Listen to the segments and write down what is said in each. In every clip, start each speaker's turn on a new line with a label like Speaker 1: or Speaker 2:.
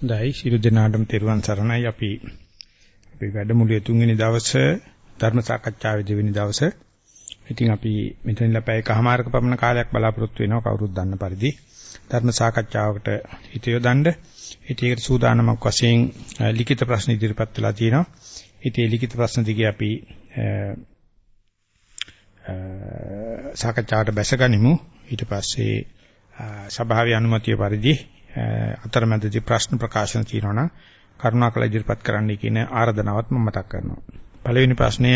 Speaker 1: හොඳයි. ශිරු දිනාටම තෙරුවන් සරණයි. අපි අපි වැඩමුළුවේ තුන්වෙනි දවසේ ධර්ම සාකච්ඡාවේ දෙවෙනි දවසේ. ඉතින් අපි මෙතන ලපෑ එකමාරක පමණ කාලයක් බලාපොරොත්තු වෙනවා කවුරුත් දන්න පරිදි. ධර්ම සාකච්ඡාවකට හිත යොදන්න. ඉතින් ඒකට සූදානමක් වශයෙන් ලිඛිත ප්‍රශ්න ඉදිරිපත් වෙලා තියෙනවා. ඉතින් ඒ ලිඛිත ප්‍රශ්න දිගේ අපි සාකච්ඡාවට බැසගනිමු ඊට පස්සේ සභාවේ අනුමැතිය පරිදි අතරමැදදී ප්‍රශ්න ප්‍රකාශන තියෙනවා නම් කරුණාකර ඉදිරිපත් කරන්න කියන ආරාධනාවත් මම මතක් කරනවා. පළවෙනි ප්‍රශ්නය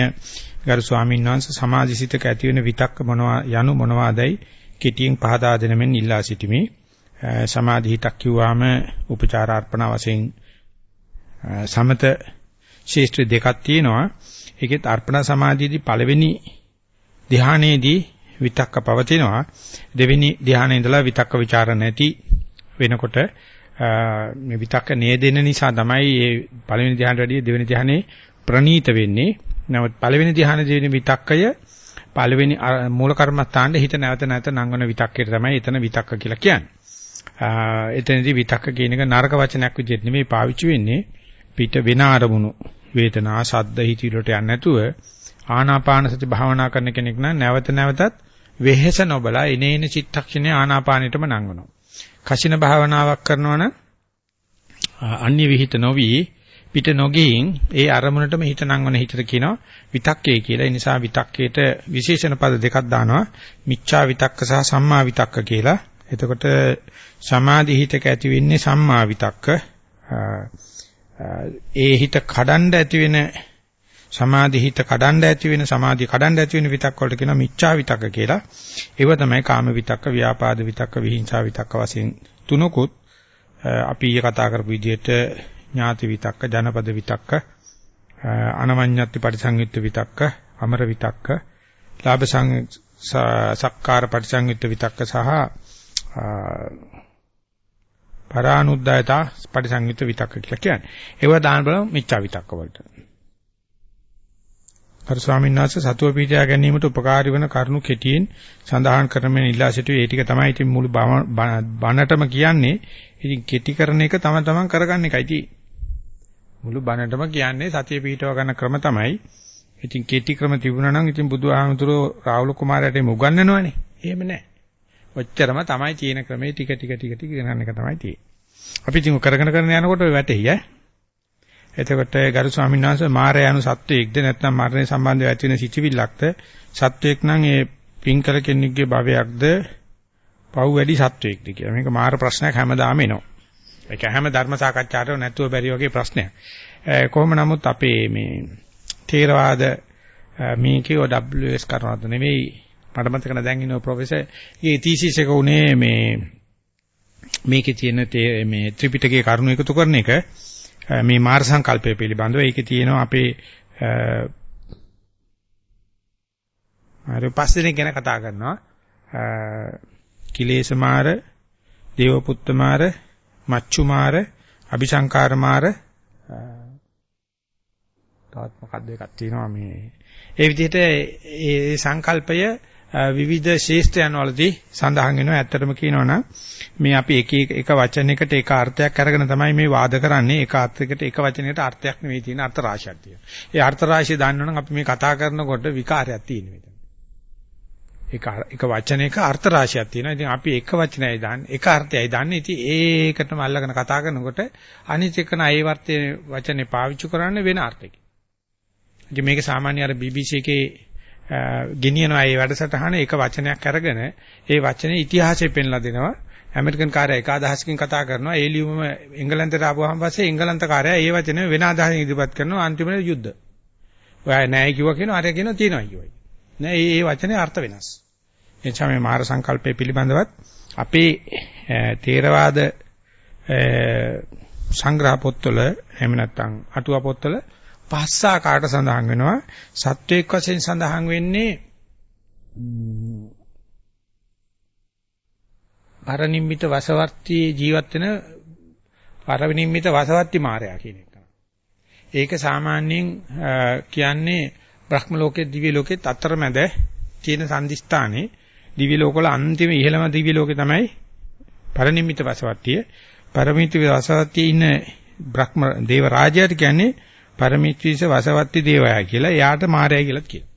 Speaker 1: ගරු ස්වාමීන් වහන්සේ සමාධිසිතක ඇති වෙන විතක්ක මොනවා යනු මොනවාදයි කෙටියෙන් පහදා දෙන මෙන් ඉල්ලා සිටිමි. සමාධි හිතක් කිව්වාම උපචාරාර්පණ වශයෙන් සමත ශේෂ්ත්‍ර දෙකක් තියෙනවා. ඒකෙත් අර්පණ සමාධියේදී පළවෙනි ධ්‍යානයේදී විතක්ක පවතිනවා. දෙවෙනි ධ්‍යානයේ ඉඳලා විතක්ක ਵਿਚාර නැති වෙනකොට මේ විතක්ක නේදෙන නිසා තමයි මේ පළවෙනි ධ්‍යානට වැඩිය දෙවෙනි ධ්‍යානේ ප්‍රනීත වෙන්නේ. නමුත් පළවෙනි ධ්‍යාන දෙවෙනි විතක්කය පළවෙනි මූල කර්මස්ථානයේ හිත නැවත නැවත නංවන විතක්කයට තමයි එතන විතක්ක කියලා කියන්නේ. එතනදී විතක්ක කියන එක නරක වචනයක් විදිහට නෙමෙයි පාවිච්චි වෙන්නේ පිට වෙන අරමුණු වේදනා ශබ්ද හිතිලට යන්නේ නැතුව ආනාපාන සති භාවනා කරන කෙනෙක් නම් නැවත නැවතත් වෙහෙස නොබලා එනේන චිත්තක්ෂණේ ආනාපානෙටම නංවනවා. කසින භාවනාවක් කරනවා නම් අන්‍ය විහිිත නොවි පිට නොගින් ඒ අරමුණටම හිත නංවන හිතට කියනවා විතක්කේ කියලා. ඒ නිසා විතක්කේට විශේෂණ පද දෙකක් දානවා. මිච්ඡා විතක්ක සහ සම්මා විතක්ක කියලා. එතකොට සමාධි හිතක ඇති වෙන්නේ සම්මා විතක්ක. ඒ හිත කඩන්න ඇති වෙන සමාධි හිත කඩන්න ඇති වෙන සමාධි කඩන්න ඇති වෙන විතක් වලට කියනවා මිච්ඡා විතක්ක කියලා. ඒව තමයි කාම විතක්ක, ව්‍යාපාද විතක්ක, විහිංසා විතක්ක වශයෙන් තුනකුත් අපි ඊයේ කතා කරපු විදිහට ඥාති විතක්ක, ජනපද විතක්ක, අනවඤ්ඤත්ති පරිසංයුක්ත විතක්ක, අමර විතක්ක, ලාභ සක්කාර පරිසංයුක්ත විතක්ක සහ පරානුද්යතා පරිසංයුක්ත විතක්ක කියලා කියන්නේ. ඒවා දාන බලමු මිච්ඡා විතක්ක වලට. අර ස්වාමීන් වහන්සේ සතුව පීඩා ගැනීමට උපකාරී වන කරුණු කෙටියෙන් සඳහන් කරමින් ඉල්ලා සිටුවේ ඒ ටික තමයි ඉතින් මුළු බණටම කියන්නේ. ඉතින් කෙටි කරන එක තම තමන් කරගන්න එකයි තියෙන්නේ. මුළු බණටම කියන්නේ සතිය පීඩව ගන්න ක්‍රම තමයි. ඉතින් කෙටි ක්‍රම තිබුණා නම් ඉතින් බුදුහාමුදුරෝ රාහුල කුමාරයාට මුගන්නනවනේ. එහෙම නැහැ. ඔච්චරම තමයි තියෙන ක්‍රමේ ටික ටික ටික ටික ගණන් එක තමයි තියෙන්නේ. අපි ඉතින් කරගෙන කරගෙන යනකොට වැටෙයි ඈ. එතකොට ගරු ස්වාමීන් වහන්සේ මාරය anu සත්වයේක්ද නැත්නම් මරණය සම්බන්ධව ඇති වෙන සිටිවිල්ලක්ද සත්වයේක් නම් ඒ පින්කල කෙනෙක්ගේ භවයක්ද පව් වැඩි සත්වයේක්ද කියලා. මේක මාර ප්‍රශ්නයක් හැමදාම එනවා. ඒක හැම ධර්ම සාකච්ඡාවකට නැතුව බැරි වගේ ප්‍රශ්නයක්. කොහොම නමුත් අපේ මේ තේරවාද මේකේ WS කරනවද නෙවෙයි මට මතක නැහැ දැන් ඉන්න ප්‍රොෆෙසර් ඊ තීසිස් එක උනේ මේ මේකේ තියෙන මේ ත්‍රිපිටකයේ කරුණු එකතු කරන එක මේ මාර්ග සංකල්පය පිළිබඳව ඒකේ තියෙනවා අපේ අර පස් දිනක් ගැන කතා කරනවා. කිලේශ මාර දේවපුත්ත මාර මච්චු මාර අபிසංකාර මාර තවත් මොකක්ද එකක් තියෙනවා මේ. ඒ විදිහට ඒ සංකල්පය විවිධ ශේෂ්ත්‍රයන් වලදී සඳහන් වෙනවා. ඇත්තටම කියනවා නම් මේ අපි එක එක වචනයකට එක අර්ථයක් අරගෙන තමයි මේ වාද කරන්නේ. එක අර්ථයකට එක වචනයකට අර්ථයක් නෙවෙයි තියෙන අර්ථ රාශියක් තියෙනවා. ඒ අර්ථ රාශිය දන්නවනම් අපි මේ කතා කරනකොට විකාරයක් තියෙන මෙතන. එක එක වචනයක අර්ථ රාශියක් තියෙනවා. ඉතින් අපි එක වචනයයි දාන්නේ, එක අර්ථයයි දාන්නේ. ඉතින් ඒකටම අල්ලගෙන කතා කරනකොට අනිත් එකන ඒ වර්තේ වචනේ පාවිච්චි කරන්නේ වෙන අර්ථයකින්. ඉතින් මේක සාමාන්‍ය අර BBC එකේ ගෙනියනවා මේ වැඩසටහන එක වචනයක් අරගෙන ඒ වචනේ ඉතිහාසය පෙන්ලා දෙනවා. ඇමරිකන් කාර්යය එක අදහසකින් කතා කරනවා. ඒ ලියුම එංගලන්තයට ආවම පස්සේ එංගලන්ත කාර්යය ඒ වචනේ වෙන අදහසකින් ඉදිරිපත් කරනවා. අන්තිමට යුද්ධ. ඔයා නෑ කිව්වා කියනවා අර කියනවා තියෙනවා කියවයි. නෑ මේ මේ වචනේ අර්ථ වෙනස්. එනිසා මේ මාර සංකල්පය පිළිබඳවත් අපේ තේරවාද සංග්‍රහ පොත්වල එහෙම නැත්නම් අටුවා පොත්වල පස් ආකාරයට සඳහන් වෙනවා සත්වයක් වශයෙන් සඳහන් වෙන්නේ පරනිම්මිත වසවර්ති ජීවත් වෙන පරනිම්මිත වසවර්ති මායя කියන එක. ඒක සාමාන්‍යයෙන් කියන්නේ බ්‍රහ්ම ලෝකයේ දිව්‍ය ලෝකයේ අතරමැද තියෙන සංදිස්ථානේ දිව්‍ය ලෝකවල අන්තිම ඉහළම දිව්‍ය ලෝකේ තමයි පරනිම්මිත වසවර්තිය. පරමිති වසවත්ති ඉන්න බ්‍රහ්ම දේව රාජයාට කියන්නේ පරමිත්‍විස වසවත්ති දේවයා කියලා. එයාට මාරයයි කියලාත් කියනවා.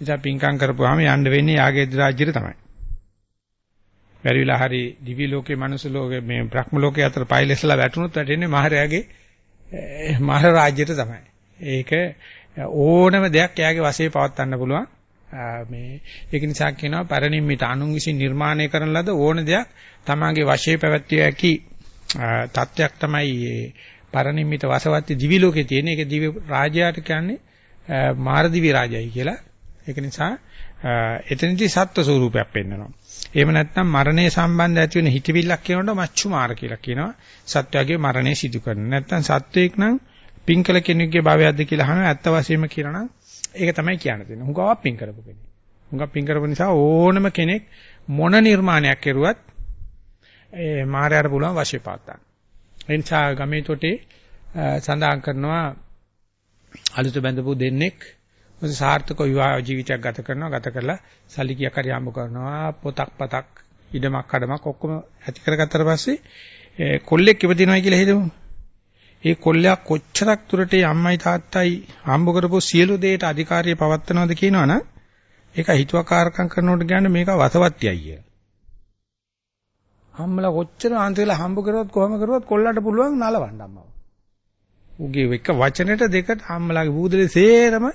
Speaker 1: ඉතින් පින්කම් කරපුවාම යන්න වෙන්නේ යාගේ රාජ්‍යෙට තමයි. බැරි වෙලා හරි දිවි ලෝකේ මනුස්ස ලෝකේ මේ බ්‍රහ්ම ලෝකේ අතර පයිලෙස්ලා වැටුණොත් වැටෙන්නේ මහරයාගේ මහ රාජ්‍යයට තමයි. ඒක ඕනම දෙයක් එයාගේ වශයේ පවත්වන්න පුළුවන්. මේ ඒක නිසා කියනවා පරිනිම්මිත අනුන් විසින් නිර්මාණය කරන ලද ඕන දෙයක් තමාගේ වශයේ පැවැත්විය හැකි තත්වයක් තමයි පරිනිම්මිත වසවත්ති දිවි ලෝකේ තියෙන. ඒක දිවි රාජයාට කියන්නේ මාර දිවි රාජයයි කියලා. ඒක නිසා එතනදී සත්ව ස්වරූපයක් පෙන්වනවා. එහෙම නැත්නම් මරණය සම්බන්ධ ඇති වෙන හිතවිල්ලක් කියනකොට මච්චු මාර කියලා කියනවා. සත්වයාගේ මරණය සිදු කරන. නැත්නම් සත්වයක් නම් පින්කල කෙනෙකුගේ භාවයක්ද කියලා අහනවා. ඇත්ත වශයෙන්ම කියනවා නම් ඒක තමයි කියන්න තියෙන්නේ. හුඟාවක් පින් කරපු කෙනෙක්. හුඟක් පින් කරපු නිසා ඕනම කෙනෙක් මොන නිර්මාණයක් කරුවත් ඒ මායයට පුළුවන් වශයෙන් පාත්තන්න. ඒ නිසා ගමේ තොටේ සඳහන් කරනවා අලුත බැඳපු දෙන්නෙක් මොකද සාර්ථක විවාහ ජීවිතයක් ගත කරනවා ගත කරලා සල්ලි කියක් හරි හම්බ කරනවා පොතක් පතක් ඉඩමක් කඩමක් ඔක්කොම ඇති කරගත්තට පස්සේ කොල්ලෙක් ඉපදිනවා කියලා හිතමු. ඒ කොල්ලයා කොච්චරක් දුරට අම්මයි තාත්තයි හම්බ කරපු සියලු දේට අධිකාරිය පවත්නවද කියනවනම් ඒක හිතුවකාරකම් කරනකොට කියන්නේ මේක වසවත්තියයි කිය. අම්මලා කොච්චර ආන්තිලා හම්බ කරුවත් කොහම කරුවත් කොල්ලන්ට පුළුවන් නලවන්න අම්මව. උගේ එක වචනෙට දෙකට අම්මලාගේ බූදලේ සේරම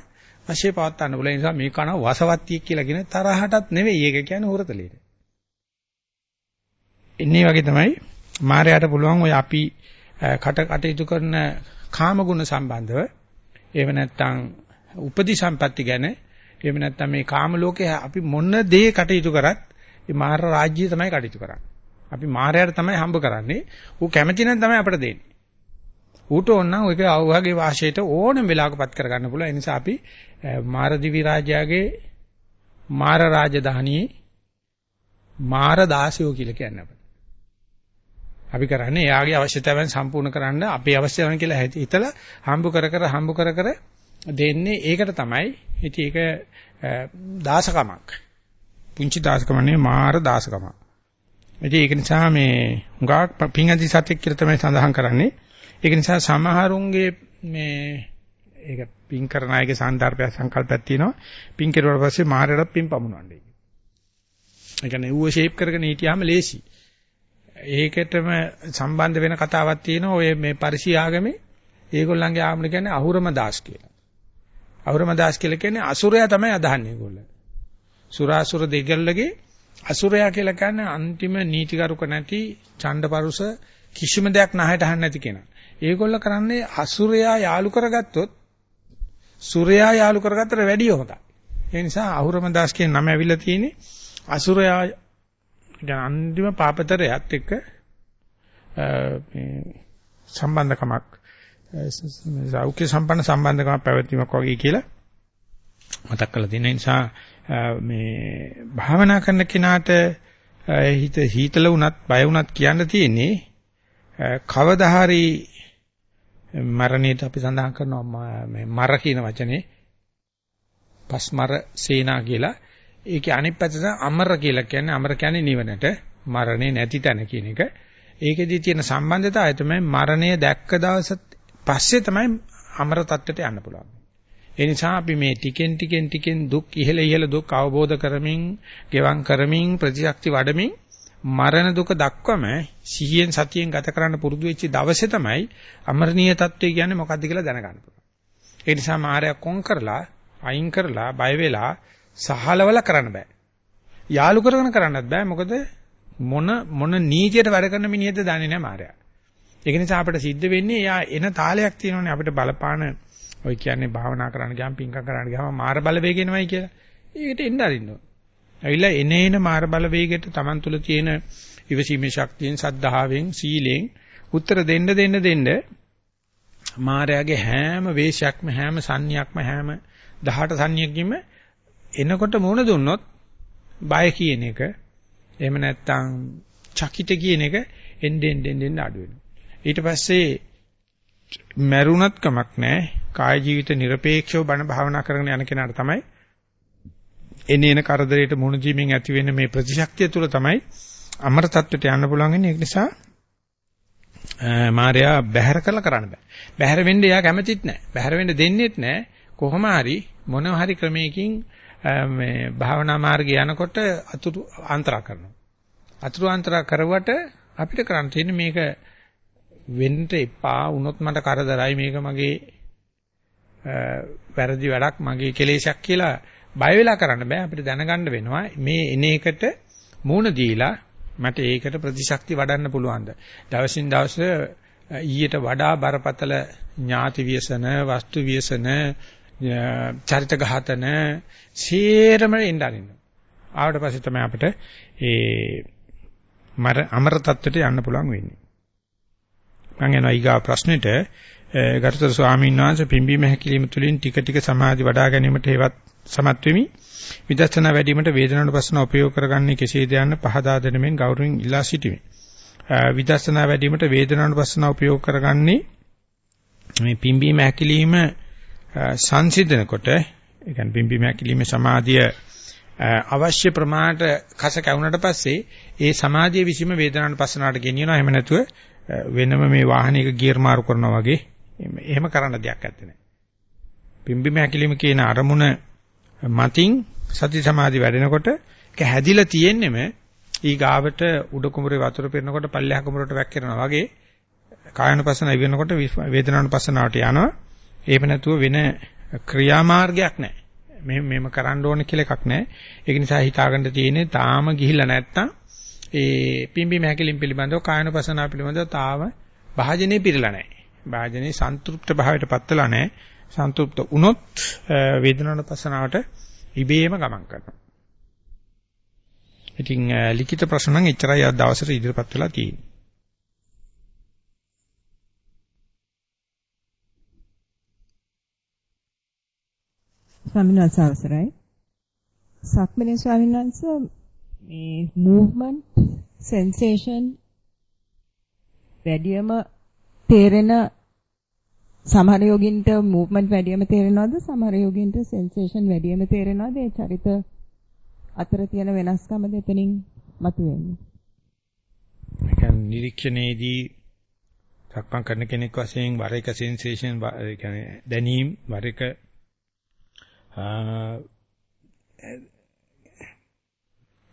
Speaker 1: වශයේ පවත් ගන්න බුල නිසා මේ කන වසවත්තිය කියලා කියන තරහටත් නෙවෙයි ඒක කියන්නේ හොරතලෙට. ඉන්නේ වගේ තමයි මායයට පුළුවන් ඔය අපි කට කටයුතු කරන කාමගුණ සම්බන්ධව එහෙම නැත්නම් උපදි සම්පatti ගැන එහෙම නැත්නම් මේ කාම ලෝකේ අපි මොන දේ කටයුතු කරත් මේ මාර රාජ්‍යය තමයි කටයුතු කරන්නේ. අපි මායයට තමයි හම්බ කරන්නේ. ඌ කැමති නම් තමයි අපිට දෙන්නේ. ඌට ඕන නම් ඒක අවවාගේ වාසියට ඕනම වෙලාවකපත් කරගන්න පුළුවන්. ඒ නිසා අපි මාරදිවි රාජයාගේ මාර රාජධානියේ මාර දාසයෝ කියලා කියන්නේ අපිට. අපි කරන්නේ එයාගේ අවශ්‍යතාවයන් සම්පූර්ණ කරන්න අපේ අවශ්‍යතාවයන් කියලා හිතලා හම්බ කර කර හම්බ කර කර දෙන්නේ ඒකට තමයි. ඉතින් ඒක දාසකමක්. පුංචි දාසකම නෙවෙයි මාර දාසකමක්. ඉතින් ඒක නිසා මේ හුඟක් පිංගදි සත්‍යක් කියලා තමයි සඳහන් කරන්නේ. ඒක නිසා සමහරුන්ගේ මේ ඒක පින් කරන අයගේ සාන්දර්භය සංකල්පයක් තියෙනවා. පින් කෙරුවාට පස්සේ මාරයටත් පින් පමුණවන්නේ. ඒ කියන්නේ ඌව ෂේප් කරගෙන හිටියාම ලේසි. ඒකටම සම්බන්ධ වෙන කතාවක් තියෙනවා. ඔය මේ පරිශී ආගමේ ඒගොල්ලන්ගේ ආගම කියන්නේ අහුරම දාස් කියලා. අහුරම දාස් කියලා කියන්නේ අසුරයා තමයි අදහන්නේ ඒගොල්ලෝ. සුරාසුර දෙගල්ලගේ අසුරයා කියලා කියන්නේ අන්තිම නීතිගරුක නැති ඡණ්ඩපරුස කිසිම දෙයක් නැහැට අහන්න නැති කෙනා. ඒගොල්ල කරන්නේ අසුරයා යාලු කරගත්තොත් සුරයා යාලු කරගත්තට වැඩිය හොඳයි. ඒ නිසා අහුරම දාස් කියන නම ඇවිල්ලා තියෙන්නේ අසුරයා කියන අන්තිම පාපතරයත් එක්ක මේ සම්බන්ධකමක් සෞඛ්‍ය සම්පන්න සම්බන්ධකමක් පැවැත්වීමක් වගේ කියලා මතක් කරලා තියෙන නිසා මේ භාවනා කරන කෙනාට හිත හීතල වුණත් බය වුණත් කියන්න තියෙන්නේ කවදා හරි මරණයට අපි සඳහන් කරනවා මේ මර කියන වචනේ පස්මර සේනා කියලා. ඒකේ අනිත් පැත්තට අමර කියලා කියන්නේ අමර කියන්නේ නිවනට මරණේ නැති තැන කියන එක. ඒකෙදි තියෙන සම්බන්ධතාවය තමයි මරණය දැක්ක දවස පස්සේ තමයි අමර තත්ත්වයට යන්න පුළුවන්. ඒ නිසා අපි මේ ටිකෙන් ටිකෙන් ටිකෙන් දුක් ඉහළ ඉහළ දුක් අවබෝධ කරමින්, ගෙවම් කරමින්, ප්‍රතිශක්ති වඩමින් මරණ දුක දක්වම සිහියෙන් සතියෙන් ගත කරන්න පුරුදු වෙච්ච දවසේ තමයි අමරණීය தত্ত্বය කියන්නේ මොකක්ද කියලා දැනගන්න පුළුවන්. ඒ නිසා මායя කොන් කරලා, අයින් කරලා, බය වෙලා සහලවල කරන්න බෑ. යාලු කරගෙන කරන්නත් බෑ. මොකද මොන මොන නීතියට වැඩ කරන මිනිහෙක්ද දන්නේ නැහැ මායя. ඒක නිසා අපිට සිද්ධ වෙන්නේ එයා එන තාලයක් තියෙනවනේ අපිට බලපාන ඔය කියන්නේ භාවනා කරන්න ගියාම පිංකම් කරන්න ගියාම මාර බලවේග එනවයි කියලා. ඒකට එන්න අරින්න ඕන. ඇවිල්ලා එනේන මාර බලවේගයට Taman තුල තියෙන ඉවසීමේ ශක්තියෙන් සද්ධාවෙන් සීලෙන් උත්තර දෙන්න දෙන්න දෙන්න මායාවේ හැම වේශයක්ම හැම සංඥයක්ම හැම 18 සංඥයකින්ම එනකොට මුණ දුන්නොත් බය කියන එක එහෙම නැත්නම් චකිත කියන එක එන්න එන්න එන්න අඩු වෙනවා ඊට පස්සේ මරුණත් කමක් නැහැ කාය ජීවිත নিরপেক্ষව බණ භාවනා කරගෙන යන කෙනාට තමයි එන්නේ එන කරදරයට මුහුණ දීමින් ඇති වෙන මේ ප්‍රතිශක්තිය තුළ තමයි අමර තත්වයට යන්න පුළුවන් වෙන්නේ. ඒක නිසා මාර්යා බැහැර කරලා කරන්න බෑ. බැහැර වෙන්න එයා කැමතිත් නෑ. බැහැර වෙන්න දෙන්නෙත් නෑ. කොහොම හරි මොන හරි ක්‍රමයකින් මේ භාවනා මාර්ගය යනකොට අතුරු අන්තරා කරනවා. අතුරු අන්තරා කරුවට අපිට කරන්න තියෙන්නේ මේක වෙන්න එපා වුණොත් මට කරදරයි මේක මගේ වැරදි වැඩක් මගේ කෙලේශයක් කියලා බය වෙලා කරන්න බෑ. අපිට දැනගන්න වෙනවා මේ එන එකට මූණ දීලා මට ඒකට ප්‍රතිශක්ති වඩන්න පුළුවන්ද? දවසින් දවස ඊට වඩා බරපතල ඥාති ව්‍යසන වස්තු ව්‍යසන චරිත ඝාතන සීරම ඉඳනින්න ආවට පස්සේ තමයි අපිට ඒ මර අමර තත්ත්වයට යන්න පුළුවන් වෙන්නේ. මම යනවා ඊගා ප්‍රශ්නෙට ගරුතර ස්වාමීන් වහන්සේ පිම්බීම හැකිලිම තුලින් ටික ටික සමාධි වඩා ගැනීමට හේවත් සමත් වෙමි. විදර්ශනා වැඩිමිට වේදනානුපස්සන උපයෝග කරගන්නේ කෙසේද යන්න පහදා දෙනමින් ගෞරවයෙන් ඉල්ලා සිටිමි. විදර්ශනා වැඩිමිට වේදනානුපස්සන උපයෝග කරගන්නේ මේ පිම්බීම හැකිලිම සංසිඳනකොට ඒ කියන්නේ පිම්බීම හැකිලිම සමාධිය අවශ්‍ය ප්‍රමාණයට කස කැවුනට පස්සේ ඒ සමාධිය විසීම වේදනානුපස්සනාවට ගෙනියනවා. එහෙම නැතුව වෙනම මේ වාහනයක ගියර් මාරු කරනවා වගේ එහෙම කරන්න දෙයක් නැත්තේ. පිම්බිම හැකිලිම කියන අරමුණ මතින් සති සමාධි වැඩෙනකොට ඒක හැදිලා තියෙන්නෙම ඊගාවට උඩ කුඹුරේ වතුර පිරෙනකොට පල්ලෙහා කුඹුරට වැක්කිරනවා වගේ කායනුපස්සන ඉවෙනකොට වේදනානුපස්සනාවට යනවා. එහෙම නැතුව වෙන ක්‍රියාමාර්ගයක් නැහැ. මේ මේම කරන්න ඕන කියලා එකක් නැහැ. ඒක නිසා හිතාගන්න තියෙන්නේ තාම ගිහිල්ලා නැත්තම් ඒ පිම්බිම හැකිලින් පිළිබඳව කායනුපස්සනාව පිළිබඳව තාම භාජනේ පිරලා නැහැ. භාජනේ සන්තුෂ්ත භාවයට පත්වලා නැහැ. සන්තුෂ්ත වුණොත් වේදනානුපස්සනාවට ඉබේම ගමන් කරනවා. ඉතින් ලිඛිත ප්‍රශ්න නම් එච්චරයි අද දවසට ඉදිරිපත් වෙලා තියෙන්නේ.
Speaker 2: ස්වාමීන් වහන්සේ අවසරයි. සක්මනේ ස්වාමීන් වහන්සේ මේ movement sensation වැඩියම තේරෙන සමහර යෝගින්ට movement වැඩියම තේරෙනවද? සමහර යෝගින්ට sensation වැඩියම තේරෙනවද? ඒ චරිත අතර තියෙන වෙනස්කමද එතනින් මතුවෙන්නේ.
Speaker 1: ඒ කියන්නේ නිරීක්ෂණයේදී සක්මන් කරන කෙනෙක් වශයෙන් වර එක sensation ඒ කියන්නේ දැනීම් වර එක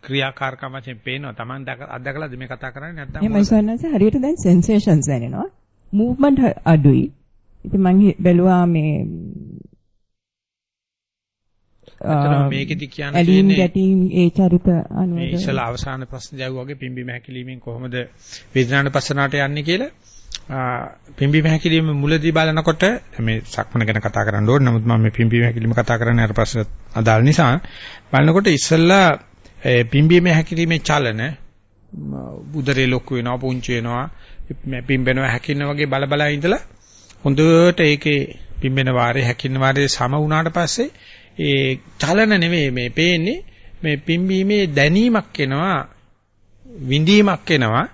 Speaker 1: ක්‍රියාකාරකම වශයෙන් පේනවා. Taman අත්දකලාද මේ කතා කරන්නේ? නැත්නම්
Speaker 2: එහෙමයි සන්නස හරියට දැන් sensations දැනෙනවා. Movement අඩුයි. ඉතින් මම බැලුවා මේ
Speaker 1: මේකෙදි කියන්න තියෙන්නේ
Speaker 2: ගැටීම් ඒ චරිත අනුව
Speaker 1: මේ ඉස්සලා අවසාන ප්‍රශ්න දැවුවාගේ පිම්බීම හැකිලිමෙන් කොහොමද වේදනාන පස්සනාට යන්නේ කියලා. පිම්බීම හැකිලිම මුලදී බලනකොට මේ සක්මන ගැන කතා කරන්න ඕනේ. නමුත් මම මේ පිම්බීම හැකිලිම කතා කරන්නේ අර ප්‍රශ්න අදාළ නිසා බලනකොට ඉස්සලා පිම්බීමේ හැකිරීමේ චලන උදරේ ලොකු වෙනවා පුංචි වෙනවා පිම්බෙනවා හැකින්න වගේ බල බල ඉඳලා හොඳට ඒකේ පිම්බෙන වාරේ හැකින්න වාරේ සම වුණාට පස්සේ ඒ චලන නෙවෙයි මේ පේන්නේ මේ පිම්බීමේ දැනීමක් එනවා විඳීමක් එනවා.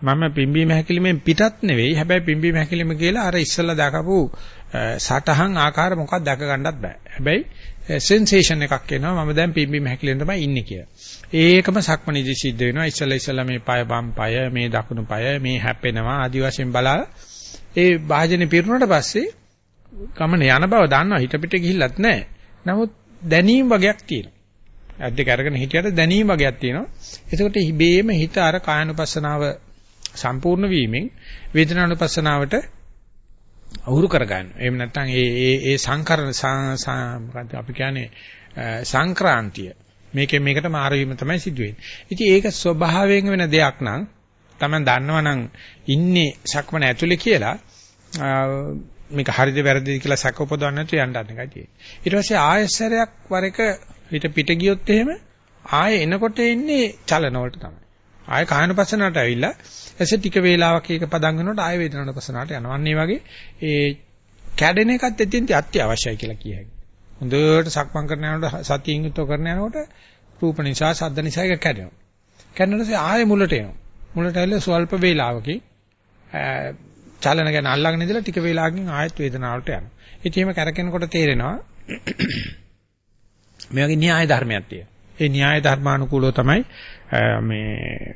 Speaker 1: මම පිම්බීම හැකිලිමෙන් පිටත් නෙවෙයි. හැබැයි පිම්බීම හැකිලිම කියලා අර ඉස්සල්ලා දකපු සටහන් ආකාර මොකක්ද දැක ගන්නත් බෑ. හැබැයි Eh, සෙන්සේෂන් එකක් එනවා මම දැන් පිම්බීම හැකිලෙන් තමයි ඉන්නේ කියලා. ඒකම සක්මණේදී සිද්ධ වෙනවා. ඉස්සලා ඉස්සලා මේ පය බම් පය මේ දකුණු පය මේ හැපෙනවා ආදි වශයෙන් බලලා ඒ වාජනේ පිරුණාට පස්සේ ගමන යන බව දන්නවා හිත පිට ගිහිල්ලත් නැහැ. නමුත් දැනීම් වගේක් තියෙනවා. ඇද්දක අරගෙන හිටියට දැනීම් වගේක් තියෙනවා. එතකොට ඉබේම හිත අර කායනුපස්සනාව සම්පූර්ණ වීමෙන් වේදනානුපස්සනාවට අවුරු කරගන්න. එහෙම නැත්නම් ඒ ඒ ඒ සංකරණ මොකද්ද අපි කියන්නේ සංක්‍රාන්තිය. මේකෙන් මේකට මාර වීම තමයි සිදු වෙන්නේ. ඉතින් ඒක ස්වභාවයෙන් වෙන දෙයක් නම් තමයි දන්නවනම් ඉන්නේ සක්මන ඇතුලේ කියලා මේක හරිද වැරදිද කියලා සැක උපදවන්න නැතුව යන්න ගන්න එකයි තියෙන්නේ. ඊට පස්සේ ආයස්සරයක් වර එක හිත පිට ගියොත් එහෙම ආයෙ එනකොට එන්නේ චලන වලට තමයි. ආයෙ කායනපසනට ඇවිල්ලා එසේ ටික වේලාවක් ඒක පදන් වෙනකොට ආයෙ වේදනානපසනට යනවා. අන්න වගේ ඒ කැඩෙන එකත් එතින්ටි අත්‍යවශ්‍යයි කියලා කියයි. හොඳට සක්මන් කරන යනකොට සතියින් යුක්තව කරන යනකොට රූප නිසා ශබ්ද නිසා ඒක කැඩෙනවා. කැඩෙනකොට ආයෙ මුලට එනවා. මුලට ඇවිල්ලා ස්වල්ප වේලාවකින් චලන ගැන අල්ලගෙන ඉඳලා ටික වේලාවකින් ආයෙත් වේදනාවට යනවා. ඉතින් එහෙම කරකිනකොට තේරෙනවා මේ වගේ න්‍යාය ධර්මයක් තියෙනවා. ඒ න්‍යාය ධර්මානුකූලව තමයි මේ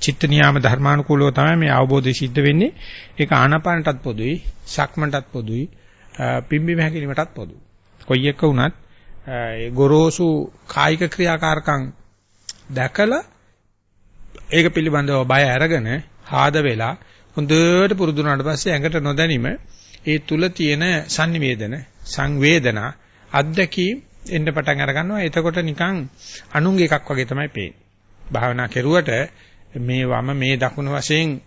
Speaker 1: චිත්ත නියාම ධර්මානුකූලව තමයි මේ අවබෝධය සිද්ධ වෙන්නේ. ඒක ආනාපානටත් පොදුයි, සක්මන්ටත් පොදුයි, පිම්බි මහැකිලිමටත් පොදුයි. කොයි එක වුණත් ඒ ගොරෝසු කායික ක්‍රියාකාරකම් දැකලා ඒක පිළිබඳව බය අරගෙන ආද වෙලා හොඳට පුරුදු වුණාට පස්සේ ඇඟට නොදැනීම ඒ තුල තියෙන sannivedana සංවේදනා අත්දැකීම් එන්න පටන් අර ගන්නවා එතකොට නිකන් අනුන්ගේ එකක් වගේ තමයි පේන්නේ භාවනා කෙරුවට මේ වම මේ දකුණ වශයෙන්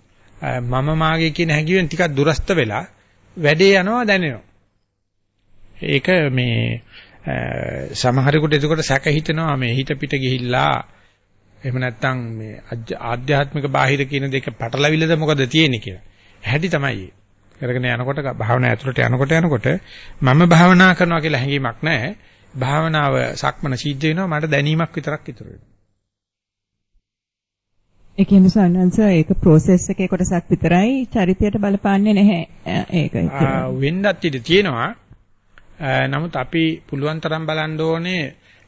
Speaker 1: මම මාගේ කියන හැඟීමෙන් ටිකක් දුරස්ත වෙලා වැඩේ යනවා දැනෙනවා ඒක මේ සමහරෙකුට එතකොට සැක හිතෙනවා මේ හිත පිට ගිහිල්ලා එහෙම නැත්නම් මේ ආධ්‍යාත්මික බාහිර කියන දෙක පටලවිලද මොකද තියෙන්නේ කියලා. හැටි තමයි. කරගෙන යනකොට භාවනා ඇතුළට යනකොට යනකොට මම භාවනා කරනවා කියලා හැඟීමක් නැහැ. භාවනාව සක්මන සිද්ධ වෙනවා මට දැනීමක් විතරක් ඉතුරු වෙනවා.
Speaker 2: ඒ කියන්නේ සන්නංශ ඒක process එකේ කොටසක් විතරයි චරිතයට බලපාන්නේ නැහැ. ඒක
Speaker 1: වෙන්නත් ඉඩ තියෙනවා. නමුත් අපි පුළුවන් තරම් බලන්න ඕනේ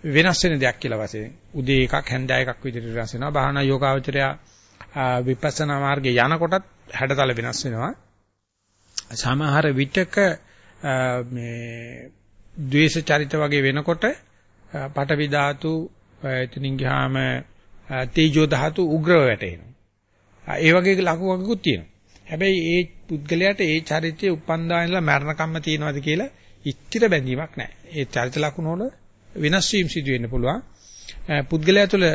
Speaker 1: වෙනස් වෙන දෙයක් කියලා වශයෙන්. උදේ එකක් හැන්දෑ එකක් විදිහට වෙනස් වෙනවා. භාවනා යෝගාවචරය විපස්සනා මාර්ගේ යනකොටත් හැඩතල වෙනස් වෙනවා. සමහර විටක මේ ද්වේෂ චරිත වගේ වෙනකොට පටවි ධාතු එතනින් ගියාම තේජෝ ධාතු උග්‍රව වැටෙනවා. ඒ වගේ ලකුණු වගේකුත් තියෙනවා. හැබැයි ඒ පුද්ගලයාට ඒ චරිතයේ උපන්දා ඉඳලා මරණ කම්ම තියෙනවද කියලා ඉස්තිර බැඳීමක් නැහැ. ඒ චරිත ලකුණු වල වෙනස් වීම සිදු වෙන්න පුළුවන්. පුද්ගලයා තුළ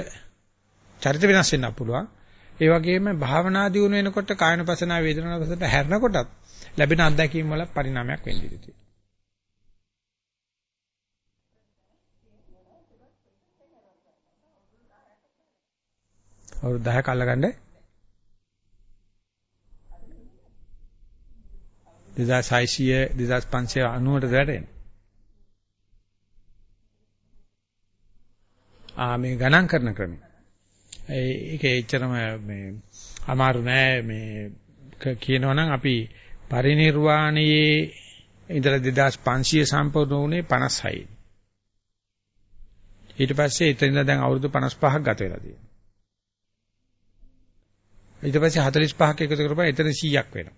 Speaker 1: චරිත වෙනස් වෙන්න පුළුවන්. ඒ වගේම භාවනා දියුණු වෙනකොට කායනපසනාව වේදනාවපසට හැරෙනකොටත් ලැබෙන අත්දැකීම් වල පරිණාමයක් වෙන්න ඉඩ තියෙනවා. අවුරුදු 10ක් අල්ලගන්න 2600 2590ට වැටෙනවා. ආ මේ ගණන් කරන ක්‍රමය. ඒක එච්චරම මේ අමාරු නෑ මේ කියනවනම් අපි පරිණිර්වාණයේ ඉඳලා 2500 සම්පූර්ණ වුණේ 56. ඊට පස්සේ එතනින් දැන් අවුරුදු 55ක් ගත වෙලා තියෙනවා. ඊට පස්සේ 45ක් එකතු කරපුවා එතන 100ක් වෙනවා.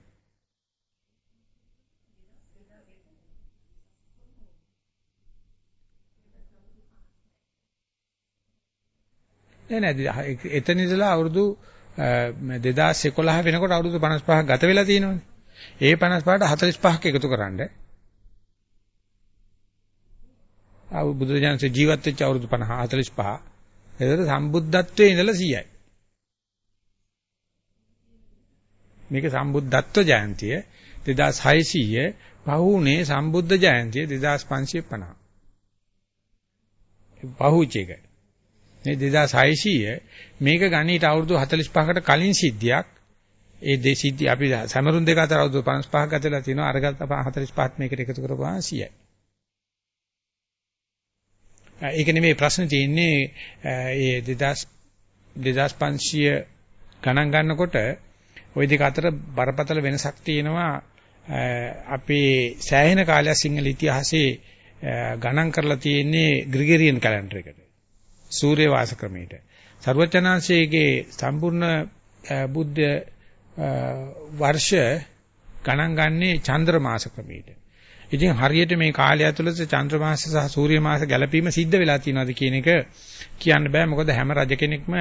Speaker 1: නෑ නෑ එතන ඉඳලා අවුරුදු 2011 වෙනකොට අවුරුදු 55ක් ගත වෙලා තියෙනවනේ. ඒ 55ට 45ක් එකතු කරන්න. ආ බුදු දහමේ ජීවත් වෙච්ච අවුරුදු 50 45. එතකොට සම්බුද්ධත්වයේ ඉඳලා 100යි. මේක සම්බුද්ධත්ව ජයන්තිය 2600 පහුනේ සම්බුද්ධ ජයන්තිය 2550. පහුචේක. මේ 2600 මේක ගණීට අවුරුදු 45කට කලින් සිද්ධියක්. ඒ දෙ සිද්ධි අපි සමරුන් දෙක අතර අවුරුදු 55ක් ගතලා තිනවා අරගත්ත 45ත් මේකට එකතු කරපුවා 100යි. ඒක නෙමෙයි ප්‍රශ්නේ තියෙන්නේ ඒ 2000 2500 ගණන් ගන්නකොට ওই දෙක අතර බරපතල වෙනසක් තියෙනවා අපේ සෑහෙන කාලයක් සිංහල ඉතිහාසයේ ගණන් කරලා තියෙන්නේ ග්‍රිගරියන් කැලෙන්ඩර් එකට. සූර්ය වාස ක්‍රමයට. ਸਰවචනාංශයේගේ සම්පූර්ණ බුද්ධ වර්ෂ ගණන් ගන්නේ චන්ද්‍ර මාස ක්‍රමයට. ඉතින් හරියට මේ කාලය ඇතුළත චන්ද්‍ර මාස සහ සූර්ය මාස ගැළපීම සිද්ධ වෙලා තියෙනවද කියන එක කියන්න බෑ. මොකද හැම රජ කෙනෙක්ම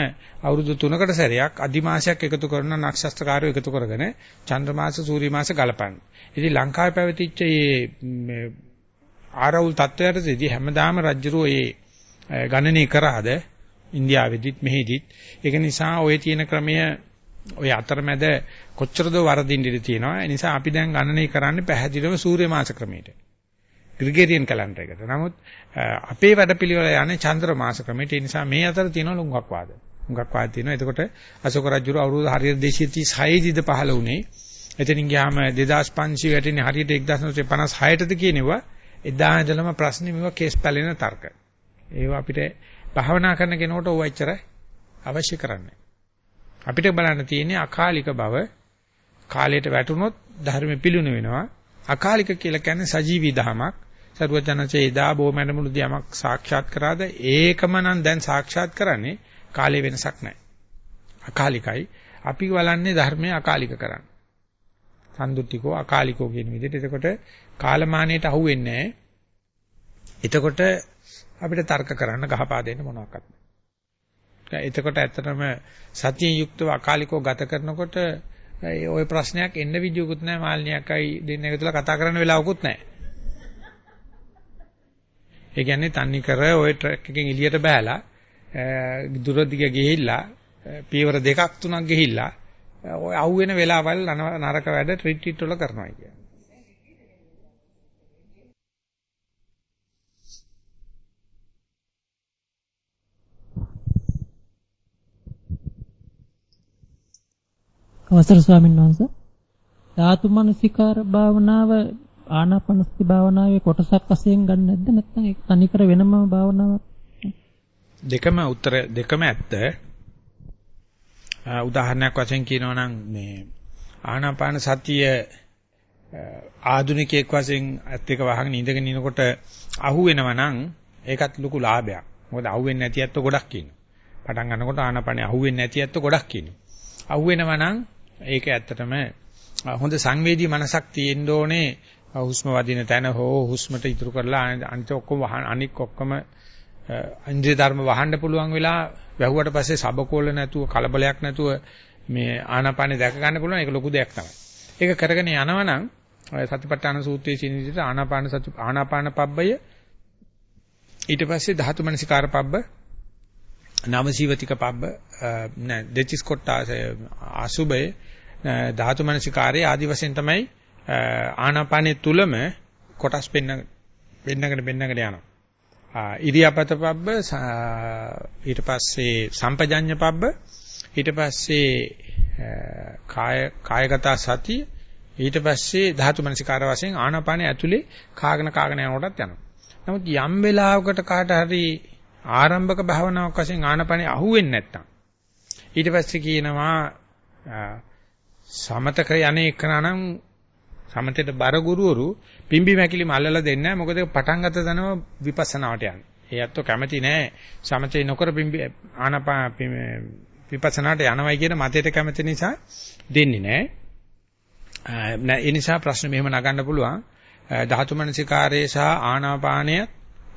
Speaker 1: අවුරුදු 3කට සැරයක් අධිමාසයක් එකතු කරන නක්ෂත්‍රකාරයෝ එකතු කරගෙන චන්ද්‍ර මාස සූර්ය මාස ගලපන්නේ. ඉතින් ලංකාවේ පැවතිච්ච මේ ආරවුල් තත්ත්වයටදී හැමදාම රජුරෝ මේ ගණනය කරාද? ඉන්දියාවෙදිත් මෙහෙදිත්. ඒක නිසා ওই තියෙන ක්‍රමය ඔය අතරමැද කොච්චරද වරදින්න ඉඩ තියෙනවා ඒ නිසා අපි දැන් ගණනය කරන්නේ පැහැදිලිවම සූර්ය මාස ක්‍රමයට ග්‍රිගේරියන් කැලෙන්ඩර් එකට. නමුත් අපේ වැඩපිළිවෙල යන්නේ චන්ද්‍ර මාස ක්‍රමයට. ඒ නිසා මේ අතර තියෙන ලුඟක් වාද. ලුඟක් වාද තියෙනවා. එතකොට අශෝක රජුර අවුරුදු හරියට 236 දිද පහළ වුණේ. එතනින් ගියාම 2500 වැටෙන්නේ හරියට 1956ටද කියනවා. එදා ඉඳලම ප්‍රශ්නේ මේවා කේස් පැලෙන තර්ක. ඒව අපිට භාවනා කරන කෙනෙකුට ඕව එච්චර අවශ්‍ය කරන්නේ. අපිට බලන්න තියෙන්නේ අකාලික බව කාලයට වැටුනොත් ධර්ම පිළුණු වෙනවා. අකාලික කියලා කියන්නේ සජීවී ධමයක්. සරුවචනසේ එදා බොමැඩමුළුදී යමක් සාක්ෂාත් කරාද ඒකම නම් දැන් සාක්ෂාත් කරන්නේ කාලේ වෙනසක් නැහැ. අකාලිකයි. අපි බලන්නේ ධර්මයේ අකාලික කරන්න. සම්දුට්ටිකෝ අකාලිකෝ කියන විදිහට. එතකොට කාලමානයට අහුවෙන්නේ නැහැ. එතකොට අපිට තර්ක කරන්න ගහපා දෙන්න මොනවාක්වත් නැහැ. එතකොට ඇත්තටම සතිය යුක්තව අකාලිකව ගත කරනකොට ওই ප්‍රශ්නයක් එන්න විදියකුත් නැහැ මාල්නියක්යි දෙන්න එකතුලා කතා කරන්න වෙලාවකුත් නැහැ. ඒ කියන්නේ තන්නේ කර ওই ට්‍රක් එකෙන් එළියට බෑලා දුර දිග ගිහිල්ලා පියවර දෙකක් තුනක් ගිහිල්ලා ඔය අහුවෙන වෙලාවල් නරක වැඩ ට්‍රිට් වල කරනවා කියන්නේ.
Speaker 3: අවසර ස්වාමීන් වහන්සේ. ධාතු මනසිකාර භාවනාව ආනාපානසති භාවනාවේ කොටසක් වශයෙන් ගන්න නැද්ද? නැත්නම් ඒක තනිකර වෙනම භාවනාවක්?
Speaker 1: දෙකම උත්තර දෙකම ඇත්ත. උදාහරණයක් වශයෙන් කියනවා නම් මේ ආනාපාන සතිය ආධුනිකයෙක් වශයෙන් ඇත්ත එක වහගෙන ඉඳගෙන ඉනකොට අහු වෙනවා නම් ඒකත් ලොකු ලාභයක්. මොකද අහු වෙන්නේ නැති ඇත්ත ගොඩක් ඉන්නවා. පටන් ගන්නකොට ආනාපානේ අහු වෙන්නේ නැති ඇත්ත ගොඩක් ඉන්නවා. අහු වෙනවා නම් ඒක ඇත්තටම හොඳ සංවේදී මනසක් තියෙන්න ඕනේ හුස්ම වදින තැන හෝ හුස්මට ඉතුරු කරලා අනිත් ඔක්කොම අනික් ඔක්කොම ඉන්ද්‍රිය ධර්ම වහන්න පුළුවන් වෙලා වැහුවට පස්සේ සබකෝල නැතුව කලබලයක් නැතුව මේ ආනාපානෙ දැක ගන්න පුළුවන් ඒක ලොකු දෙයක් තමයි. ඒක කරගෙන යනවනම් සතිපට්ඨාන සූත්‍රයේ කියන විදිහට ආනාපාන සති ආනාපාන පබ්බය ඊට පස්සේ ධාතු මනසිකාර පබ්බ නවසීවතික පබ්බ නෑ දෙචිස් කොට්ටාස අසුබය ධාතු මනසිකාරයේ ආදි වශයෙන් තමයි ආනාපානෙ තුලම කොටස් පෙන්න පෙන්නකට පෙන්නකට යනවා. ඉරියාපත පබ්බ ඊට පස්සේ සම්පජඤ්ඤ පබ්බ ඊට පස්සේ කාය කායගත සතිය ඊට පස්සේ ධාතු මනසිකාර වශයෙන් ආනාපානෙ ඇතුලේ කාගෙන කාගෙන යනකොටත් යනවා. නමුත් යම් වෙලාවකට කාට හරි ආරම්භක භාවනාවක් වශයෙන් ආනාපානෙ අහුවෙන්නේ නැත්තම් ඊට පස්සේ කියනවා සමතක යන්නේ එකනනම් සමතේට බර ගුරුවරු පිම්බි මැකිලි මල්ලලා දෙන්නේ නැහැ මොකද පටන් ගත දනව විපස්සනාවට යන්නේ. ඒ අත්ව කැමති නැහැ සමතේ නොකර පිම්බි ආනපා විපස්සනාට යනවයි කියන මතයට කැමති නිසා දෙන්නේ නැහැ. ඒ නිසා ප්‍රශ්න මෙහෙම නගන්න පුළුවන්. ධාතු මනසිකාරයේ සහ ආනාපානය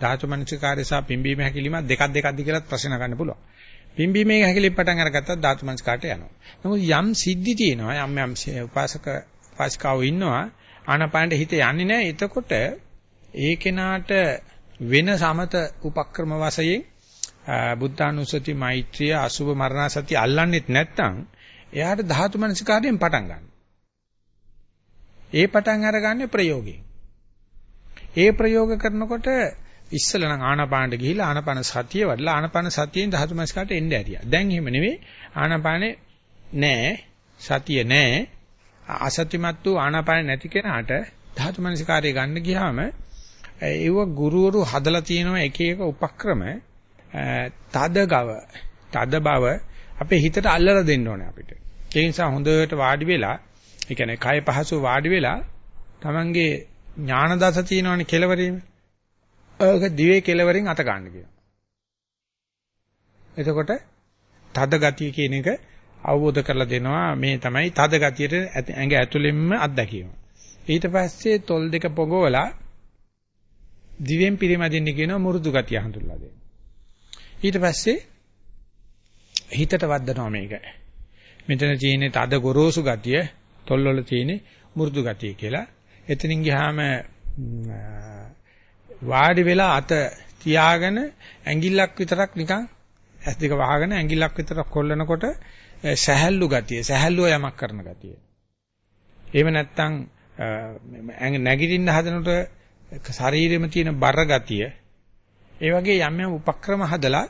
Speaker 1: ධාතු මනසිකාරය සහ පිම්බීම හැකිලිම දෙකක් දෙකක්ද කියලා ප්‍රශ්න නගන්න පුළුවන්. පිම්බීමේ හැකිලිම පටන් අරගත්තත් ධාතු මනසිකාරට යනවා. නමුත් යම් සිද්ධි තියෙනවා යම් යම් උපාසක උපාසිකාවෝ ඉන්නවා ආනාපානෙ හිත යන්නේ නැහැ. එතකොට ඒ කෙනාට වෙන සමත උපක්‍රම වශයෙන් බුද්ධානුස්සති මෛත්‍රිය අසුභ මරණසති අල්ලන්නෙත් නැත්නම් එයාට ධාතු මනසිකාරයෙන් පටන් ගන්න. ඒ පටන් අරගන්නේ ප්‍රයෝගයෙන්. ඒ ප්‍රයෝග කරනකොට ඉස්සල නම් ආනාපානට ගිහිල්ලා ආනාපාන සතිය වඩලා ආනාපාන සතියෙන් ධාතු මනසිකාරට එන්න ඇරියා. දැන් එහෙම නෙවෙයි ආනාපානේ නෑ සතිය නෑ අසත්‍යමත් වූ ආනාපාන නැති කෙනාට ධාතු මනසිකාරය ගන්න ගියාම ඒව ගුරුවරු හදලා තියෙනවා එක එක උපක්‍රම තද ගව තද බව අපේ හිතට අල්ලලා දෙන්න ඕනේ අපිට. ඒ නිසා හොඳට වාඩි වෙලා ඒ කියන්නේ කය පහසු වාඩි වෙලා Tamange ඥාන දස තියෙනවනේ කෙලවරීම. ඒක දිවේ කෙලවරින් අත ගන්න කියනවා. එතකොට තද ගතිය කියන එක අවබෝධ කරලා දෙනවා මේ තමයි තද ගතියට ඇඟ ඇතුළෙන්ම අත්දැකීම. ඊට පස්සේ තොල් දෙක පොගවලා දිවෙන් පිරිමදින්න කියනවා මුරුදු ගතිය හඳුල්ලා දෙන්න. ඊට පස්සේ හිතට වද්දනවා මේක. මෙතන තියෙන්නේ තද ගොරෝසු ගතිය, තොල් වල තියෙන්නේ මුරුදු ගතිය කියලා. එතනින් ගියාම වාඩි වෙලා අත තියාගෙන ඇඟිල්ලක් විතරක් නිකන් ඇස් දෙක වහගෙන ඇඟිල්ලක් විතරක් කොල්ලනකොට සැහැල්ලු ගතිය, සැහැල්ලුව යමක් කරන ගතිය. එහෙම නැත්නම් නැගිටින්න හදනකොට ශරීරෙම තියෙන බර ගතිය, ඒ වගේ යම් යම් උපක්‍රම හදලා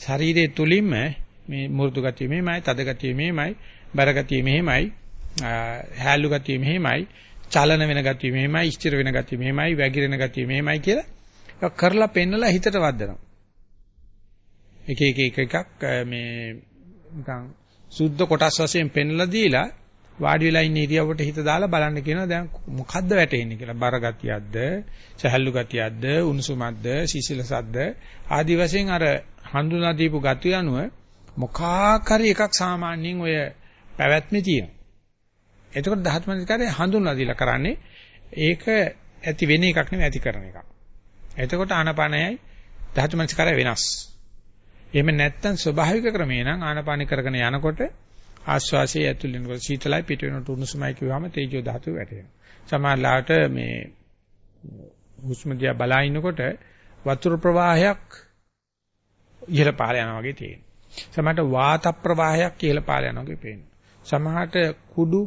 Speaker 1: ශරීරයේ තුලින්ම මේ මෘදු ගතිය මෙහෙමයි, තද ගතිය මෙහෙමයි, බර ගතිය මෙහෙමයි, හැලු ගතිය මෙහෙමයි, චලන වෙන ගතිය මෙහෙමයි, ස්ථිර වෙන ගතිය මෙහෙමයි, වැగిරෙන ගතිය මෙහෙමයි කියලා කරලා පෙන්නලා හිතට වදනවා. එක එක එක එකක් මේ නිකන් සුද්ධ කොටස් වශයෙන් පෙන්ලා දීලා වාඩි වෙලා ඉන්න ඉරියව්වට හිත දාලා බලන්න කියනවා දැන් මොකද්ද වැටෙන්නේ කියලා බර ගතියක්ද සහැල්ලු ගතියක්ද උණුසුමක්ද සිසිලසක්ද ආදි වශයෙන් අර හඳුනා දීපු ගතිය අනුව මොකක් හරි එකක් සාමාන්‍යයෙන් ඔය පැවැත්මේ තියෙනවා. එතකොට ධාතු මනසිකාරය හඳුන්වා දීලා කරන්නේ ඒක ඇති වෙන එකක් නෙවෙයි ඇති කරන එකක්. එතකොට ආනාපානයයි ධාතු මනසිකාරය වෙනස්. එහෙම නැත්තම් ස්වභාවික ක්‍රමේ නම් ආනාපාන කරගෙන යනකොට ආශ්වාසයේ ඇතුළේ වෙනකොට සීතලයි පිට වෙනකොට උණුසුමයි කියවම තේජෝ ධාතුව වැටෙනවා. සමහරලාට මේ හුස්ම දිහා බලනකොට වතුර ප්‍රවාහයක් ඉහළ පහළ යනවා වගේ තියෙනවා. සමහරට වාත ප්‍රවාහයක් ඉහළ පහළ යනවා වගේ පේනවා. සමහරට කුඩු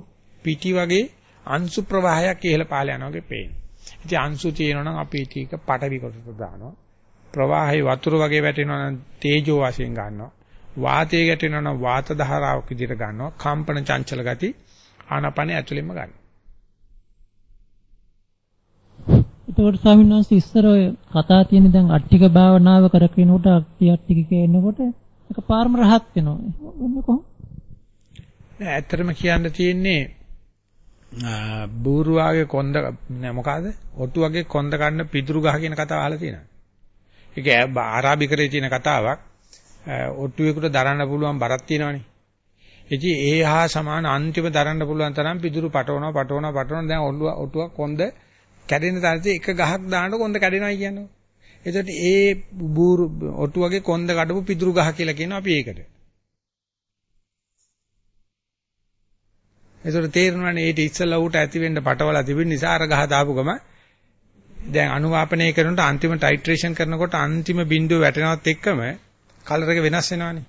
Speaker 1: පිටි වගේ අංශු ප්‍රවාහයක් ඉහළ පහළ යනවා වගේ පේනවා. ඉතින් අංශු තියෙනවා නම් අපි ටික පටවි කොටට දානවා. ප්‍රවාහයේ වතුර වගේ වැටෙනවා නම් තේජෝ වශයෙන් ගන්නවා. වාතයේ ගැටෙනවා නම් වාත ධාරාවක් විදිහට ගන්නවා. කම්පන චංචල ගති ආනාපානය ඇතුළෙන්ම ගන්නවා.
Speaker 3: එතකොට ස්වාමීන් වහන්සේ ඉස්සර ඔය කතා තියෙන දැන් අට්ටික භාවනාව කරකිනකොට අට්ටි අට්ටික කියනකොට ඒක පාරම රහත් වෙනවා. වෙන්නේ කොහොමද?
Speaker 1: ඇත්තටම කියන්න තියෙන්නේ බූරු වාගේ කොන්ද නෑ මොකಾದ? ඔට්ටු වගේ කොන්ද ගන්න පිදුරු ගහ කියන කතාව අහලා තියෙනවා. ඒක ආරාබිකරේ තියෙන කතාවක්. ඔට්ටුවෙකුට දරන්න පුළුවන් බරක් තියෙනවනේ. ඉතින් ඒ හා සමාන අන්තිම දරන්න පුළුවන් තරම් පිදුරු පටවනවා පටවනවා පටවනවා දැන් ඔට්ටුවක් කොන්ද කැඩෙන තරතේ එක ගහක් දාන්න කොන්ද කැඩෙනවා කියන්නේ. එතකොට ඒ බూరు ඔටු වගේ කොන්ද කඩපු පිදුරු ගහ කියලා කියනවා අපි ඒකට. එතකොට තේරෙනවානේ ඊට ඉස්සලා ඌට ඇති වෙන්න පටවලා තිබෙන නිසා අර ගහ දාපු ගම දැන් අනුවාපනය කරනකොට අන්තිම ටයිට්‍රේෂන් කරනකොට අන්තිම බිඳුව වැටෙනවත් එක්කම කලර් එක වෙනස් වෙනවානේ.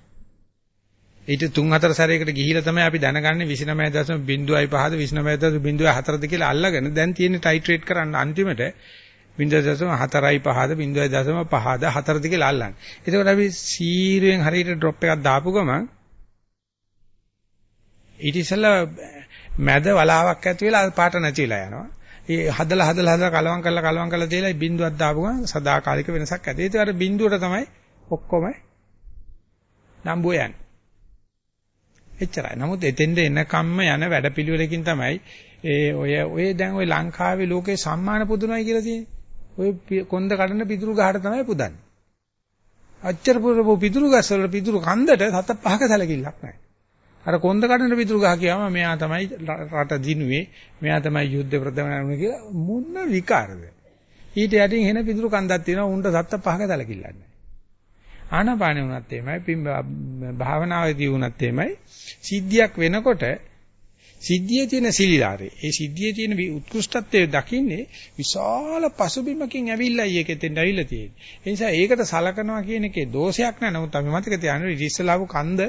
Speaker 1: ඊට 3-4 සැරයකට ගිහිලා තමයි අපි දැනගන්නේ 29.05ද 29.04ද කියලා අල්ලගෙන දැන් තියෙන ටයිට්‍රේට් කරන්න අන්තිමට 0.4යි 5ද 0.5ද 4ද කියලා අල්ලන්නේ. එතකොට අපි සීරුවෙන් හරියට ඩ්‍රොප් එකක් දාපු ගමන් ඊට ඉස්සෙල්ලා මැද වලාවක් ඇති වෙලා පාට නැතිලා යනවා. ඒ හදලා හදලා හදලා කලවම් කරලා කලවම් කරලා තියලා බිඳුවක් දාපු ගමන් සදාකාලික වෙනසක් ඇති. ඒක අර බිඳුවට තමයි ඔක්කොම නම්බුව යන්නේ. එච්චරයි. නමුත් එතෙන්ද එනකම්ම යන වැඩපිළිවෙලකින් තමයි ඒ ඔය ඔය දැන් ඔය ලංකාවේ ලෝකේ සම්මාන පුදුනයි කියලා තියෙන්නේ. ඔය කොන්ද කඩන පිටුරු ගහට තමයි පුදන්නේ. අච්චර පුරපු පිටුරු ගස්වල පිටුරු කන්දට සත පහක සැලකිල්ලක් නැහැ. අර කොන්ද කඩන පිටුරු ගහ කියවම මෙයා තමයි රට දිනුවේ, මෙයා තමයි යුද්ධ ප්‍රදමන කියලා මොන විකාරද? ඊට යටින් එන පිටුරු කන්දක් තියෙනවා උන්ට සත පහක සැලකිල්ලක් නැහැ. ආනාපානෙ වුණත් එහෙමයි භාවනාවේදී වුණත් එහෙමයි සිද්ධියක් වෙනකොට සිද්ධියේ තියෙන සිලිලාරේ ඒ සිද්ධියේ තියෙන උත්කෘෂ්ඨත්වය දකින්නේ විශාල පසුබිමකින් ඇවිල්ලා ඊකෙතෙන් ඇවිල්ලා තියෙන්නේ. ඒ නිසා ඒකට සලකනවා කියන එකේ දෝෂයක් නෑ. නමුත් අපි මතක තියාගන්න ඉතිස්සලාව කන්ද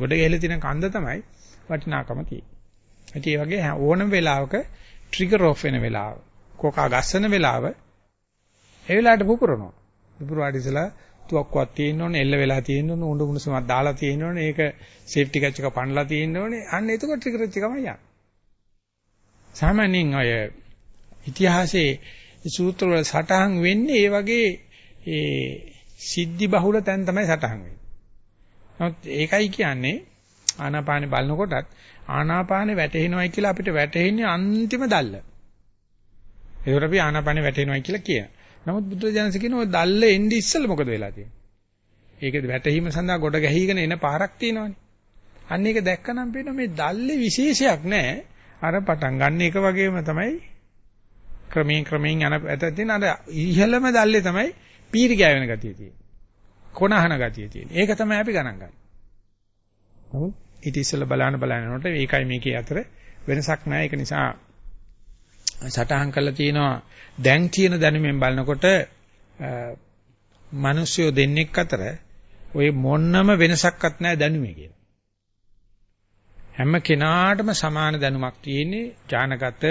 Speaker 1: ගොඩ ගැහිලා තියෙන කන්ද තමයි වටිනාකම තියෙන්නේ. ඒ වගේ ඕනම වෙලාවක ට්‍රිගර් ඔෆ් වෙන වෙලාව, කොකා ගස්සන වෙලාව ඒ වෙලාවට පුපුරනවා. පුපුරවාට ඉස්සලා තුවක්කුවක් තියෙන්න ඕනේ, එල්ල වෙලා තියෙන්න ඕනේ, උණු උණුසුමක් දාලා තියෙන්න ඕනේ, ඒක සේෆ්ටි කැච් එක පනලා තියෙන්න ඕනේ. අන්න එතකොට ට්‍රිගර් එක තමයි යන්නේ. සාමාන්‍යයෙන් අය ඉතිහාසයේ සූත්‍ර වල සටහන් වෙන්නේ ඒ වගේ ඒ සිද්ධි බහුල තැන් තමයි සටහන් වෙන්නේ. නමුත් ඒකයි කියන්නේ ආනාපානෙ බලනකොටත් ආනාපානෙ වැටෙනවයි කියලා අපිට වැටෙන්නේ අන්තිම දැල්ල. ඒකට අපි ආනාපානෙ වැටෙනවයි කියලා කියනවා. නමුත් බුදුරජාණන්ස කියන ඔය දැල්ල එන්නේ ඉස්සෙල්ල මොකද වෙලා තියෙන්නේ? ඒකද වැටහීම සඳහා ගොඩ ගැහිගෙන එන පාරක් තියෙනවනේ. අන්න ඒක දැක්කනම් පේනවා මේ දැල්ලේ විශේෂයක් නැහැ. අර පටන් ගන්න එක වගේම තමයි ක්‍රමයෙන් ක්‍රමයෙන් යන ඇත තියෙන අර ඉහළම දැල්ලේ තමයි පීරි ගෑවෙන ගතිය තියෙන්නේ. කොනහන ගතිය තියෙන්නේ. ඒක තමයි අපි ගණන් ගන්න. නමුත් ඊට ඉස්සෙල්ලා බලන්න බලන්න යනකොට ඒකයි මේකේ අතර වෙනසක් නැහැ. ඒක නිසා සටහන් කරලා තියෙනවා දැන් තියෙන දැනුමෙන් බලනකොට මිනිස්සු දෙන්නෙක් අතර ওই මොන්නම වෙනසක්වත් නැහැ දැනුමේ කියලා. හැම කෙනාටම සමාන දැනුමක් තියෙන්නේ ඥානගත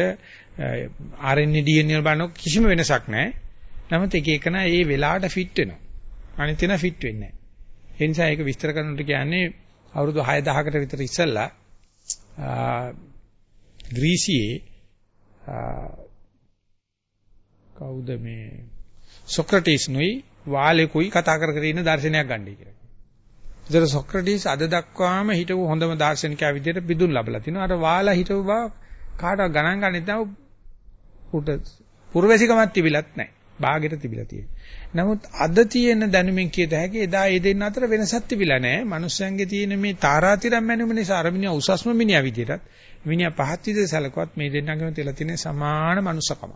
Speaker 1: RNA DNA වල බලනකොට කිසිම වෙනසක් නැහැ. නමුත් එක එකනා ඒ වෙලාවට ෆිට වෙනවා. අනිත් වෙනා ෆිට වෙන්නේ නැහැ. ඒ නිසා ඒක විස්තර කරනකොට කියන්නේ අවුරුදු 6000කට විතර ඉස්සෙල්ලා ග්‍රීසියේ කවුද මේ සොක්‍රටිස් නුයි වාලෙකුයි කතා කර කර ඉන්න දර්ශනයක් ගන්නයි කියලා. ඒතර සොක්‍රටිස් අද දක්වාම හිටපු හොඳම දාර්ශනිකයා විදිහට පිදුම් ලැබලා තිනවා. අර වාලා හිටපු බව කාටවත් ගණන් ගන්නෙත් නැව උට පුරවැසිකමක් තිබිලත් නැහැ. බාගෙට තිබිලා තියෙන්නේ. නමුත් අද තියෙන දැනුමින් කියත හැකි එදා ඒ දෙන්න අතර වෙනසක් තිබිලා නැහැ. මනුස්සයන්ගේ තියෙන මේ තාරාතිරම් මැනුම නිසා අර මිනිහා උසස්ම මිනිහා විදිහටත් මිනිහා පහත් විදිහට සැලකුවත් මේ දෙන්නගේම තියලා තියෙන සමාන මනුස්සකම.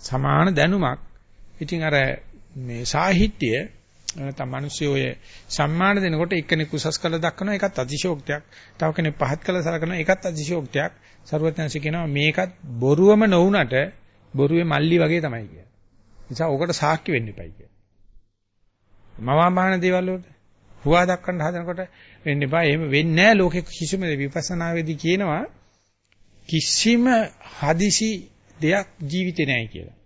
Speaker 1: සමාන දැනුමක්. ඉතින් අර මේ සාහිත්‍ය නැත්නම් මිනිස්සු ඔය සම්මාන දෙනකොට එක්කෙනෙක් උසස් කළ දක්වනවා ඒකත් අතිශෝක්තියක්. තව කෙනෙක් පහත් කළ සලකනවා ඒකත් අතිශෝක්තියක්. සරුවත්‍යංශ කියනවා මේකත් බොරුවම නොවුනට බොරුවේ මල්ලි වගේ තමයි කියන්නේ. නිසා ඕකට සාක්ෂි වෙන්න එපයි කියන්නේ. මවාමාන දේවල් වලට හුවා දක්වන්න හදනකොට වෙන්න එපා. එහෙම වෙන්නේ නැහැ ලෝකෙ කිසිම විපස්සනාවේදී කියනවා කිසිම හදිසි දෙයක් ජීවිතේ නැහැ කියලා.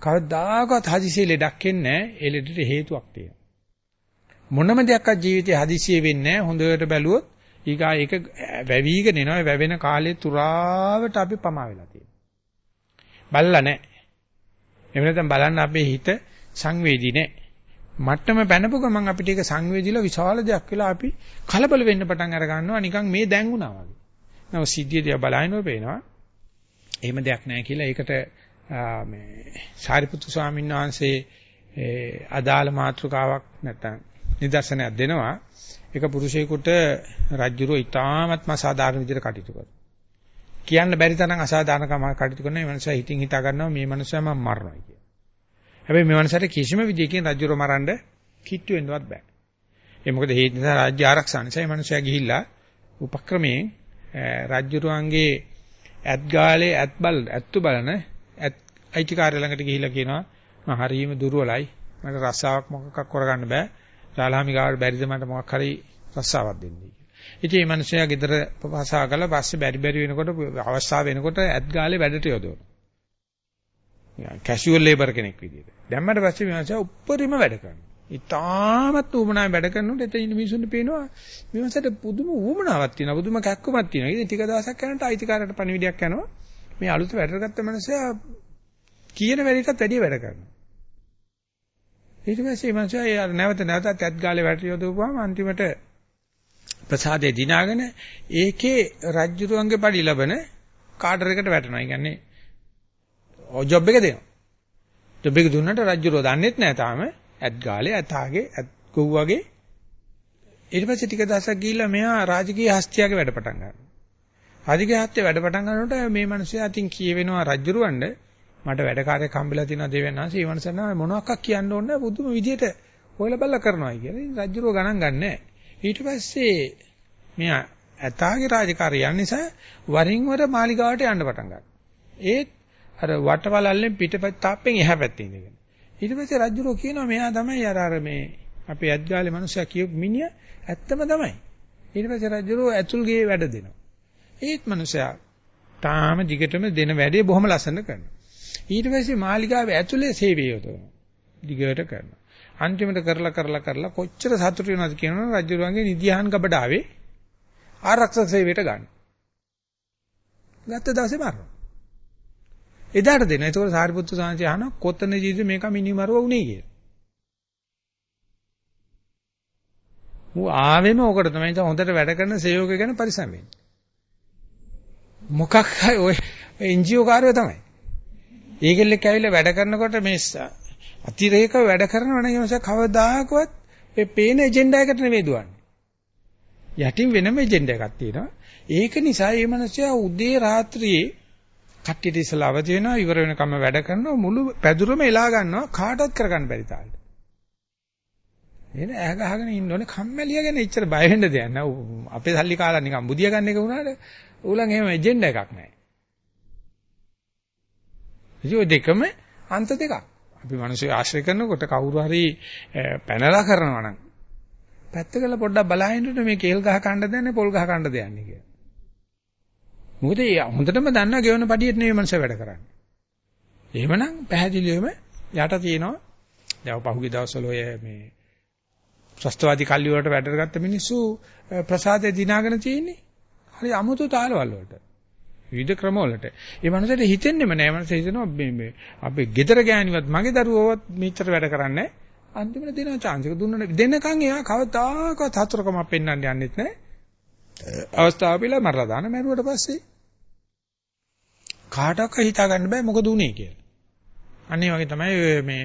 Speaker 1: කවදාකවත් හදිසියෙ ලෙඩක් එන්නේ නැහැ. ඒ ලෙඩට හේතුවක් තියෙනවා. මොනම දෙයක්වත් ජීවිතේ හදිසියෙ වෙන්නේ නැහැ. හොඳට බැලුවොත් ඊගා ඒක වැවිගෙන එනවා. වැවෙන කාලේ තුරාවට අපි පමා වෙලා තියෙනවා. බල්ලා නැහැ. එහෙම නැත්නම් බලන්න අපේ හිත සංවේදී නැහැ. මට්ටම පැනපු ගමන් අපිට ඒක සංවේදීලා විශාල දෙයක් වෙලා අපි කලබල වෙන්න පටන් අර ගන්නවා නිකන් මේ දැන් වුණා වගේ. නම සිද්ධිය දිහා බලනකොට පේනවා එහෙම දෙයක් නැහැ කියලා ඒකට මේ සාරිපුත්තු ස්වාමීන් වහන්සේ අදාළ මාතෘකාවක් නැත්නම් නිදර්ශනයක් දෙනවා. ඒක පුරුෂයෙකුට රජ්ජුරුව ඉතාමත්ම අසාධාරණ විදිහට කටයුතු කරනවා. කියන්න බැරි තරම් අසාධාරණකම කටයුතු කරන මේ මනුස්සයා හිතින් හිතා ගන්නවා මේ මනුස්සයා මම මරනවා කියලා. හැබැයි මේ මනුස්සයාට කිසිම විදියකින් රජ්ජුරුව මරන්න කිට්ටු වෙන්නවත් බෑ. ඒ මොකද හේතු නිසා රාජ්‍ය ආරක්ෂා නිසා මේ මනුස්සයා ගිහිල්ලා උපක්‍රමයෙන් රජ්ජුරුවන්ගේ ඇත් ගාලේ ඇත් බල ඇත්තු බලන ඇත් අයිතිකාරය ළඟට ගිහිල්ලා කියනවා මම හරීම දුර්වලයි මට රස්සාවක් මොකක්ක් කරගන්න බෑ රාලහාමි ගාවට බැරිද මට මොකක් හරි රස්සාවක් දෙන්න කියලා. ඉතින් මේ මිනිස්සයා ගෙදර පසා කළා පස්සේ බැරි බැරි වෙනකොට අවස්ථාව වෙනකොට ඇත් ගාලේ වැඩට යොදවනවා. කැෂුවල් ලේබර් කෙනෙක් විදියට. දැම්මට පස්සේ මේ මිනිස්සයා උප්පරිම වැඩ කරනවා. ඉතාමත් උමනාවෙන් වැඩ කරනකොට එතන ඉන්න මිනිසුන්ට පේනවා මේ මිනිස්සට පුදුම උමනාවක් තියෙනවා පුදුම කැක්කමක් තියෙනවා. ඉතින් ටික දවසක් යනකොට අයිතිකාරයට පණිවිඩයක් යනවා. මේ අලුත වැඩ කරගත්ත මිනිස්සයා කියන වැඩේටත් වැඩිය වැඩ කරනවා. ඊට පස්සේ මේ මිනිස්සයා නැවත නැවතත් ඇත් ගාලේ වැට යොදවපුවාම අන්තිමට ප්‍රසාදේ දිනාගෙන ඒකේ රජ්ජුරුවන්ගේ පඩි ලබන කාඩර් එකට වැටෙනවා. ඒ කියන්නේ ජොබ් එක දෙනවා. ජොබ් එක දුන්නට රජ්ජුරුව දන්නෙත් නැහැ තාම. ඇත් ගාලේ ඇතාගේ ඇත් ගොව්වගේ ඊට පස්සේ ටික දවසක් ගිහිල්ලා මෙහා රාජකීය හස්තියාගේ වැඩ පටන් ගන්නවා. රාජකීය හස්තිය වැඩ පටන් ගන්නකොට මේ මිනිස්සයා අතින් කියවෙනවා රජ්ජුරුවන්ට මට වැඩකාරයෙක් හම්බෙලා තියෙනවා දෙවියන්වහන්සේ ඒ මනසන මොනවාක් කියන්න ඕනේ බුදුම විදියට හොයලා බලලා කරනවා කියලා. ඉතින් රජුරෝ ගණන් ගන්නෑ. ඊට පස්සේ මෙයා ඇතාගේ රාජකාරිය යන නිසා වරින් වර මාලිගාවට යන්න පටන් ගන්නවා. ඒත් අර වටවලල්ලෙන් පිටපැත්ත තාප්පෙන් එහා පැත්තේ ඉඳගෙන. ඊට පස්සේ රජුරෝ කියනවා මෙයා තමයි අර අර මේ අපේ ඇත්ගාලේ මිනිස්සයා කියපු මිනිහා ඇත්තම තමයි. ඊට පස්සේ රජුරෝ ඇතුල්ගේ වැඩ දෙනවා. ඒත් මිනිස්සයා තාම දිගටම දෙන වැඩේ බොහොම ලස්සන කරනවා. ඊට පස්සේ මාලිගාවේ ඇතුලේ සේවය යොදවනවා. දිගට කරනවා. අන්තිමට කරලා කරලා කරලා කොච්චර සතුටු වෙනවද කියනවනම් රජුරුවන්ගේ නිදිහාන් ගබඩාවේ ආරක්ෂක සේවයට ගන්න. ගත්ත දවසේ මරනවා. එදාට දෙන. ඒතකොට සාරිපුත්තු සාංශය අහනවා කොතනදීද මේක මිනිමරුව උනේ කියලා. මු ආවෙම ඕකට තමයි හොඳට වැඩ කරන සේවක ගැන පරිස්සම් වෙන්නේ. මොකක් හරි ඔය එන්ජිஓ කාර්යය තමයි. ඒකෙල්ලෙක් ඇවිල්ලා වැඩ කරනකොට මේ අතිරේක වැඩ කරනවා නම් එමස කවදාකවත් මේ පේන එජෙන්ඩා එකට නෙවෙයි දුවන්නේ. යටින් වෙනම එජෙන්ඩා එකක් තියෙනවා. ඒක නිසා මේ මිනිස්සයා උදේ රාත්‍රියේ කට්ටියට ඉස්සලා අවදි වෙනවා ඉවර වෙනකම් වැඩ කරනවා මුළු පැදුරම එලා ගන්නවා කාටවත් කරගන්න බැරි තාලෙට. එන ඇහ ගහගෙන ඉන්න ඕනේ කම්මැලිය ගැන එච්චර බය වෙන්න දෙයක් නෑ. අපේ සල්ලි කාලා නිකන් බුදිය ගන්න එක වුණාට ඌලන් එහෙම එජෙන්ඩා එකක් නෑ. ඉතින් දෙකම අන්ත දෙකක්. අපි මිනිස්සු ආශ්‍රය කරනකොට කවුරු හරි පැනලා කරනවා නම් පැත්තකල පොඩ්ඩක් බලහින්නට මේ කේල් ගහ කන්න දෙන්නේ පොල් ගහ කන්න දෙන්නේ කියලා. මොකද ඒ හොඳටම දන්නා ගෙවන පඩියට නෙවෙයි මනස වැඩ කරන්නේ. එහෙමනම් පැහැදිලිවම යට තියෙනවා දැන් පහුගිය දවස්වල ඔය මේ ශස්ත්‍රවාදී කල්ලි වලට වැඩ ගත්ත මිනිස්සු ප්‍රසාදේ දිනාගෙන තියෙන්නේ. හරි අමුතු තාලවල වලට. විවිධ ක්‍රම වලට. ඒ මනසට හිතෙන්නෙම නෑ. මනස හිතනවා මේ මේ අපේ ගෙදර ගෑණිවත් මගේ දරුවවත් මෙච්චර වැඩ කරන්නේ අන්තිමට දෙනවා chance එක දුන්නොත් දෙනකන් එයා කවදාකවත් හතරකම පෙන්වන්න යන්නෙත් නෑ. අවස්ථාව පිළ මරලා දාන මරුවට පස්සේ කාටවත් හිතා ගන්න බෑ මොකද උනේ කියලා. අනිත් වගේ තමයි මේ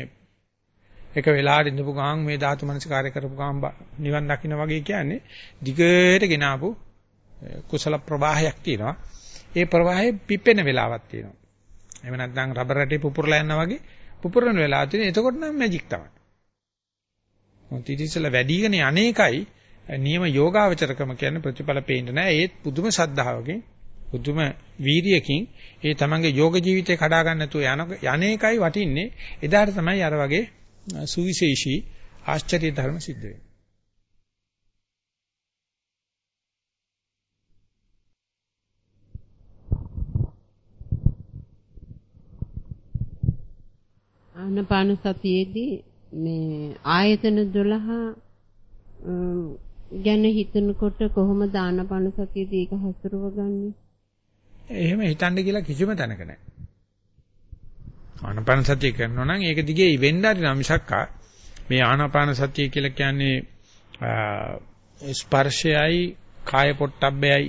Speaker 1: එක වෙලාවට ඉඳපු ගමන් මේ ධාතු මනසිකාරය කරපු ගමන් නිවන් දකින්න වගේ කියන්නේ දිගට ගෙනාවු කුසල ප්‍රවාහයක් තියෙනවා. ඒ ප්‍රවාහය පිපෙන වෙලාවක් තියෙනවා. එහෙම නැත්නම් රබර් රැටි පුපුරලා යනවා වගේ පුපුරන වෙලාව තියෙන. එතකොට නම් මැජික් තමයි. මොකද ඉතිසල වැඩිගෙන අනේකයි නියම යෝගාවචරකම කියන්නේ ප්‍රතිඵල පේන්න නෑ. ඒත් පුදුම ශ්‍රද්ධාවකින් පුදුම වීරියකින් ඒ තමන්ගේ යෝග ජීවිතේ කඩා ගන්න නැතුව යන යන්නේකයි වටින්නේ. එදාට තමයි අර වගේ සුවිශේෂී ආශ්චර්ය ධර්ම සිද්ධ වෙන්නේ.
Speaker 4: ආනපාන සතියේදී මේ ආයතන 12 ගැන හිතනකොට කොහොමද ආනපාන සතියේදී ඒක හසුරව ගන්නෙ?
Speaker 1: එහෙම හිතන්න කියලා කිසිම තැනක නැහැ. ආනපාන සතිය කරනවා නම් ඒක දිගේ ඉවෙන්න හරි නම් මිසක්කා මේ ආනාපාන සතිය කියලා කියන්නේ ස්පර්ශයයි කාය පොට්ටබ්බයයි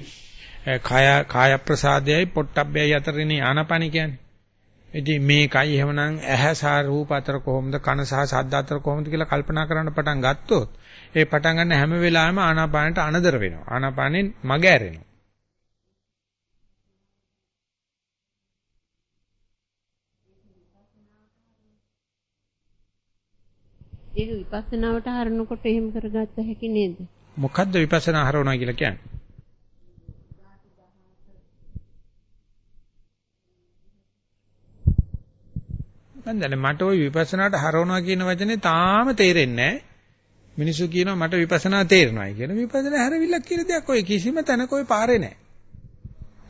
Speaker 1: කාය කාය ප්‍රසාදයයි පොට්ටබ්බයයි අතරිනේ ආනාපාන කියන්නේ. ඉතින් මේකයි එහෙමනම් ඇහැ සහ රූප අතර කොහොමද කන සහ ශබ්ද අතර කොහොමද කියලා කල්පනා කරන්න පටන් ගත්තොත් ඒ පටන් ගන්න හැම වෙලාවෙම ආනාපානට අනදර වෙනවා. ආනාපානෙන් මග ඇරෙනවා.
Speaker 4: ඒක විපස්සනාවට හරනකොට එහෙම කරගත්ත හැකි නේද?
Speaker 1: මොකද්ද විපස්සනා හරවනවා කියලා කියන්නේ? මම දන්නේ මට ওই විපස්සනාට හරවනවා කියන වචනේ තාම තේරෙන්නේ නැහැ. මිනිස්සු කියනවා මට විපස්සනා තේරෙනවායි කියලා. විපස්සනා හැරවිල්ලක් කියලා දෙයක් ඔය කිසිම තැනක ඔය පාරේ නැහැ.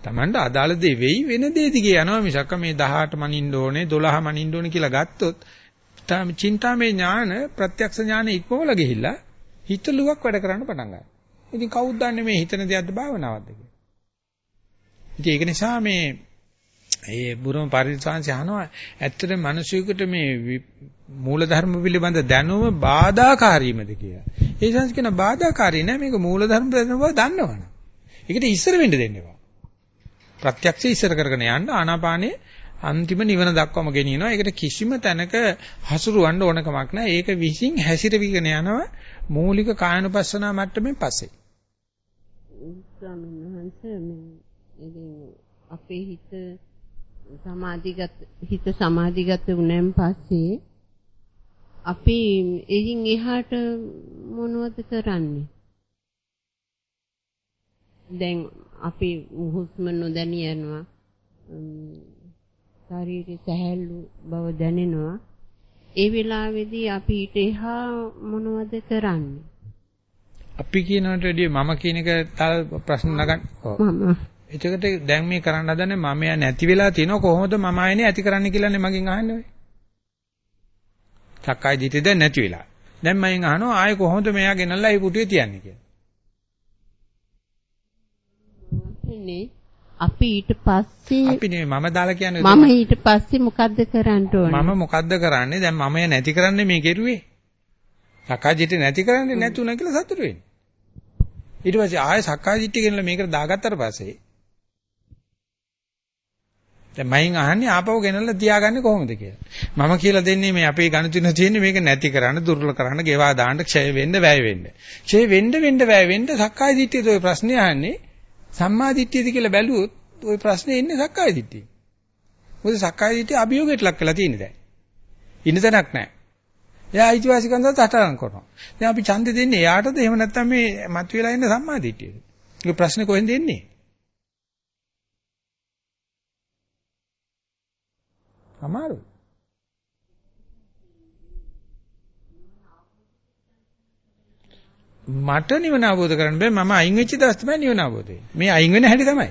Speaker 1: Tamanට අදාළ දේ වෙයි වෙන දේ දිගේ යනවා මිසක් මේ 18 මනින්න ඕනේ 12 මනින්න ඕනේ කියලා ගත්තොත් චින්තාමේ ඥාන ප්‍රත්‍යක්ෂ ඥාන ඉක්මවල ගිහිල්ලා හිතලුවක් වැඩ කරන්න පටන් ගන්නවා. ඉතින් කවුද දන්නේ මේ හිතන දෙයක්ද භාවනාවක්ද කියලා. ඉතින් ඒක නිසා මේ ඒ බුරුම පරිසංශය අහනවා ඇත්තට මිනිසෙකුට මේ මූලධර්ම පිළිබඳ දැනුම බාධාකාරීමද කියලා. ඒ සංස් කියන බාධාකාරී නෑ මේක මූලධර්ම දැනුම බව දන්නවනේ. ඒකට ඉස්සර වෙන්න දෙන්න එපා. ප්‍රත්‍යක්ෂ ඉස්සර කරගෙන යන්න ආනාපානේ අන්තිම නිවන දක්වාම ගෙනියනවා. ඒකට කිසිම තැනක හසුරවන්න ඕන කමක් නැහැ. ඒක විසින් හැසිරවිගෙන යනවා මූලික කායනුපස්සනා මට්ටමින් පස්සේ.
Speaker 4: ස්වාමීන් වහන්සේ මේ අපේ හිත සමාධිගත හිත සමාධිගත වුණාන් පස්සේ අපි එයින් එහාට මොනවද කරන්නේ? දැන් අපි හුස්ම නොදැනිය යනවා. ශරීරයේ සැහැල්ලු බව දැනෙනවා. ඒ වෙලාවේදී අපි ඊට එහා මොනවද කරන්නේ?
Speaker 1: අපි කියනකට වැඩිය මම කියන එක තව ප්‍රශ්න නගන්න.
Speaker 4: මම
Speaker 1: එතකොට දැන් මේ කරන්න හදන්නේ මම යා නැති වෙලා තියෙනවා කොහොමද මම ආයනේ ඇති කරන්න කියලානේ මගෙන් අහන්නේ. සක්කාය දිටි දැන් නැති වෙලා. දැන් මම අහනවා ආයේ කොහොමද මෙයා ගෙනල්ලා ඒ පුටුවේ තියන්නේ කියලා.
Speaker 4: අපි ඊට පස්සේ
Speaker 1: අපි නෙමෙයි මම දාලා කියන්නේ
Speaker 4: මම ඊට පස්සේ මොකද්ද කරන්න ඕනේ
Speaker 1: මම මොකද්ද කරන්නේ දැන් මම නැති කරන්නේ මේ කෙරුවේ සක්කායදිට නැති කරන්නේ නැතුණා කියලා සතුටු වෙන්නේ ඊට පස්සේ ආයෙ සක්කායදිට ගෙනලා මේකට දාගත්තට පස්සේ දැන් මයින් අහන්නේ ආපහු ගෙනල්ලා තියාගන්නේ කොහොමද කියලා මම කියලා දෙන්නේ මේ අපේ ගණතුන තියෙන්නේ මේක නැති කරන්න දුර්වල කරන්න ගෙවා දාන්න ක්ෂය වෙන්න වැය වෙන්න ක්ෂය වෙන්න වෙන්න වැය වෙන්න සක්කායදිට්ඨියද ඔය ප්‍රශ්නේ අහන්නේ සම්මා දිට්ඨියද කියලා බැලුවොත් ওই ප්‍රශ්නේ ඉන්නේ සක්කාය දිට්ඨිය. මොකද සක්කාය දිට්ඨිය අභියෝගයට ලක් වෙලා තියෙන්නේ දැන්. ඉන්න තැනක් නැහැ. එයා අයිතිවාසිකම් දත් හටරම් කරනවා. දැන් අපි ඡන්දෙ දෙන්නේ එයාටද එහෙම නැත්නම් මේ මතුවලා ඉන්න සම්මා දිට්ඨියද? ඒ ප්‍රශ්නේ කොහෙන්ද එන්නේ? අමාරුයි. මට නිවන අවබෝධ කරගන්න බෑ මම අයින් වෙච්ච දවස් තමයි නිවන අවබෝධ වෙන්නේ. මේ අයින් වෙන හැටි තමයි.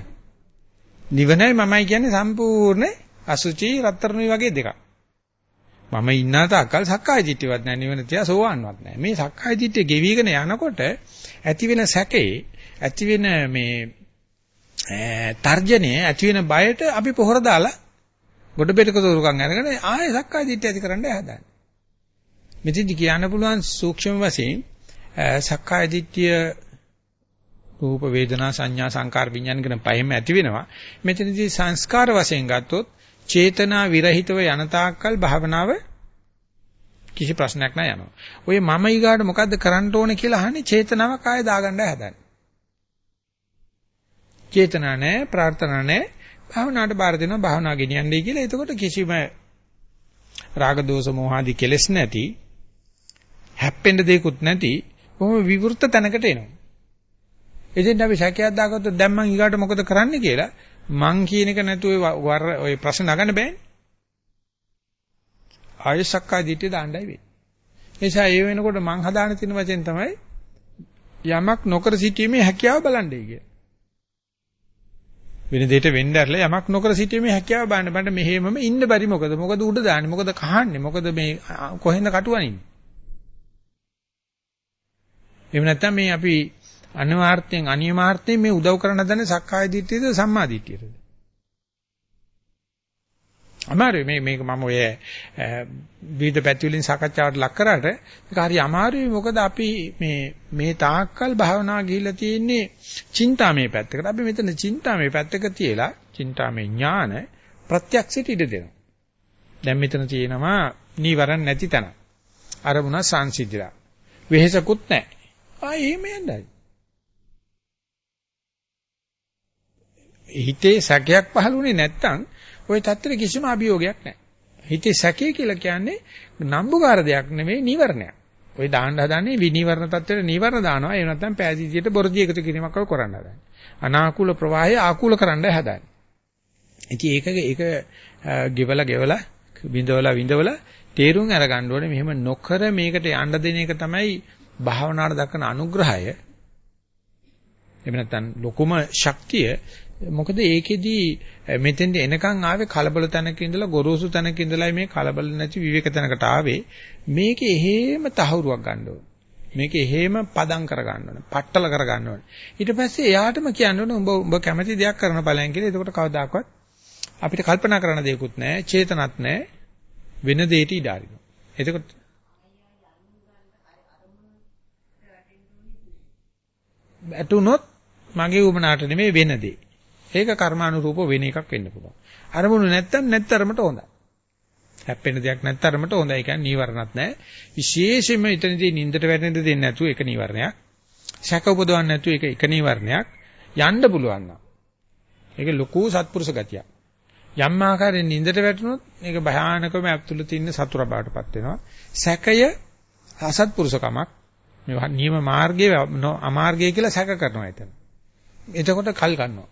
Speaker 1: නිවනයි මමයි කියන්නේ සම්පූර්ණ අසුචි රත්තරණුයි වගේ දෙකක්. මම ඉන්නා තාක්කල් සක්කාය දිට්ඨියවත් නැහැ නිවන තියා සෝවන්නවත් නැහැ. මේ සක්කාය දිට්ඨිය ගෙවිගෙන යනකොට ඇති වෙන සැකේ ඇති වෙන මේ තර්ජනය ඇති වෙන බයට අපි පොහොර දාලා ගොඩ බෙටක දෝරුකම් අරගෙන ආයෙ සක්කාය දිට්ඨිය ඇති කරන්න හදන්නේ. මෙතෙන්දි කියන්න පුළුවන් සූක්ෂම වශයෙන් සක්කාය දිට්ඨිය රූප වේදනා සංඥා සංකාර විඥාන කියන පහෙම ඇති වෙනවා. මෙතනදී සංස්කාර වශයෙන් ගත්තොත් චේතනා විරහිතව යන තාක්කල් භාවනාව කිසි ප්‍රශ්නයක් නැහැ යනවා. ඔය මම ඊගාට මොකද්ද කරන්න ඕනේ කියලා අහන්නේ චේතනාවක් ආයෙ දාගන්න හදන්නේ. චේතනා නැහැ, ප්‍රාර්ථනා නැහැ. භාවනාවට බාර දෙනවා භාවනා ගෙනියන්නයි කියලා. එතකොට කිසිම රාග දෝෂ මෝහ ආදී කෙලෙස් නැති හැප්පෙන්න දෙයක්වත් නැති කොහොම විවෘත තැනකට එනවා. එදින් අපි ශක්‍යයක් දාගත්තොත් දැන් මං ඊගාට මොකද කරන්න කියලා මං කියන එක නැතුව ඔය ප්‍රශ්න නගන්න බෑනේ. ආයෙ සක්කාය දිට්ඨිය දාන්නයි වෙන්නේ. ඒ නිසා ඒ වෙනකොට මං හදාන තියෙන වචෙන් තමයි යමක් නොකර සිටීමේ හැකියාව බලන්නේ කිය. වෙන දෙයකට වෙන්න ඇරලා යමක් නොකර සිටීමේ හැකියාව බලන්න බන්න මෙහෙමම ඉන්න බැරි මොකද? මොකද උඩ දාන්නේ? මොකද කහන්නේ? මොකද මේ කොහෙන්ද කටුවනින්නේ? එහෙම නැත්නම් මේ අපි අනිවාර්යෙන් අනියමාර්ථයෙන් මේ උදව් කරන දන්නේ සක්කාය දිට්ඨියද සම්මා දිට්ඨියද? අමාරුයි මේ මේක මම ඔය විවිධ පැති වලින් සාකච්ඡාවට ලක් කරාට ඒක හරි අමාරුයි මොකද අපි මේ මේ තාක්කල් භාවනා ගිහිල්ලා තියෙන්නේ චින්තාමේ පැත්තකට. අපි මෙතන චින්තාමේ පැත්තක තියලා චින්තාමේ ඥාන ප්‍රත්‍යක්ෂයට ඉඩ දෙනවා. දැන් මෙතන තියෙනවා නීවරණ නැති තැන. අරමුණ සංසිද්ධිලා. වෙහෙසකුත් නැහැ. ආ එහෙම යන්නයි. හිතේ සැකයක් පහළුනේ නැත්තම් ওই தත්තර කිසිම අභියෝගයක් නැහැ. හිතේ සැකේ කියලා කියන්නේ නම්බුකාර දෙයක් නෙමෙයි නිවරණයක්. ඔය දාන්න හදන්නේ විනිවරණ தත්තර නිවරණ දානවා. ඒ නැත්තම් පෑදීදියට බොරදී එකතු කිරීමක් අව කරන්න හදන්නේ. අනාකූල ප්‍රවාහය ආකූල කරන්න හදන්නේ. ඉතින් ඒක ඒක ගෙවලා ගෙවලා විඳවලා විඳවලා තේරුම් අරගන්න ඕනේ මෙහෙම නොකර මේකට යන්න දෙන එක තමයි භාවනාවට දක්වන අනුග්‍රහය. එහෙම නැත්නම් ලොකුම ශක්තිය මොකද ඒකෙදී මෙතෙන්ද එනකන් ආවේ කලබල තැනක ඉඳලා ගොරෝසු තැනක ඉඳලා මේ කලබල නැති විවේක තැනකට ආවේ. මේක එහෙම තහවුරුවක් ගන්න ඕන. මේක එහෙම පදම් කර ගන්න ඕන පట్టල කර ගන්න ඕන. ඊට පස්සේ එයාටම කියන්න ඕන උඹ උඹ කැමති දෙයක් කරන බලයන් කියලා. එතකොට කවදාකවත් අපිට කල්පනා කරන්න දෙයක්වත් නැහැ චේතනත් නැහැ වෙන දෙයකට ඉඩ අරිනවා එතකොට ඇතුනොත් මගේ උමනාට නෙමෙයි වෙන දෙය ඒක කර්මානුරූප වෙන එකක් වෙන්න පුළුවන්. අරමුණු නැත්තම් නැත්තරමට හොඳයි. හැප්පෙන දෙයක් නැත්තරමට හොඳයි. ඒ කියන්නේ නීවරණත් නැහැ. විශේෂයෙන්ම ඊතනදී නින්දට වැටෙන්න දෙන්නේ නැතුව ඒක නීවරණයක්. සැක උපදවන්න නැතුව ඒක එක නීවරණයක්. යන්න පුළුවන් නම්. ඒක ලොකු සත්පුරුෂ ගතියක්. යම් ආකාරයෙන් නින්දට වැටුනොත් ඒක භයානකම ඇතුළත ඉන්න සතුර බාටපත් වෙනවා. සැකය අසත්පුරුෂකමක්. මේ නියම මාර්ගයේ අමාර්ගය කියලා සැක කරනවා එතන. එතකොට කල් ගන්නවා.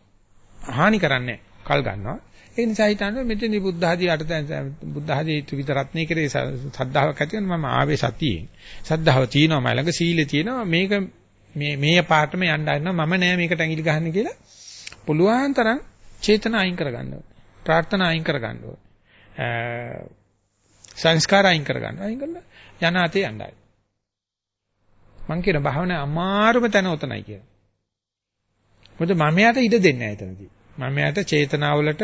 Speaker 1: හානි කරන්නේ කල් ගන්නවා. ඒ නිසා හිතන්නේ මෙතනදී බුද්ධ ආදී අට බුද්ධ ආදී විතරත්නේ කරේ සද්ධාවක් ඇති වෙන මම ආවේ සතියෙන්. සද්ධාව තියෙනවා මම ළඟ සීලෙ තියෙනවා මේක මේ මේ පාටම යන්න හදනවා මම නෑ මේකට ඇඟිලි ගහන්න කියලා පුළුවන් තරම් චේතන අයින් කරගන්න ඕනේ. ප්‍රාර්ථනා අයින් කරගන්න ඕනේ. සංස්කාර අයින් කරගන්න. අයින් කළා යනාතේ යන්නයි. මං කියන භාවනා අමාරුම තැන උතනයි කියලා. මොකද මම යට ඉඩ දෙන්නේ නැහැ එතනදී. මම යට චේතනාවලට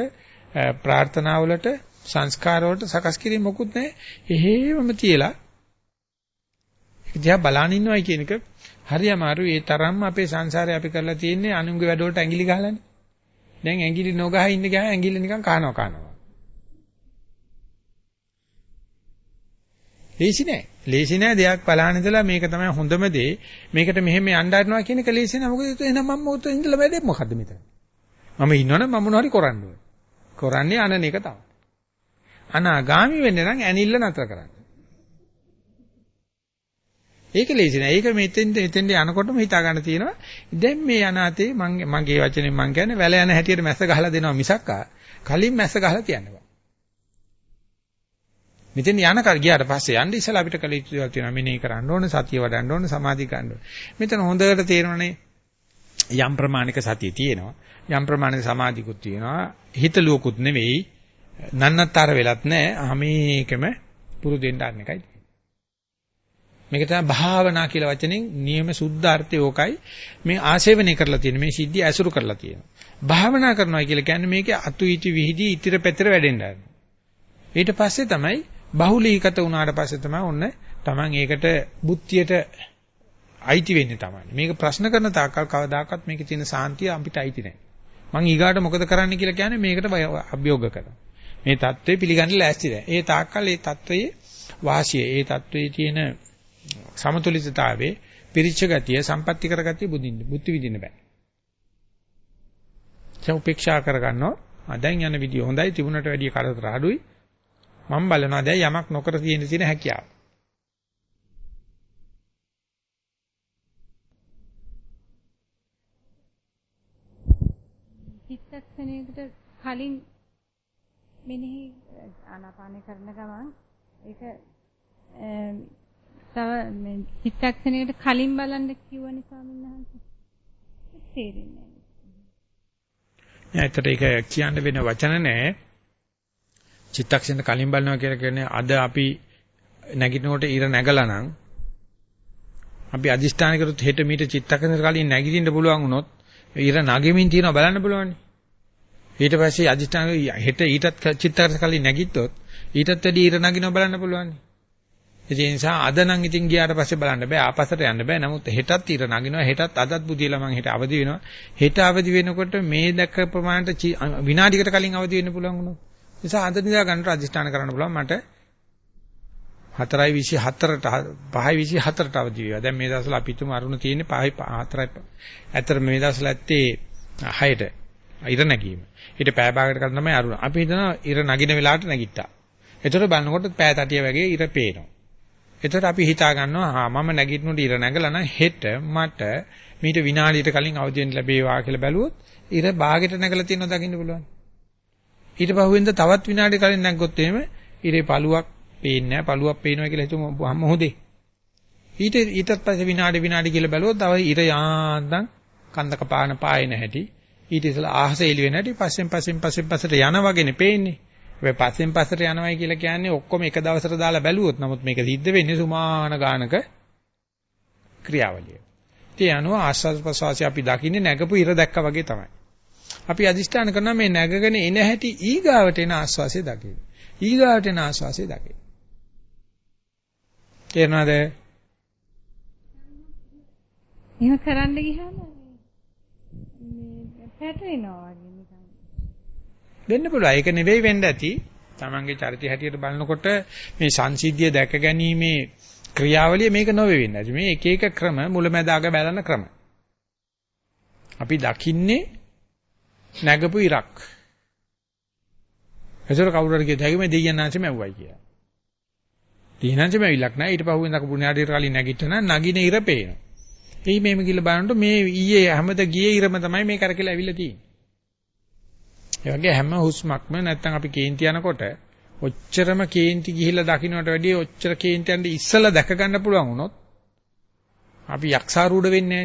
Speaker 1: ප්‍රාර්ථනාවලට සංස්කාරවලට සකස් කිරීම මොකුත් නැහැ. එහෙමම තියලා දිහා බලන් ඉන්නවයි කියන එක හරි අමාරුයි. ඒ තරම්ම අපේ සංසාරේ අපි කරලා තියෙන්නේ අනුන්ගේ වැඩවලට ඇඟිලි ගහලානේ. දැන් ඇඟිලි නොගහ ඉන්න ගියාම ඇඟිලි නිකන් කනවා කනවා. ලේසි නෑ. ලේසි නෑ දෙයක් බලහන් ඉඳලා මේක තමයි හොඳම දේ. මේකට මෙහෙම යන්න හදනවා කියන එක ලේසි නෑ. මොකද එහෙනම් මම මොකද ඉඳලා වැඩේ මොකද්ද මෙතන? මම ඉන්නවනම් මම මොනවාරි කරන්න ඕනේ. කරන්නේ අනන එක තමයි. අනාගාමි වෙන්න නම් ඇනිල්ල නතර කරන්න. ඒක ලේසි නෑ. ඒක මෙතෙන්ද එතෙන්ද යනකොටම හිතා ගන්න තියෙනවා. දැන් මේ අනාතේ මං මගේ වචනේ මං කියන්නේ වැල යන හැටියට මැස්ස ගහලා දෙනවා මිසක් කලින් මැස්ස ගහලා තියන්න බෑ. මෙතෙන් යන කර ගියාට පස්සේ යන්න ඉස්සලා අපිට කළ යුතු දේවල් තියෙනවා. මෙනෙහි කරන්න ඕනේ, සතිය වඩන්න ඕනේ, සමාධි ගන්න ඕනේ. මෙතන හොඳට තේරෙනනේ යම් ප්‍රමාණික සතිය තියෙනවා. යම් ප්‍රමාණික සමාධිකුත් තියෙනවා. හිතලුවකුත් නෙවෙයි. නන්නතර වෙලත් නැහැ. මේකම පුරුදු වෙන්න අන්න එකයි. මේක තමයි භාවනා කියලා වචනෙන් නියම සුද්ධ අර්ථය ඕකයි. මේ ආශේවනය කරලා තියෙන මේ සිද්ධිය ඇසුරු කරලා තියෙනවා. භාවනා කරනවා කියලා කියන්නේ මේකේ අතු ඉති විහිදි ඉතිර පැතිර වැඩෙන්න ඊට පස්සේ තමයි බහුලීගත වුණාට පස්සේ තමයි ඔන්න Taman ඒකට බුද්ධියට අයිති වෙන්නේ Taman. මේක ප්‍රශ්න කරන තාක්කල් කවදාකවත් මේකේ තියෙන සාන්තිය අපිට අයිති නැහැ. මං ඊගාට මොකද කරන්න කියලා කියන්නේ මේකට අභියෝග කරනවා. මේ தત્ත්වය පිළිගන්න ලෑස්ති නැහැ. ඒ තාක්කල් ඒ தત્ත්වයේ වාසිය, ඒ தત્ත්වයේ තියෙන සමතුලිතතාවේ පිරිච්ච ගතිය, සම්පත්‍ති කරගතිය බුදින්න, බුද්ධි විදින්න බෑ. දැන් උපේක්ෂා කරගන්නවා. ආ දැන් යන විදිය හොඳයි, තිබුණට වැඩිය කරදර අඩුයි. මම බලනවා දැන් යමක් නොකර තියෙන තියෙන හැකියාව.
Speaker 5: චිත්තක්ෂණයකට කලින් මෙනෙහි ආනාපාන කරන ගමන් ඒක තව මේ චිත්තක්ෂණයකට කලින් බලන්න කිව්ව නිසා මම තේරෙන්නේ
Speaker 1: නැහැ. ඇත්තට ඒක කියන්න වෙන වචන නැහැ. චිත්තක්ෂණ කලින් බලනවා කියලා කියන්නේ අද අපි නැගිටිනකොට ඉර නැගලා නම් අපි අදිෂ්ඨාන කරොත් හෙට මීට චිත්තක්ෂණ කලින් නැගිටින්න පුළුවන් වුණොත් ඉර නැගෙමින් තියනවා බලන්න පුළුවන්. ඊට පස්සේ අදිෂ්ඨාන හෙට ඊටත් චිත්තක්ෂණ කලින් නැගිට්ටොත් ඊටත් වැඩි ඉර නැගිනව බලන්න පුළුවන්. ඒ නිසා අද නම් ඉතින් ගියාට පස්සේ බලන්න බෑ ආපස්සට යන්න බෑ. නමුත් හෙටත් ඉර නගිනවා හෙටත් අදත් බුදියලා මං හෙට අවදි වෙනවා. හෙට අවදි වෙනකොට මේ දැක්ක ප්‍රමාණයට විනාඩියකට කලින් අවදි වෙන්න පුළුවන් වුණා. නිසා අද නිදා ගන්නට අධිෂ්ඨාන කරන්න පුළුවන් මට 4:24ට 5:24ට අවදි වෙනවා. දැන් මේ දවස්වල අපි තුම අරුණ තියෙන්නේ 5:4යි. ඇත්තට මේ දවස්වල ඇත්තේ 6ට ඉර නැගීම. ඊට පෑ භාගයට කලින් තමයි අරුණ. අපි හිතනවා ඉර නගින වෙලාවට නැගිට්ටා. එතකොට බලනකොට පෑ තටිය වගේ ඉර පේනවා. එතකොට අපි හිතා ගන්නවා හා මම නැගිටිනුට ඉර නැගලා නම් හෙට මට මීට විනාඩියට කලින් අවදි වෙන්න ලැබේවා කියලා බැලුවොත් ඉර භාගයට නැගලා තියෙනවා දකින්න පුළුවන්. ඊට පහුවෙන්ද තවත් විනාඩි කලින් නැග්ගොත් එහෙම ඉරේ පළුවක් පේන්නේ නැහැ පළුවක් පේනවා කියලා හිතමු මොහොතේ. ඊට ඊටත් පස්සේ විනාඩි විනාඩි කියලා බැලුවොත් තව ඉර යාන්තම් කන්ද කපාන පායන හැටි ඊට ඉස්සලා ආහස එළි වෙන හැටි පස්සෙන් පස්සෙන් පස්සෙන් පස්සට යන වගේනේ පේන්නේ. හැබැයි පස්සෙන් පස්සට යනවයි කියලා කියන්නේ ඔක්කොම එක දවසට දාලා බැලුවොත් නමුත් මේක සිද්ධ වෙන්නේ සුමාන ගානක ක්‍රියාවලිය. ඒ අනුව ආස්වාද ප්‍රසවාසය අපි දකින්නේ නැගපු ඉර දැක්කා වගේ තමයි. අපි අදිෂ්ඨාන කරනවා මේ නැගගෙන එන හැටි ඊගාවට එන ආස්වාසිය දකින්න. ඊගාවට එන ආස්වාසිය දකින්න. තේරෙනවද?
Speaker 5: එහෙම කරන්න ගියාම මේ පැටලෙනවා වගේ නිකන්.
Speaker 1: වෙන්න පුළුවන්. ඒක නෙවෙයි වෙන්න ඇති. Tamange චරිතය හැටියට බලනකොට මේ සංසිද්ධිය දැක ගැනීමේ ක්‍රියාවලිය මේක නොවේ වෙන්නේ. මේ එක එක ක්‍රම මුලැමැදාග බලන ක්‍රම. අපි දකින්නේ නැගපු ඉරක්. ඒසර කවුරු හරි කියත හැකි මේ දෙයයන්ාංශ මැව්වයි කියලා. දෙයයන්ාංශ මැවිලක් නෑ ඊට පහුවෙන් දක පුණ්‍යාඩියට කලින් නැගිටින නගින ඉර පේනවා. එයි මේම කියලා බලනකොට මේ ඊයේ හැමද ගියේ ඉරම තමයි මේ කරකලා ඇවිල්ලා තියෙන්නේ. ඒ වගේ හැම හුස්මක්ම නැත්තම් අපි කේන්ති යනකොට ඔච්චරම කේන්ති ගිහිල්ලා දකින්නට වැඩිය ඔච්චර කේන්ති යන්න ඉස්සලා දැක ගන්න පුළුවන් වුණොත් අපි යක්ෂාරූඪ වෙන්නේ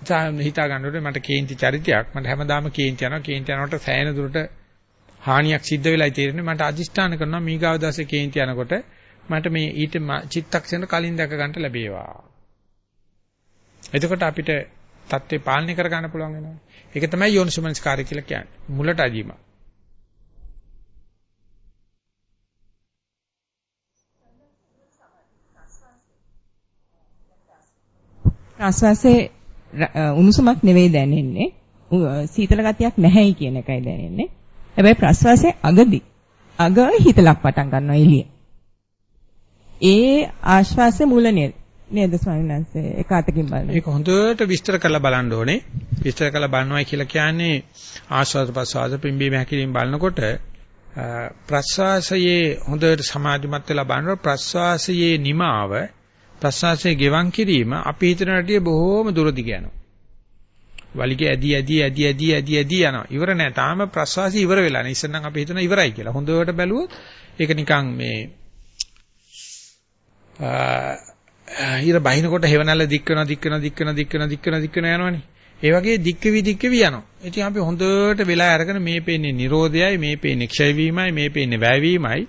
Speaker 1: නෑනේ. හිතා ගන්නකොට මට කේන්ති චරිතයක් මට හැමදාම කේන්ති යනවා කේන්ති යනකොට සෑහෙන දුරට හානියක් සිද්ධ වෙලායි තේරෙන්නේ මට අදිෂ්ඨාන කරනවා මීගාව දවසේ කේන්ති යනකොට මට මේ ඊට චිත්තක්ෂණ කලින් දැක ගන්න ලැබේවා. එතකොට අපිට தත්ත්වේ පාලනය කර ගන්න පුළුවන් වෙනවා. ඒක තමයි යෝනිසමනස්කාරය කියලා කියන්නේ. මුලට අදීම.
Speaker 2: ආස්වාසේ උණුසුමක් නෙවෙයි දැනෙන්නේ. සීතල ගතියක් නැහැයි කියන එකයි දැනෙන්නේ. හැබැයි ප්‍රස්වාසයේ අගදී අග හිතලක් පටන් ගන්නවා එළිය. ඒ ආශ්වාසයේ මුල නේද? නේද ස්වාමීන් වහන්සේ එක අතකින් බලන්න.
Speaker 1: ඒක හොඳට විස්තර කරලා බලන්න ඕනේ. විස්තර කරලා බලනවායි කියලා කියන්නේ ආශ්වාස ප්‍රශ්වාස පිම්බීම හැකිලින් බලනකොට ප්‍රශ්වාසයේ හොඳට සමාධිමත් වෙලා බලනකොට ප්‍රශ්වාසයේ නිමාව ප්‍රශ්වාසයේ ගෙවන් කිරීම අපි හිතන රටිය බොහෝම දුරදිග යනවා. වලිගේ ඇදි ඇදි ඇදි ඇදි ඇදි ඇදි යනවා. ඉවර නෑ. තාම ප්‍රශ්වාසය ඉවර වෙලා නෑ. ඉස්සෙල්නම් අපි හිතන ඉවරයි කියලා. හොඳට බැලුවොත් ඒක නිකන් මේ ඊර බහිනකොට හේවනල්ල දික් වෙනවා දික් වෙනවා දික් වෙනවා දික් වෙනවා දික් වෙනවා දික් වෙනවා යනවනේ. ඒ වගේ දික්කවි දික්කවි යනවා. ඉතින් අපි හොඳට වෙලා අරගෙන මේ පේන්නේ Nirodhayai මේ පේන්නේ ක්ෂය වීමයි මේ පේන්නේ වැය වීමයි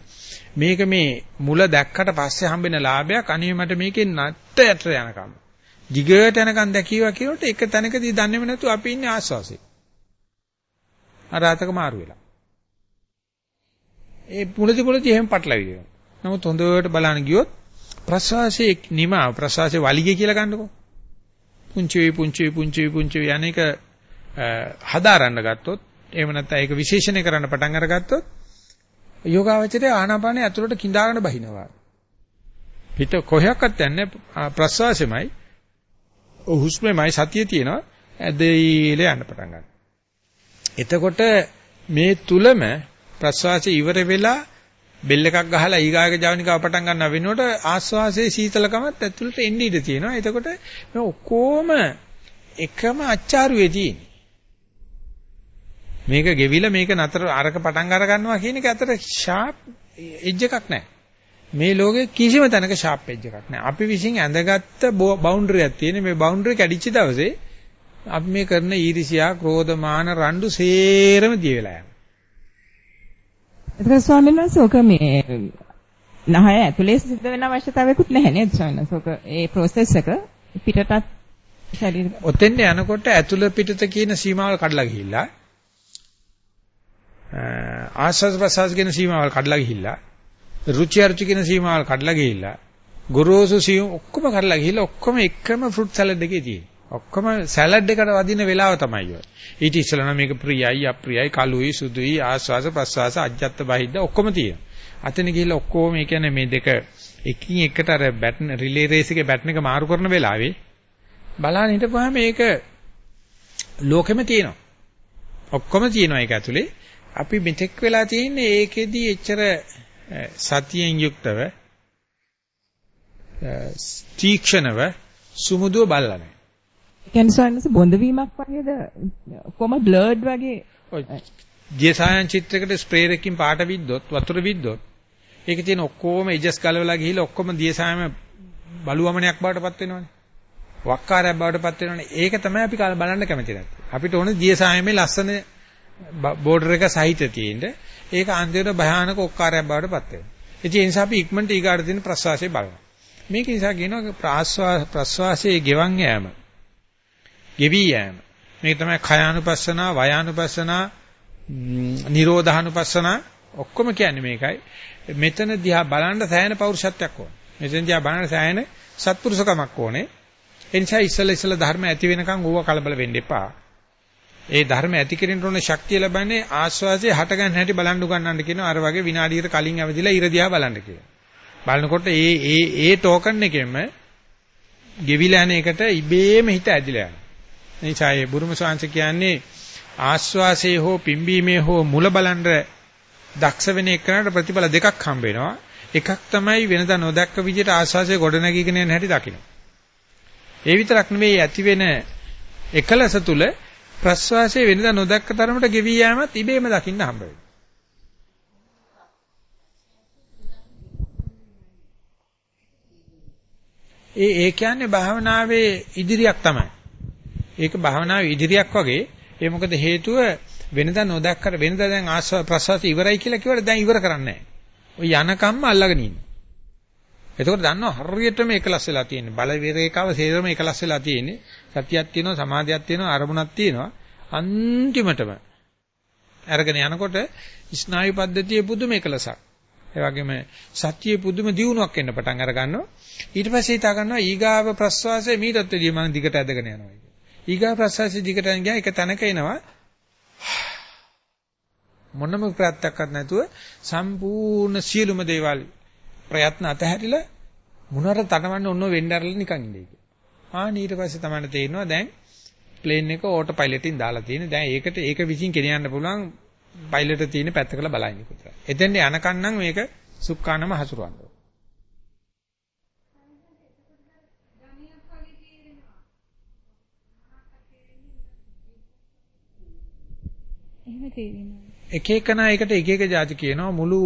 Speaker 1: මේක මේ මුල දැක්කට පස්සේ හම්බෙන ලාභයක් අනේ මට මේකේ නැත්ත යට යනකම්. දිගට යනකම් දැකියවා කියනකොට එක තැනකදී දන්නේම නැතුව අපි ඉන්නේ ආස්වාසේ. අරාතක මාරු වෙලා. ඒ පුලති පුලති එහෙම පටලවිද. නමුත් හොඳට බලන්න ගියොත් ප්‍රසවාසයේ නිමා ප්‍රසවාසයේ වලිගය කියලා ගන්නකො. පුංචි වෙයි පුංචි වෙයි පුංචි වෙයි පුංචි වෙයි යන්නේක හදාරන්න ගත්තොත් එහෙම නැත්නම් ඒක විශේෂණය කරන්න පටන් අරගත්තොත් යෝගාවචරයේ ආනාපානය ඇතුළට කිඳාගෙන බහිනවා. හිත කොහයක්වත් යන්නේ ප්‍රස්වාසෙමයි. හුස්මෙමයි සතිය තියෙනවා. ඇදීල යන්න පටන් ගන්නවා. එතකොට මේ තුලම ප්‍රස්වාසය ඉවර වෙලා බෙල් එකක් ගහලා ඊගායක ජවනිකාව පටන් ගන්නව වෙනකොට ආස්වාසයේ සීතලකමත් ඇතුළට එන්න ඉඩ තියෙනවා. එතකොට මේ ඔක්කොම එකම අච්චාරුවේ තියෙන්නේ. මේක ගෙවිලා මේක නතර අරක පටන් අර ගන්නවා කියන එක අතර ෂාප් එජ් එකක් නැහැ. මේ ලෝකේ කිසිම තැනක ෂාප් එජ් එකක් නැහැ. අපි විසින් ඇඳගත්ත බවුන්ඩරියක් තියෙන මේ බවුන්ඩරි කැඩිච්ච දවසේ අපි මේ කරන ඊර්ෂියා, ක්‍රෝධ, මාන, රණ්ඩු සේරම දිය වෙලා යනවා.
Speaker 2: ඒක ස්වාමීන් වහන්සේ ඔක මේ නහය ඇතුලේ සිද්ධ වෙන අවශ්‍යතාවයකුත් නැහැ නේද ස්වාමීන් වහන්සේ? ඔක ඒ process එක පිටටත් ශරීර
Speaker 1: ඔතෙන්ට යනකොට ඇතුළ පිටත කියන සීමාවල් කඩලා ගිහිල්ලා ආස්වාද ප්‍රසවාස කියන සීමාවල් කඩලා ගිහිල්ලා රුචි අරුචි කියන සීමාවල් කඩලා ගිහිල්ලා ගොරෝසු සීම ඔක්කොම කඩලා ගිහිල්ලා ඔක්කොම එකම ෆෘට් සලාඩ් එකේ තියෙන. ඔක්කොම සලාඩ් එකට වදින වෙලාව තමයි ඔය. ඊට ඉස්සෙල්ලා නම් මේක ප්‍රියයි අප්‍රියයි කළුයි සුදුයි ආස්වාස ප්‍රසවාස අජ්ජත් බහිද්ද ඔක්කොම තියෙනවා. අතන ගිහිල්ලා ඔක්කොම ඒ කියන්නේ මේ දෙක එකින් එකට අර බැටන් රිලේ රේස් එකේ බැටන් එක මාරු කරන වෙලාවේ බලන්න හිටපුවාම මේක ලෝකෙම තියෙනවා. ඔක්කොම තියෙනවා ඒක ඇතුලේ. අපි මෙතෙක් වෙලා තියෙන්නේ ඒකෙදි එච්චර සතියෙන් යුක්තව තීක්ෂණව සුමුදුව බලලා නැහැ.
Speaker 2: කියන්නේ සොයනස බොඳ වීමක් වගේද කොහොම බ්ලර්ඩ් වගේ
Speaker 1: ඔය දියසායන් චිත්‍රයකට ස්ප්‍රේ එකකින් පාට විද්දොත් වතුර විද්දොත් ඒකේ තියෙන ඔක්කොම එජස් ගලවලා ගිහිල්ලා ඔක්කොම දියසායම බලුවමනයක් බවට පත් වෙනවනේ. වක්කාරයක් බවට පත් වෙනවනේ. ඒක තමයි අපි බලන්න කැමති නැත්තේ. අපිට ඕනේ දියසායමේ ලස්සන බෝඩර් එක සහිත තියෙන්න. ඒක අන්තිමට භයානක ඔක්කාරයක් බවට පත් වෙනවා. ඒ නිසා අපි ඉක්මනට ඊගාට තියෙන ප්‍රසවාසය බලනවා. මේක නිසා කියනවා ප්‍රාස්වාස ප්‍රසවාසයේ ගෙවන් යෑම. ගෙවි යෑම. මේක තමයි khයානුපස්සනා, වයානුපස්සනා, නිරෝධානුපස්සනා ඔක්කොම කියන්නේ මේකයි. මෙතන දිහා බලන්න සෑහෙන පෞරුෂත්වයක් ඕන. මෙතන දිහා බලන්න සෑහෙන සත්පුරුෂකමක් ඕනේ. ඒ නිසා ඉස්සල ඉස්සල ධර්ම ඇති වෙනකන් ඕව කලබල වෙන්න එපා. ඒ ධර්ම ඇති කෙරෙන්න ඕන ශක්තිය ලැබන්නේ ආස්වාදයේ හට ගන්න හැටි බලන්න උගන්නන්න කියනවා. අර වගේ විනාඩියකට කලින් ඇවිදලා ඉර දිහා බලන්න කියනවා. බලනකොට ඒ ඒ ඒ ටෝකන් එකෙම ගෙවිලා යන එකට ඉබේම හිත ඇදිලා යනවා. එනිසා ඒ බුරුම ශාංශ කියන්නේ ආස්වාසේ හෝ පිම්බීමේ හෝ මුල බලන්න දක්ෂ වෙන එකනට ප්‍රතිඵල දෙකක් හම්බ වෙනවා. එකක් තමයි වෙනදා නොදැක්ක විදිහට ආස්වාසේ ගොඩ නැගීගෙන යන හැටි දකින්න. ඒ විතරක් නෙවෙයි ඇති වෙන එකලස තුල ප්‍රස්වාසයේ වෙනදා නොදැක්ක තරමට ගෙවි යෑමත් ඉබේම දකින්න හම්බ වෙනවා. ඒ ඒ කියන්නේ භාවනාවේ ඉදිරියක් තමයි. ඒක භාවනාවේ ඉදිරියක් වගේ. ඒ මොකද හේතුව වෙනදා නොදැක්කට වෙනදා දැන් ආස්වාද ප්‍රසවාස ඉවරයි කියලා කිව්වට දැන් ඉවර කරන්නේ නැහැ. ඔය යනකම්ම අල්ලගෙන ඉන්නේ. එතකොට දන්නවා හරියටම එකලස් වෙලා තියෙන්නේ. බල විරේකාව සේරම එකලස් වෙලා තියෙන්නේ. සතියක් තියෙනවා, සමාධියක් තියෙනවා, අරමුණක් තියෙනවා. අන්තිමටම අරගෙන යනකොට ස්නායු පද්ධතියේ පුදුම එකලසක්. ඒ වගේම සත්‍යයේ පුදුම දියුණුවක් එන්න පටන් අර ගන්නවා. ඊට පස්සේ හිතා ගන්නවා ඊගාව ප්‍රස්වාසයේ මීටත් වැඩිය මම දිගට ඇදගෙන යනවා කියලා. ඊගාව ප්‍රස්වාසයේ දිගට යන ගියා එක තැනක එනවා. මොනම ප්‍රත්‍යක්වත් නැතුව සම්පූර්ණ සියලුම දේවල් ප්‍රයත්න අතහැරිලා මොනවාර තනවන්න ඔන්න වෙන්න ඇරලා නිකන් ඉඳී කියලා. ආ ඊට පස්සේ තමයි තේරෙනවා දැන් ප්ලේන් එක ඕටෝ පයිලට්ින් දාලා තියෙන. දැන් ඒකට ඒක විසින් ගෙනියන්න පුළුවන් පයිලට් තියෙන පැත්තකලා බලන්නේ කොතන. එතෙන්ට යනකන් නම් මේක සුක්කානම හසුරවන්න ඕන. එක එකනා එකට එක එක જાති කියනවා මුළු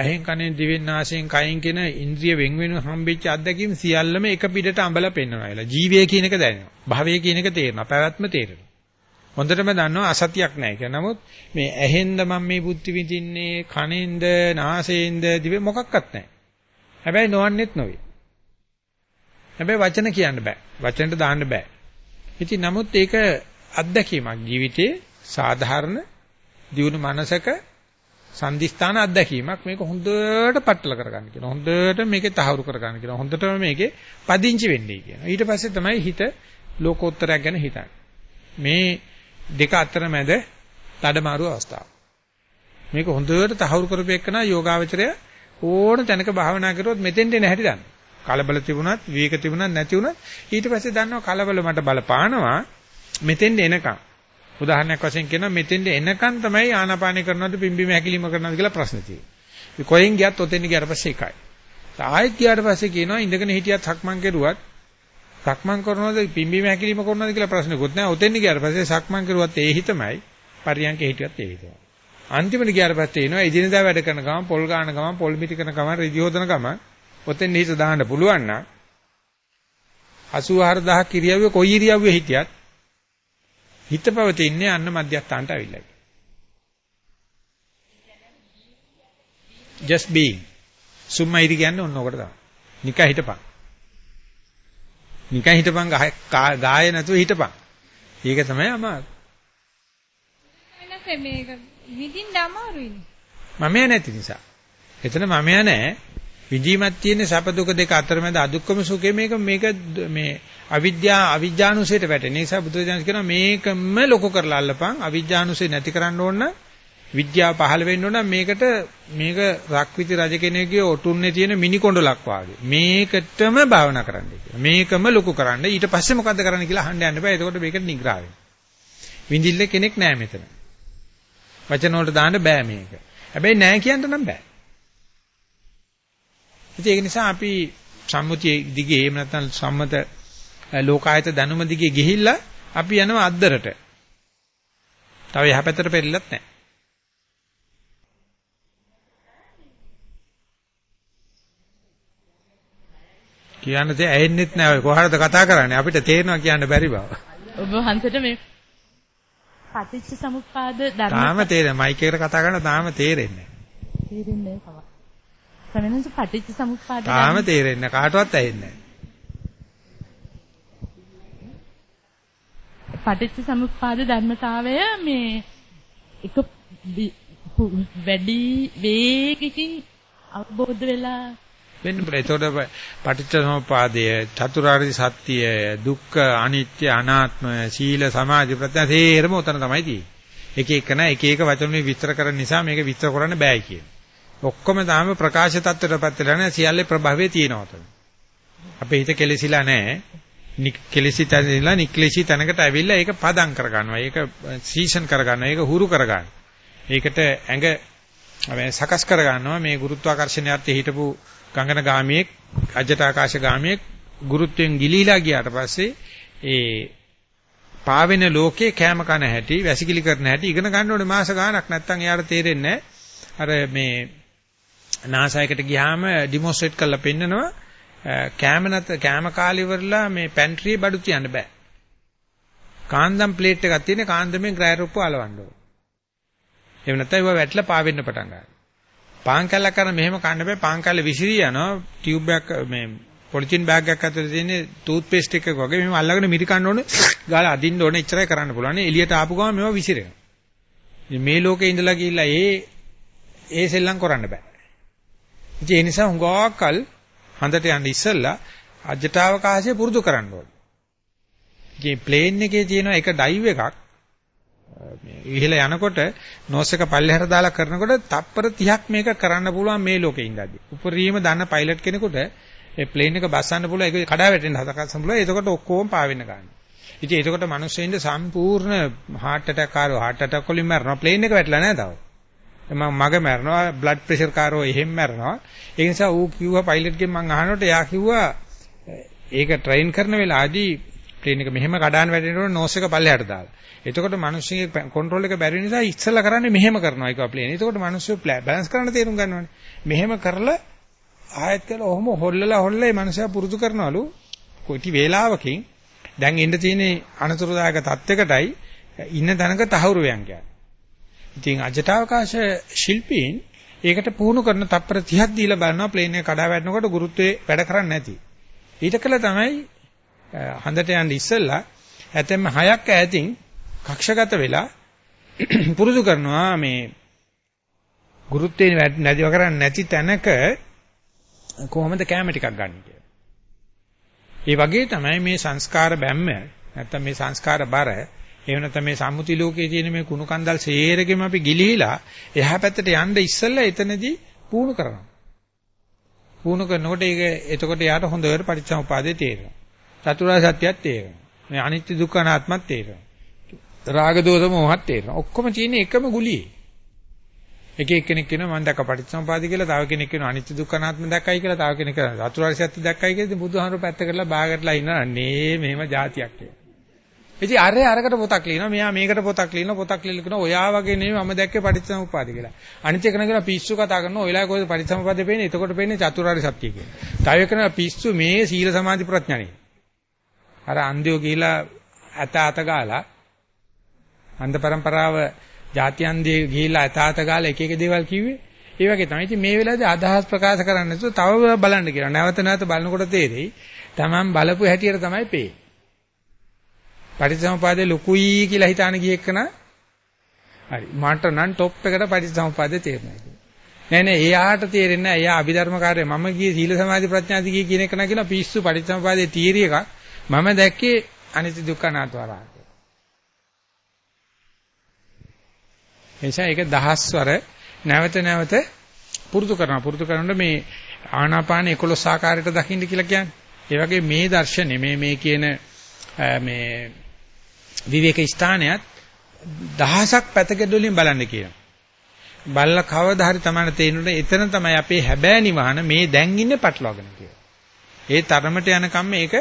Speaker 1: ඇහෙන් කනෙන් දිවෙන් නාසයෙන් කයින් කියන ඉන්ද්‍රිය වෙන් වෙන හම්බෙච්ච අත්දැකීම් සියල්ලම එක පිටට අඹලා පෙන්වනවා එලා. ජීවය කියන එක දැනෙනවා. භවය කියන එක තේරෙනවා. පැවැත්ම තේරෙනවා. හොඳටම දන්නවා අසතියක් නැහැ කියලා. නමුත් මේ ඇහෙන්ද මම මේ බුද්ධි විඳින්නේ, කනෙන්ද, නාසයෙන්ද, දිවෙන් මොකක්වත් නැහැ. හැබැයි නොවන්නේත් නොවේ. හැබැයි වචන කියන්න බෑ. වචනට දාන්න බෑ. ඉතින් නමුත් ඒක අත්දැකීමක් ජීවිතේ සාධාරණ දියුණු මනසක සම්දිස්ථාන අත්දැකීමක් මේක හොඳට පట్టල කරගන්න කියනවා. හොඳට මේකේ තහවුරු කරගන්න කියනවා. හොඳටම මේකේ පදිංචි වෙන්නේ කියනවා. ඊට පස්සේ තමයි හිත ලෝකෝත්තරයක් ගැන හිතන්නේ. මේ දෙක අතර මැද මාරු අවස්ථාව. මේක හොඳට තහවුරු කරපෙන්න යෝගාවචරය ඕන තැනක භාවනා කරුවොත් මෙතෙන්ට එන හැටි දන්න. කලබල තිබුණත්, විවේක තිබුණත් නැති වුණත් ඊට පස්සේ දන්නවා කලබල මට බලපානවා මෙතෙන්ට එනකම්. උදාහරණයක් වශයෙන් කියනවා මෙතෙන්ට එනකම් තමයි ආනාපානය කරනවද පිම්බීම හැකිලිම කරනවද කියලා ප්‍රශ්න තියෙන්නේ. කොහෙන් ගියත් ඔතෙන් ගියාට පස්සේ එකයි. ආයෙත් ගියාට පස්සේ කියනවා ඉඳගෙන හිටියත් සක්මන් කෙරුවත් සක්මන් කරනවද පිම්බීම හැකිලිම කරනවද කියලා ප්‍රශ්නකුත් නැහැ. ඔතෙන් ගියාට පස්සේ සක්මන් කෙරුවත් ඒ හිතමයි පරියන්ක හිටියත් ඒ හිතමයි. අන්තිමට ගියාට පස්සේ එනවා එදිනදා වැඩ කරන ගමන් පොල් ගාන ගමන් පොල් මිටි කරන ගමන් ඍජු හොදන ගමන් ඔතෙන් හිත දාන්න පුළුවන් නම් 84000 ඉරියව්වේ කොයි ඉරියව්වේ හිටියත් හිත පවතින්නේ අන්න මධ්‍යස්ථානට අවිල්ලයි. just being සුම්මයිරි කියන්නේ ඔන්න ඔකට තමයි. නිකන් හිටපන්. නිකන් හිටපන් ගාය නැතුව හිටපන්. ඒක තමයි අමාරු.
Speaker 5: වෙනස මේක විඳින්න අමාරුයිනේ.
Speaker 1: මමයා නැති නිසා. එතන මමයා නැහැ. විඳීමක් තියෙන සැප දුක දෙක අතරමැද අදුක්කම සුඛය. මේක මේක මේ අවිද්‍යා අවිජ්ජානුසයට වැටෙන නිසා බුදුරජාණන් කියනවා මේකම ලොකු කරලා අල්ලපන්. අවිජ්ජානුසය නැති කරන්න ඕන විද්‍යාව පහළ වෙන්න ඕන මේකට මේක රක්විති රජ කෙනෙකුගේ ඔටුන්නේ තියෙන මිනි කොණ්ඩලක් වාගේ. මේකටම භාවනා කරන්න කියලා. මේකම ලොකු කරන්න. ඊට පස්සේ මොකද්ද කරන්න කියලා අහන්න යන්න බෑ. එතකොට මේකට නිග්‍රහ වෙනවා විඳිල්ල කෙනෙක් නෑ මෙතන. වචන වලට දාන්න බෑ මේක. හැබැයි නෑ කියන්න නම් බෑ. ඉතින් ඒක නිසා අපි සම්මුතිය දිගේ එහෙම නැත්නම් සම්මත ලෝකායත දැනුම දිගේ ගිහිල්ලා අපි යනවා අද්දරට. තව එහා පැත්තට පෙරෙලත් නැහැ. කියන්න තේ ඇහෙන්නෙත් නෑ ඔය කොහරද කතා කරන්නේ අපිට තේරෙනවා කියන්න බැරි බව.
Speaker 6: ඔබ වහන්සේට මේ පටිච්ච සමුප්පාද ධර්ම
Speaker 1: තාම තේරෙන්නේ මයික් එකට කතා කරන තාම තේරෙන්නේ.
Speaker 6: තේරෙන්නේ නැහැ. සමනස පටිච්ච සමුප්පාද
Speaker 1: තාම තේරෙන්නේ කාටවත් ඇහෙන්නේ
Speaker 6: පටිච්ච සමුප්පාද ධර්මතාවය මේ එක වැඩි වේගකින් අවබෝධ වෙලා
Speaker 1: වෙන්න බෑ. ඒතකොට පටිච්ච සමුප්පාදය, චතුරාර්ය සත්‍ය, දුක්ඛ, අනිත්‍ය, අනාත්ම, සීල, සමාධි, ප්‍රඥා තේරම උතන තමයි තියෙන්නේ. එක එකන එක එක වචන වලින් විස්තර කරන නිසා මේක විස්තර කරන්න බෑ කියන්නේ. ඔක්කොම තාම ප්‍රකාශ තත්ත්වයටපත් වෙලා නැහැ සියල්ලේ ප්‍රභවයේ තියෙනවා තමයි. අපේ හිත කෙලෙසිලා නැහැ. කෙලෙසි තැනilla නික්ලේශී තැනකට ඇවිල්ලා ඒක පදම් කරගන්නවා. ඒක සීසන් කරගන්නවා. ඒක හුරු කරගන්නවා. ඒකට ඇඟ සකස් කරගන්නවා මේ ගුරුත්වාකර්ෂණයත් හිටපු ගංගන ගාමියෙක් අජට ආකාශ ගාමියෙක් ගුරුත්වයෙන් ගිලීලා ගියාට පස්සේ ඒ පාවෙන ලෝකේ කැම කන හැටි වැසිකිලි කරන හැටි ඉගෙන ගන්න ඕනේ මාස ගාණක් නැත්නම් එයාට තේරෙන්නේ අර මේ නාසයකට ගියාම ඩිමොන්ස්ට්‍රේට් කරලා පෙන්නනවා කැම නැත කැම කාලේ ඉවරලා මේ පැන්ට්‍රියේ බඩු තියන්න බෑ. කාන්දම් ප්ලේට් එකක් තියෙන කාන්දමෙන් ග්‍රෑරොප්පු අලවන්න ඕන. එහෙම නැත්නම් ඒවා වැටලා පාවෙන්න පටන් ගන්නවා. පාන් කැල්ලක් කරන මෙහෙම කන්න බෑ පාන් කැල්ල විසිරී යනවා ටියුබ් එකක් මේ පොලිතින් බෑග් එකක් ඇතුලේ තියෙන ටූත් පේස්ට් එකක් වගේ මෙහෙම අල්ලගෙන මිරි කන්න ඕනේ ගාලා අදින්න ඕනේ එච්චරයි කරන්න පුළුවන්. එළියට ආපු ගමන් මේවා විසිරෙනවා. මේ ලෝකේ ඉඳලා ගිහිල්ලා ඒ ඒ සෙල්ලම් කරන්න බෑ. ඉතින් ඒ නිසා හුඟාකල් හඳට යන්න ඉස්සෙල්ලා අජටාවකාශය පුරුදු කරන්න ඕනේ. ඉතින් ප්ලේන් එකේ තියෙන එක ඩයිව් එකක් මේ ඉහළ යනකොට නෝස් එක පල්ලෙහාට දාලා කරනකොට තප්පර 30ක් මේක කරන්න පුළුවන් මේ ලෝකේ ඉඳද්දි. උපරිම දන්න පයිලට් කෙනෙකුට ඒ ප්ලේන් එක බස්සන්න පුළුවන් ඒක කඩා වැටෙන්න හදකස්සම් පුළුවන්. එතකොට ඔක්කොම පාවෙන්න ගන්නවා. ඉතින් එතකොට මිනිස්සුන්ට සම්පූර්ණ heart attack ආරෝ heart attack වලින් මරනවා ප්ලේන් එක වැටලා නැහැ තාම. මම මග මැරනවා බ්ලඩ් ප්‍රෙෂර් කාරෝ එහෙම මැරනවා. ඒ නිසා ඌ කිව්වා පයිලට්ගෙන් මං අහනකොට එයා කිව්වා ඒක ට්‍රේන් කරන වෙලාවදී ප්ලේන් එක මෙහෙම කඩාන වැටෙනකොට නෝස් එක පල්ලෙහාට දාලා. එතකොට මිනිස්සුගේ කන්ට්‍රෝල් එක බැරි නිසා ඉස්සලා කරන්නේ මෙහෙම කරනවා ඒක ප්ලේන් එතකොට මිනිස්සු බැලන්ස් කරන්න තේරුම් ගන්නවානේ. මෙහෙම කරලා ආයෙත් කළා ඔහොම හොල්ලලා හොල්ලලා මිනිස්සු පුරුදු කරනවලු. කොටි වේලාවකින් දැන් ඉන්න තියෙන අනතුරුදායක තත්යකටයි ඉන්න තැනක තහවුරු වෙන කියන්නේ ඉතින් අජටාවකාශ ශිල්පීන් ඒකට පුහුණු කරන තප්පර 30ක් දීලා බලනවා ප්ලේන් එක කඩා වැටෙනකොට ගුරුත්වයේ වැඩ කරන්නේ නැති. ඊට කළ තමයි හඳට යන්න ඉස්සෙල්ලා ඇතැම්ම 6ක් ඈතින් කක්ෂගත වෙලා පුරුදු කරනවා මේ ගුරුත්වයේ නැතිව කරන්නේ නැති තැනක කොහොමද කැම ටිකක් ගන්න කියලා. ඒ වගේ තමයි මේ සංස්කාර බැම්ම නැත්තම් මේ සංස්කාර බර එහෙම නැත්නම් මේ සම්මුති ලෝකයේ තියෙන මේ කුණු කන්දල් සේරගෙම අපි ගිලිහිලා එහා පැත්තට යන්න ඉස්සෙල්ලා එතනදී පුහුණු කරනවා. පුහුණු කරනකොට ඒක එතකොට යාට හොඳට පරිච්ඡම්පාදේ තේරෙනවා. චතුරාර්ය සත්‍යයක් තේරෙනවා. මේ අනිත්‍ය දුක්ඛ අනාත්මත් තේරෙනවා. රාග දෝෂ මොහත් තේරෙනවා. ඔක්කොම තියෙන එකම ගුලියේ. එක එක්කෙනෙක් කියනවා මම දැක්ක පටිච්චසමුපාද කියලා, තව කෙනෙක් කියනවා අනිත්‍ය දුක්ඛ අනාත්ම දැක්කයි කියලා, තව කෙනෙක් කියනවා චතුරාර්ය සත්‍ය දැක්කයි කියලා. ඉතින් බුදුහාමුදුරුවෝ පැත්ත කරලා බාගටලා ඉන්නවා. නේ මෙහෙම જાතියක් කියලා. ඉතින් අරේ අරකට පොතක් ලියනවා මෙයා මේකට පොතක් ලියනවා පොතක් ලියලා කියනවා ඔයා වගේ නෙමෙයි මම දැක්කේ පටිච්චසමුප්පාද කියලා. අනිත් එක නේද පිස්සු කතා කරනවා ඔයලා කොහෙද පටිච්චසමුප්පාදේ පේන්නේ? එතකොට පේන්නේ චතුරාර්ය සත්‍ය කියලා. තව එක නේද පිස්සු මේ සීල සමාධි ප්‍රඥානේ. අර අන්ධයෝ ගිහිලා ඇත අත ගාලා අන්ධ પરම්පරාව ජාත්‍යන්දී ගිහිලා ඇත අත ගාලා එක එක දේවල් කිව්වේ. ඒ වගේ තමයි. ඉතින් මේ වෙලාවේදී අදහස් ප්‍රකාශ කරන්න නැතුව තව බලන්න කියලා. නැවත නැවත බලනකොට තේරෙයි. Taman බලපු හැටියට තමයි පේන්නේ. පටිච්චසමුපාදේ ලොකුයි කියලා හිතාන ගියෙක්කන හරි. මට නම් টොප් එකට පටිච්චසමුපාදේ තේරෙනවා නෑ නෑ එයාට තේරෙන්නේ නෑ. එයා අභිධර්මකාරය මම ගියේ සීල සමාධි ප්‍රඥා දිගේ කියන එක නා කියන පිස්සු පටිච්චසමුපාදේ තීරිය එකක් මම දැක්කේ අනිත්‍ය දුක්ඛ අනාත්ම එනිසා ඒක දහස්වර නැවත නැවත පුරුදු කරනවා. පුරුදු කරනකොට මේ ආනාපාන 11 ආකාරයට දකින්න කියලා කියන්නේ. ඒ වගේ මේ දර්ශනේ මේ මේ කියන මේ විවේක ස්ථානයත් දහසක් පැතකඩ වලින් බලන්න කියනවා. බලලා කවදා හරි තමයි තේරෙන්නේ එතන තමයි අපේ හැබෑ නිවහන මේ දැන් ඉන්නේ පටලවාගෙන කියලා. ඒ තරමට යනකම් මේක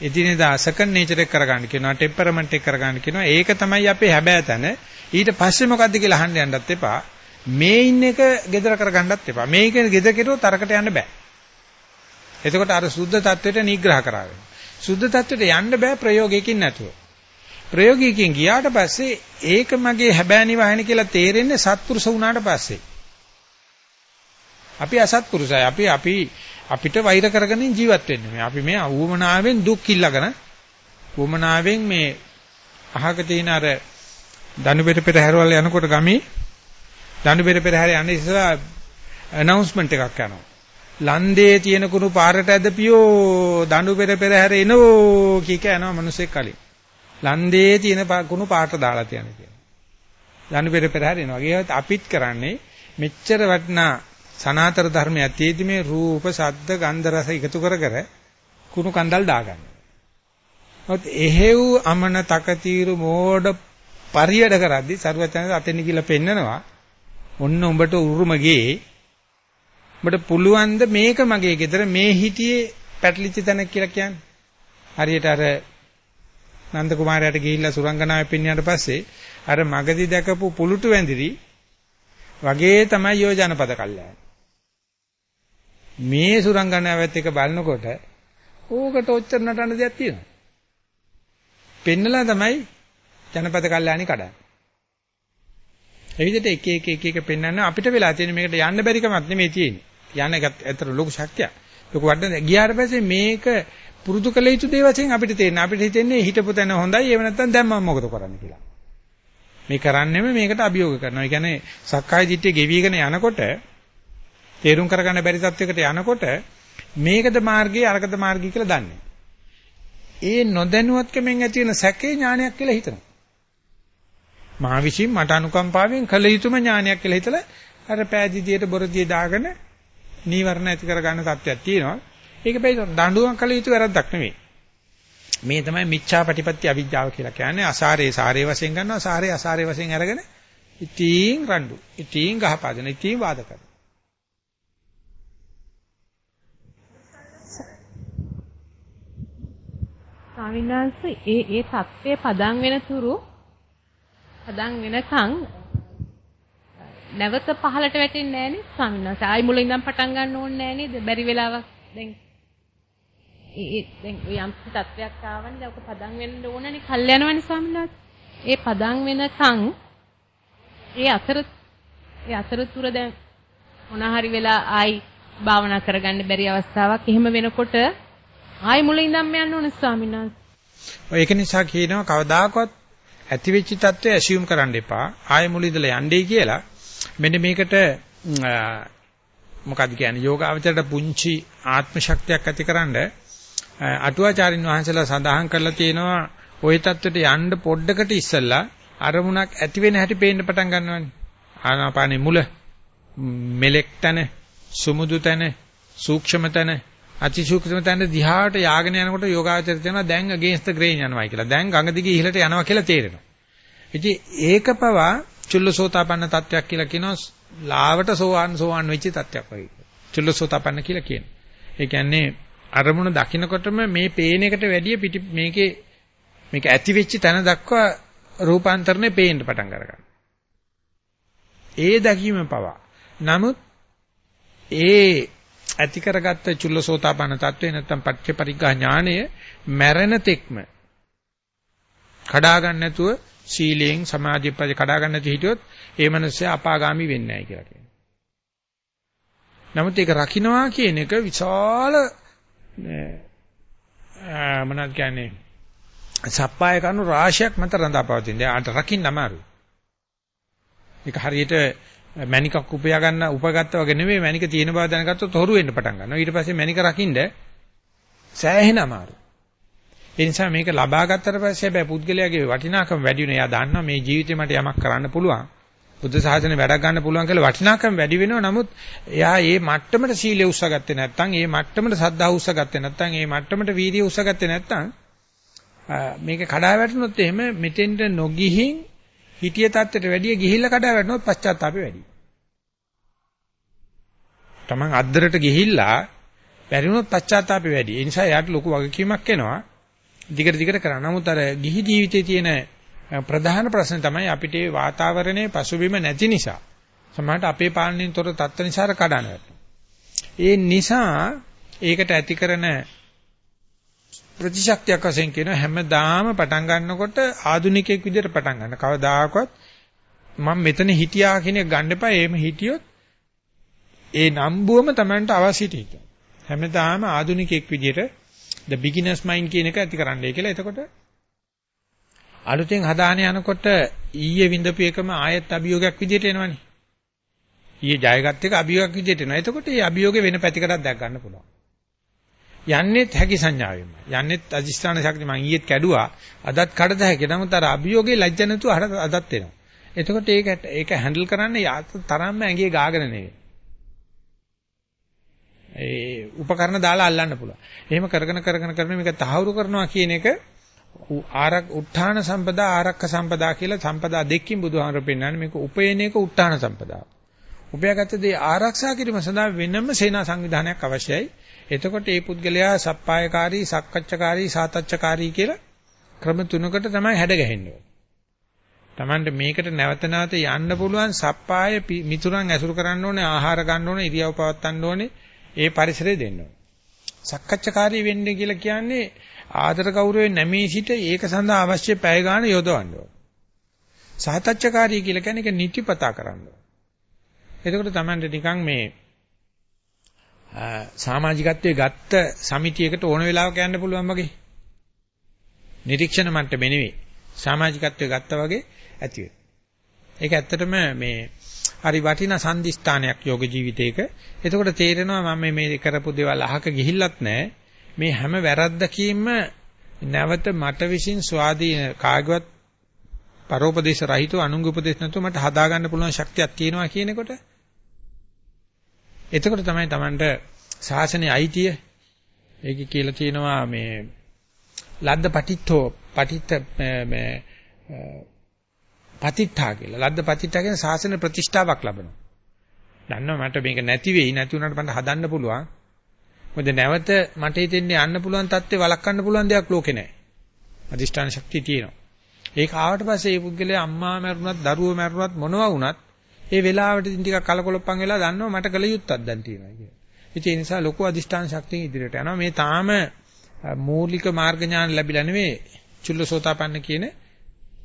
Speaker 1: එදිනෙදා සකන් නේචර් එක කරගන්න කියනවා ටෙම්පරමන්ට් එක කරගන්න කියනවා. ඒක තමයි අපේ හැබෑ තැන. ඊට පස්සේ මොකද්ද කියලා අහන්න යන්නත් එපා. මේ ඉන්න එක gedara කරගන්නත් එපා. මේක gedara කෙරුවොත් තරකට යන්න බෑ. එතකොට අර සුද්ධ tattweට නිග්‍රහ කරාවෙන සුද්ධ tattweට යන්න බෑ ප්‍රයෝගයකින් නැතුව. ප්‍රයෝගිකයෙන් ගියාට පස්සේ ඒක මගේ හැබෑනි වහන කියලා තේරෙන්නේ සත්පුරුෂ වුණාට පස්සේ. අපි අසත්පුරුෂයි. අපි අපි අපිට වෛර කරගෙන ජීවත් වෙන්නේ මේ. අපි මේ අවුමනාවෙන් දුක් කිල්ලගෙන වුමනාවෙන් මේ අහක තියෙන අර දනුබෙට පෙරහැරවල යනකොට ගමේ දනුබෙට පෙරහැර යන්නේ ඉස්සලා announcement එකක් යනවා. ලන්දේ තියෙන කුණු පාරට ඇදපියෝ දනුබෙට පෙරහැර එනෝ කීක යනවා මිනිස්සෙක් කලින්. ලන්දේ තියෙන කුණු පාට දාලා තියන කියලා. යනු පෙර පෙර හැරෙනවා. ඒවත් අපිත් කරන්නේ මෙච්චර වටිනා සනාතර ධර්මය ඇතිේදි මේ රූප, ශබ්ද, ගන්ධ, රස එකතු කර කර කුණු කන්දල් දාගන්න. ඔත් එහෙව් අමන තකතිරු මෝඩ පරියඩ කරද්දි සරුවචන අතෙන් කියලා පෙන්නනවා. ඔන්න උඹට උරුමගේ උඹට පුළුවන් ද මේක මගේ ගෙදර මේ හිටියේ පැටලිච්ච තැනක් කියලා කියන්නේ. හරියට අර නන්ද කුමාරයාට ගිහිල්ලා සුරංගනාවේ පින්නියට පස්සේ අර මගදී දැකපු පුලුටු වැඳිරි වගේ තමයි යෝ ජනපද කල්යය. මේ සුරංගනාවත් එක බලනකොට ඕකට ඔච්චර නටන දෙයක් තියෙනවා. පෙන්නලා තමයි ජනපද කල්යාණි කඩන්නේ. ඒ විදිහට එක එක එක එක පෙන්වන්න අපිට වෙලා තියෙන මේකට යන්න බැරි කමක් නෙමෙයි තියෙන්නේ. යන්න ඇත්තට ලොකු ශක්තියක්. ලොකු වඩන ගියාට පස්සේ මේක පුරුදු කළ යුතු දේ වශයෙන් අපිට තේරෙන. අපිට හිතෙන්නේ හිටපු තැන හොඳයි. එහෙම නැත්නම් දැන් මම මොකද කරන්නේ කියලා. මේ කරන්නේම මේකට අභියෝග කරනවා. ඒ කියන්නේ සක්කාය දිට්ඨිය ගෙවිගෙන යනකොට තේරුම් කරගන්න බැරි තත්වයකට යනකොට මේකද මාර්ගය අරකද මාර්ගය කියලා දන්නේ. ඒ නොදැනුවත්කමෙන් ඇති වෙන සැකේ ඥානයක් කියලා හිතනවා. මා විශ්ින් මට අනුකම්පාවෙන් කළ යුතුම ඥානයක් කියලා හිතලා අර පෑදීදියට බොරදිය දාගෙන නීවරණ ඇති කරගන්න තත්ත්වයක් තියෙනවා. ඒක බයි දඬුවම් කළ යුතු වැරද්දක් නෙවෙයි. මේ තමයි මිච්ඡා ප්‍රතිපත්ති අවිජ්ජාව කියලා කියන්නේ අසාරේ සාරේ වශයෙන් ගන්නවා සාරේ අසාරේ වශයෙන් අරගෙන ඉතින් රණ්ඩු ඉතින් ගහපාදන ඉතින් වාද කරනවා.
Speaker 6: ස්වාමිනාංශ ඒ ඒ தත්ත්වය පදන් වෙන තුරු පදන් වෙනකන් නැවත පහලට වැටෙන්නේ නැහනේ ස්වාමිනාංශ ආයි මුලින් ඉඳන් පටන් ගන්න ඕනේ නැහැ නේද බැරි වෙලාවක් දැන් ඒ දැන් ඔය යම් තත්වයක් ආවනේ දැන් ඔක පදන් වෙන්න ඕනනේ කල් යනවනේ ස්වාමීනාත්. ඒ පදන් වෙනකන් ඒ අතර ඒ අතරතුර දැන් මොන හරි වෙලා ආයි භාවනා කරගන්න බැරි අවස්ථාවක් එහෙම වෙනකොට ආයි මුලින් ඉඳන්ම යන්න ඕනේ ස්වාමීනාත්.
Speaker 1: ඔය ඒක නිසා කියනවා කවදාකවත් ඇති වෙච්ච தත්ත්වය ඇසියුම් කරන්න එපා. ආයෙ මුල ඉඳලා යන්නයි කියලා. මෙන්න මේකට මොකද්ද කියන්නේ යෝගාවචරයට පුංචි ආත්ම ශක්තියක් ඇතිකරනද අටුවාචාරින් වහන්සේලා සඳහන් කරලා තියෙනවා ওই தത്വෙට යන්න පොඩ්ඩකට ඉස්සෙල්ලා අරමුණක් ඇති වෙන හැටි පේන්න පටන් ගන්නවානේ. ආනාපානේ මුල මෙලෙක් තන සුමුදු තන සූක්ෂම තන අතිසූක්ෂම තන දිහාට යාගෙන යනකොට යෝගාචරිත වෙනවා දැන් against the grain යනවා කියලා. දැන් ගඟ දිගේ ඉහළට යනවා කියලා තේරෙනවා. ඉතින් ඒක පවා චුල්ලසෝතාපන්න තත්වයක් කියලා කියනවා ලාවට සෝවාන් සෝවාන් වෙච්ච තත්වයක් වගේ. චුල්ලසෝතාපන්න කියලා කියන්නේ. ඒ කියන්නේ අරමුණ දකින්නකොටම මේ පේන එකට වැඩිය පිටි මේකේ මේක ඇති වෙච්ච තැන දක්වා රූපාන්තරණය පේන්න පටන් ගන්නවා. ඒ දැකීම පවා. නමුත් ඒ ඇති කරගත්ත චුල්ලසෝතාපන්න තත්වේ නැත්තම් පච්ච පරිග්ගා ඥාණය මැරෙන තෙක්ම කඩා ගන්න නැතුව සීලයෙන් සමාධිය පද කඩා ගන්න නැති හිටියොත් ඒ මනුස්සයා අපාගාමි වෙන්නේ නැහැ කියලා කියනවා. නමුත් ඒක රකින්නවා කියන එක විශාල මොනවද කියන්නේ සප්පාය කණු රාශියක් මත රඳාපවතින. ආට රකින්න අමාරුයි. ඒක හරියට මණිකක් උපයා ගන්න උපගත්තා වගේ නෙමෙයි මණික තියෙන බව දැනගත්තොත් හොරු වෙන්න පටන් ගන්නවා. ඊට පස්සේ මණික රකින්න සෑහෙන අමාරුයි. ඒ නිසා මේක ලබා ගත්තට පස්සේ හැබැයි පුද්ගලයාගේ වටිනාකම වැඩි වෙනවා. එයා දන්නවා මේ ජීවිතේ මට යමක් කරන්න පුළුවන්. බුද්ධ ශාසනය වැඩ ගන්න පුළුවන් කියලා වටිනාකම වැඩි වෙනවා. නමුත් එයා මේ මට්ටමට සීලය උස්සගත්තේ නැත්නම්, මේ මට්ටමට සද්ධා උස්සගත්තේ නැත්නම්, මේ මට්ටමට වීර්යය උස්සගත්තේ නැත්නම් මේක කඩා වැටුනොත් එහෙම මෙතෙන්ට නොගිහින් හිටිය තත්ත්වයට වැඩිය ගිහිල්ලා කඩා වැටුනොත් පශ්චාත්තාපය වැඩි. Taman අද්දරට ගිහිල්ලා බැරි වුණොත් පශ්චාත්තාපය වැඩි. ඒ නිසා යාට ලොකු වගකීමක් එනවා. දිගට දිගට කරන්න. නමුත් අර ගිහි ජීවිතයේ තියෙන ප්‍රධාන ප්‍රශ්නේ තමයි අපිට මේ වාතාවරණයේ පසුබිම නැති නිසා. සමහරට අපේ පාලනයෙන් තොර තත්ත්ව නිසා කඩන ඒ නිසා ඒකට ඇති කරන ප්‍රතිශක්තියක් වශයෙන් කියන හැමදාම පටන් ගන්නකොට ආදුනිකයෙක් විදිහට පටන් ගන්න. කවදාකවත් මම මෙතන හිටියා කියන එක ගන්න එපා. එහෙම හිටියොත් ඒ නම්බුවම Tamanට අවශ්‍ය ටික. හැමදාම ආදුනිකයෙක් විදිහට the beginner's mind කියන එක ඇති කරන්නයි කියලා. එතකොට අලුතෙන් හදාන යනකොට ඊයේ විඳපු එකම ආයෙත් අභියෝගයක් විදිහට එනවනේ. ඊයේ ජයගත් එක අභියෝගයක් විදිහට එනවා. එතකොට මේ අභියෝගේ වෙන පැතිකඩක් දැක් ගන්න පුළුවන්. යන්නේත් හැකි සංඥාවෙන්ම. යන්නේත් අදිස්ථාන ශක්තිය මං ඊයේත් කැඩුවා. අදත් කඩද හැකි. නමුත් අර අභියෝගේ ලැජ්ජ නැතුව අදත් එනවා. එතකොට ඒක ඒක හැන්ඩල් කරන්න තරම්ම ඇඟේ ගාගෙන නෙවෙයි. ඒ උපකරණ දාලා අල්ලන්න පුළුවන්. එහෙම කරගෙන කරගෙන කරගෙන මේක තහවුරු කරනවා කියන එක ආරක් උත්ථාන සම්පදා ආරක්ක සම්පදා කියලා සම්පදා දෙකකින් බුදුහාමර පෙන්නන්නේ මේක උපයන එක උත්ථාන සම්පදාව. උපයාගත්ත දේ ආරක්ෂා කිරීම සඳහා වෙනම සේනා සංවිධානයක් අවශ්‍යයි. එතකොට මේ පුද්ගලයා සප්පායකාරී, සක්කච්ඡකාරී, සාතච්ඡකාරී කියලා ක්‍රම තුනකට තමයි හැඩ ගැහෙන්නේ. Tamande මේකට නැවත නැවත යන්න පුළුවන් සප්පාය මිතුරන් ඇසුරු කරන්න ඕනේ, ආහාර ගන්න ඕනේ, ඉරියව් පවත්වන්න ඕනේ, ඒ පරිසරය දෙන්න ඕනේ. සක්කච්ඡකාරී වෙන්නේ කියලා කියන්නේ ආදර ගෞරවයෙන් නැමී සිට ඒක සඳහා අවශ්‍ය පැය ගන්න යොදවන්න ඕනේ. සාතච්ඡකාරී කියලා කියන්නේ ඒක නිතිපතා කරන්න ඕනේ. එතකොට Tamande නිකන් මේ සමාජිකත්වයේ ගත්ත සමිතියකට ඕන වෙලාවක යන්න පුළුවන් වගේ. නිරීක්ෂණ මට්ටමේ නෙවෙයි. සමාජිකත්වයේ ගත්තා වගේ ඇති ඒක ඇත්තටම මේ හරි වටිනා සම්දිස්ථානයක් යෝග ජීවිතයක. එතකොට තේරෙනවා මම මේ කරපු දේවල් අහක ගිහිල්ලත් නැහැ. මේ හැම වැරද්දකින්ම නැවත මට විසින් ස්වාධීන කාගවත් පරෝපදේශ රහිතව අනුංග උපදේශ නැතුව මට හදාගන්න පුළුවන් ශක්තියක් තියෙනවා කියනකොට එතකොට තමයි Tamanට ශාසනයේ අයිතිය ඒක කියලා තියෙනවා මේ ලද්ද පටිච්චෝ පටිච්ච මේ පතිත්තා කියලා. ලද්ද පතිත්තා කියන ශාසන ප්‍රතිෂ්ඨාවක් ලබනවා. දන්නවා මට මේක නැති වෙයි නැති වුණාට මට හදන්න පුළුවන්. මොකද නැවත මට හිතෙන්නේ යන්න පුළුවන් තත්ත්වේ වළක්වන්න පුළුවන් දෙයක් ලෝකේ නැහැ. අදිෂ්ඨාන ශක්තිය තියෙනවා. ඒක ආවට පස්සේ මේ පුද්ගලයා අම්මා මැරුණත් දරුවෝ මැරුණත් මොනවා වුණත් ඒ වෙලාවට ඉතින් ටිකක් කලකොලප්පන් වෙලා දන්නවා මට කල යුත්තක් දැන් තියෙනවා කියලා. ඒ නිසා ලොකු අදිෂ්ඨාන ශක්තිය ඉදිරියට යනවා. මේ තාම මූලික මාර්ග ඥාන ලැබිලා නෙවෙයි චුල්ලසෝතාපන්න කියන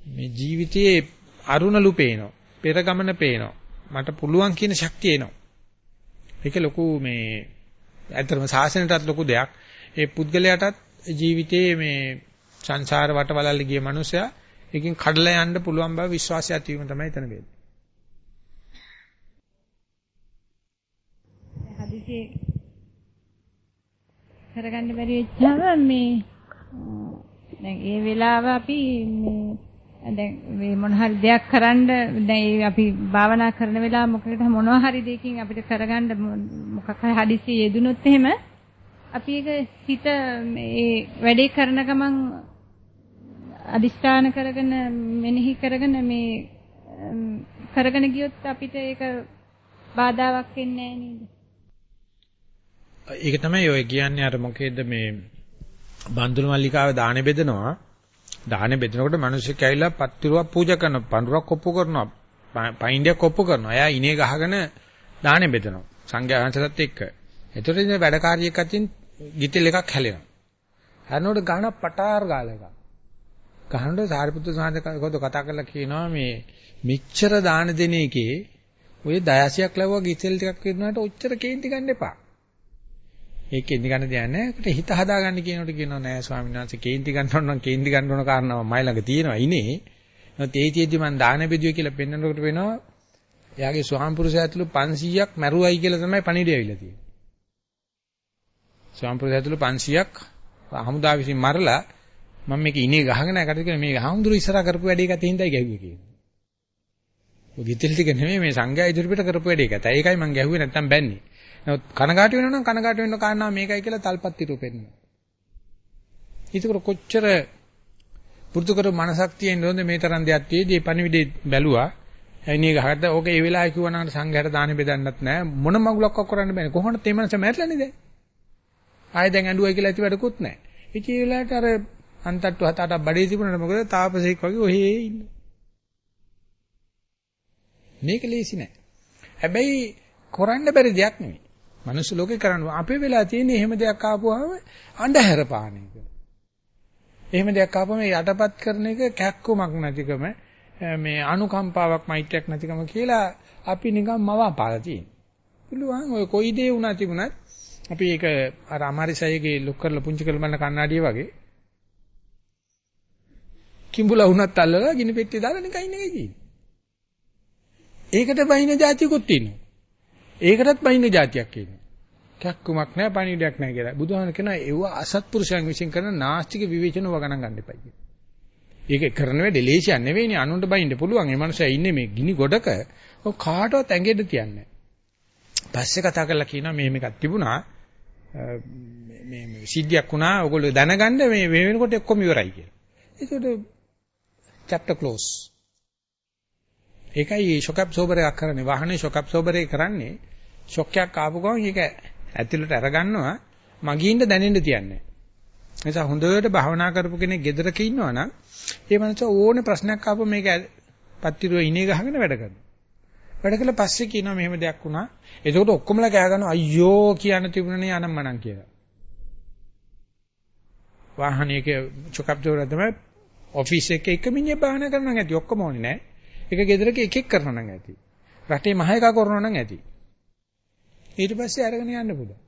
Speaker 1: මේ ජීවිතයේ අරුණලු පේනවා. පෙර ගමන පේනවා. මට පුළුවන් කියන ශක්තිය එනවා. ඒක ලොකු මේ ඇත්තටම සාසනයටත් ලොකු දෙයක්. ඒ පුද්ගලයාටත් ජීවිතයේ මේ සංසාර වටවලල්ලි ගිය මනුස්සයා එකකින් කඩලා යන්න පුළුවන් බව විශ්වාසය ඇති වීම තමයි එතන වෙන්නේ.
Speaker 5: හදිසියේ කරගන්න බැරි වෙච්චාම මේ දැන් ඒ වෙලාව අපි මේ දැන් මේ මොන හරි දෙයක් කරන්න දැන් අපි භාවනා කරන වෙලාව මොකකට මොනවා හරි දෙයකින් අපිට කරගන්න මොකක් හරි හදිස්සිය යෙදුනොත් එහෙම අපි ඒක හිත මේ වැඩේ කරන ගමන් අදිෂ්ඨාන කරගෙන මෙනෙහි කරගෙන මේ කරගෙන ගියොත් අපිට ඒක බාධාවක් වෙන්නේ නැහැ නේද?
Speaker 1: ඒක තමයි ඔය කියන්නේ අර මොකේද මේ බන්දුල මල්ලිකාව දානේ බෙදනවා. දානේ බෙදනකොට මිනිස්සු කැවිලා පත්තිරුවක් පූජා කරනවා. පඳුරක් කොප්පු කරනවා. පයින්ඩයක් කොප්පු කරනවා. එයා ඉනේ ගහගෙන දානේ බෙදනවා. සංඝයා වහන්සේලාත් එක්ක. එතකොට ඉතින් වැඩකාරියෙක් අතින් ගිතෙල් එකක් හැලෙනවා. හැරනකොට ගහන පටාර ගාල එකක්. ගහනකොට සාරිපුත්‍ර සාන්දකවද කතා කරලා කියනවා මේ මෙච්චර දාන දෙන එකේ ඔය 16ක් ලැබුවා ගිතෙල් ටිකක් වෙනාට ඔච්චර කේන්ති ගන්න එපා. ඒක කේන්ති ගන්න දෙයක් නැහැ. ඒකට හිත හදාගන්න කියනකොට කියනවා නෑ ස්වාමීන් වහන්සේ කේන්ති ගන්න ඕන නම් කේන්ති ගන්න ඕන කාරණාව මයි ළඟ තියෙනවා ඉනේ. නැත්නම් ඒතිෙදි මම දාන බෙදුවේ කියලා පෙන්වනකොට වෙනවා එයාගේ ස්වාම පුරුෂයා ඇතුළු 500ක් මැරුවයි කියලා තමයි පණිවිඩය ඇවිල්ලා තියෙන්නේ. ස්වාම පුරුෂයා ඇතුළු 500ක් හමුදා විසින් මරලා මම මේක ඉනේ ගහගෙන යකට කියලා මේ හමුදුරු ඉස්සරහා කරපු වැඩේ කතේ හින්දායි ගැහුවේ කියනවා. ඔය ගිතෙල් ටික නෙමෙයි මේ සංඝයා ඉදිරියට කරපු වැඩේ කත. ඒකයි මම ගැහුවේ නැත්තම් බැන්නේ. නමුත් කනගාටු වෙනවා නම් කනගාටු වෙන්න කාරණා මේකයි කියලා තල්පත් ඉරු පෙන්නවා. ඒක කොච්චර පුරුදු කරු මනසක් තියෙන්න ඕනද මේ තරම් දෙයක් තියේදී පණිවිඩේ බැලුවා. ඇයිනේ ගහද්ද ඕක ඒ වෙලාවේ කිව්වා නම් සංඝයාට දාන බෙදන්නත් නැහැ. මොන මගුලක් කරන්න බෑනේ. කොහොමද මේ මනස මැරෙලානේ දැන්? ආයෙ දැන් ඇඬුවයි කියලා ඇති වැඩකුත් නැහැ. ඉතින් ඒ වෙලාවට අර අන්තට්ටු හත අටක් බඩේ තිබුණාට මොකද තාපසෙක් වගේ ඔහේ ඉන්න. මේක ලේසි නෑ. හැබැයි කරන්න බැරි දෙයක් නෙමෙයි. මනුස්ස ලෝකේ කරන්න අපේ වෙලා තියෙන එහෙම දෙයක් ආපුවාම අඳුර පාන එක. එහෙම දෙයක් ආපුවම යටපත් කරන එක කැක්කුමක් නැතිකම මේ අනුකම්පාවක් මෛත්‍රියක් නැතිකම කියලා අපි නිකන් මවාපාලා තියෙනවා. පුළුවන් ඔය කොයි දේ වුණා තිබුණත් අපි ඒක අර අමාරිසයගේ ලොක් කරලා පුංචි කරලා බලන කණ්ණාඩිය වගේ කිඹුලා වුණත් අල්ලලා ගිනි පෙට්ටිය දාලා නිකන් ඉන්නේ කී. ඒකට බහින જાතියකුත් ඉන්නවා. ඒකටත් බහින જાතියක් ඉන්නවා. කැක්කුමක් නැහැ පණිවිඩයක් නැහැ කියලා. බුදුහාම කියනවා ඒව අසත්පුරුෂයන් විසින් කරන නාස්තික විවේචන වගණන් ගන්න එපා කියලා. ඒක කරන වෙලේ ලේසියක් නෙවෙයිනේ අනුන්ට බයින්න පුළුවන්. ඒ මනුස්සයා ඉන්නේ මේ ගිනි ගොඩක ඔය කාටවත් ඇඟෙන්න තියන්නේ පස්සේ කතා කරලා කියනවා මෙහෙම එකක් තිබුණා. මේ මේ සිද්ධියක් වුණා. ඔයගොල්ලෝ දැනගන්න මේ වෙනකොට ඔක්කොම ඉවරයි කියලා. ඒකට chapter close. ඒකයි shock absorber එකක් කරන්නේ. වාහනේ shock absorber එක කරන්නේ shock එකක් ආපු ගමන් ඒක ඇතුළට අරගන්නවා මගින්ද දැනෙන්න තියන්නේ. නිසා හොඳට භාවනා කරපු කෙනෙක් ගෙදරක ඉන්නවා නම් ඒ මනස ඕනේ ප්‍රශ්නයක් ආපුව මේක පත්තිරුව ඉනේ ගහගෙන වැඩ කරනවා. වැඩ කළා පස්සේ කියනවා මෙහෙම දෙයක් වුණා. එතකොට ඔක්කොමලා කෑ ගන්නවා අයියෝ කියන්න තිබුණනේ අනම්මනම් කියලා. වාහනයක shock absorber තමයි ඔෆිස් එකේ එක මිනිහ බාහන කරනවා නම් ඇති ඔක්කොම ඕනේ නැහැ. එක ගෙදරක එක එක කරනවා නම් ඇති. රටේ මහ එකක් කරනවා නම් ඇති. ඊට පස්සේ අරගෙන යන්න පුළුවන්.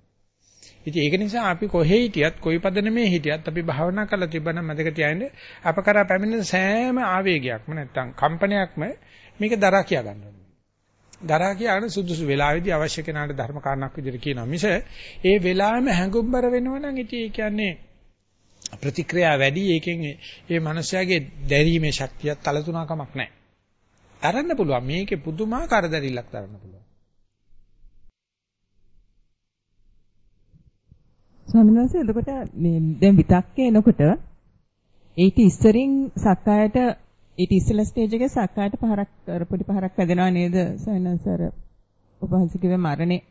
Speaker 1: ඉතින් ඒක නිසා අපි කොහේ හිටියත් කොයි පදනමේ හිටියත් අපි භාවනා කරලා තිබ්බනම් මතක තියාගන්න අප කරා පැමිණෙන සෑම ආවේගයක්ම නැත්තම් කම්පනයක්ම මේක දරා කියා ගන්න ඕනේ. දරා කියන සුදුසු වෙලාවෙදී අවශ්‍ය කෙනාට ධර්ම කාරණාවක් විදිහට කියනවා මිස ඒ වෙලාවෙම හැඟුම්බර වෙනවා නම් ඉතින් ඒ කියන්නේ ප්‍රතික්‍රියා වැඩි ඒකෙන් ඒ මනුස්සයාගේ දැරීමේ ශක්තිය තලතුණකමක් නැහැ. තරන්න පුළුවන් මේකේ පුදුමාකාර දැරිල්ලක් තරන්න පුළුවන්.
Speaker 2: ස්වාමීන් වහන්සේ එතකොට මේ දැන් විතක්කේ එනකොට ඊට ඉස්සරින් සක්කායට ඊට ඉස්සෙල්ලා ස්ටේජ් එකේ සක්කායට පහරක් පොඩි පහරක් වැදෙනවා නේද? සයනසර උපහාසිකවේ මරණේ.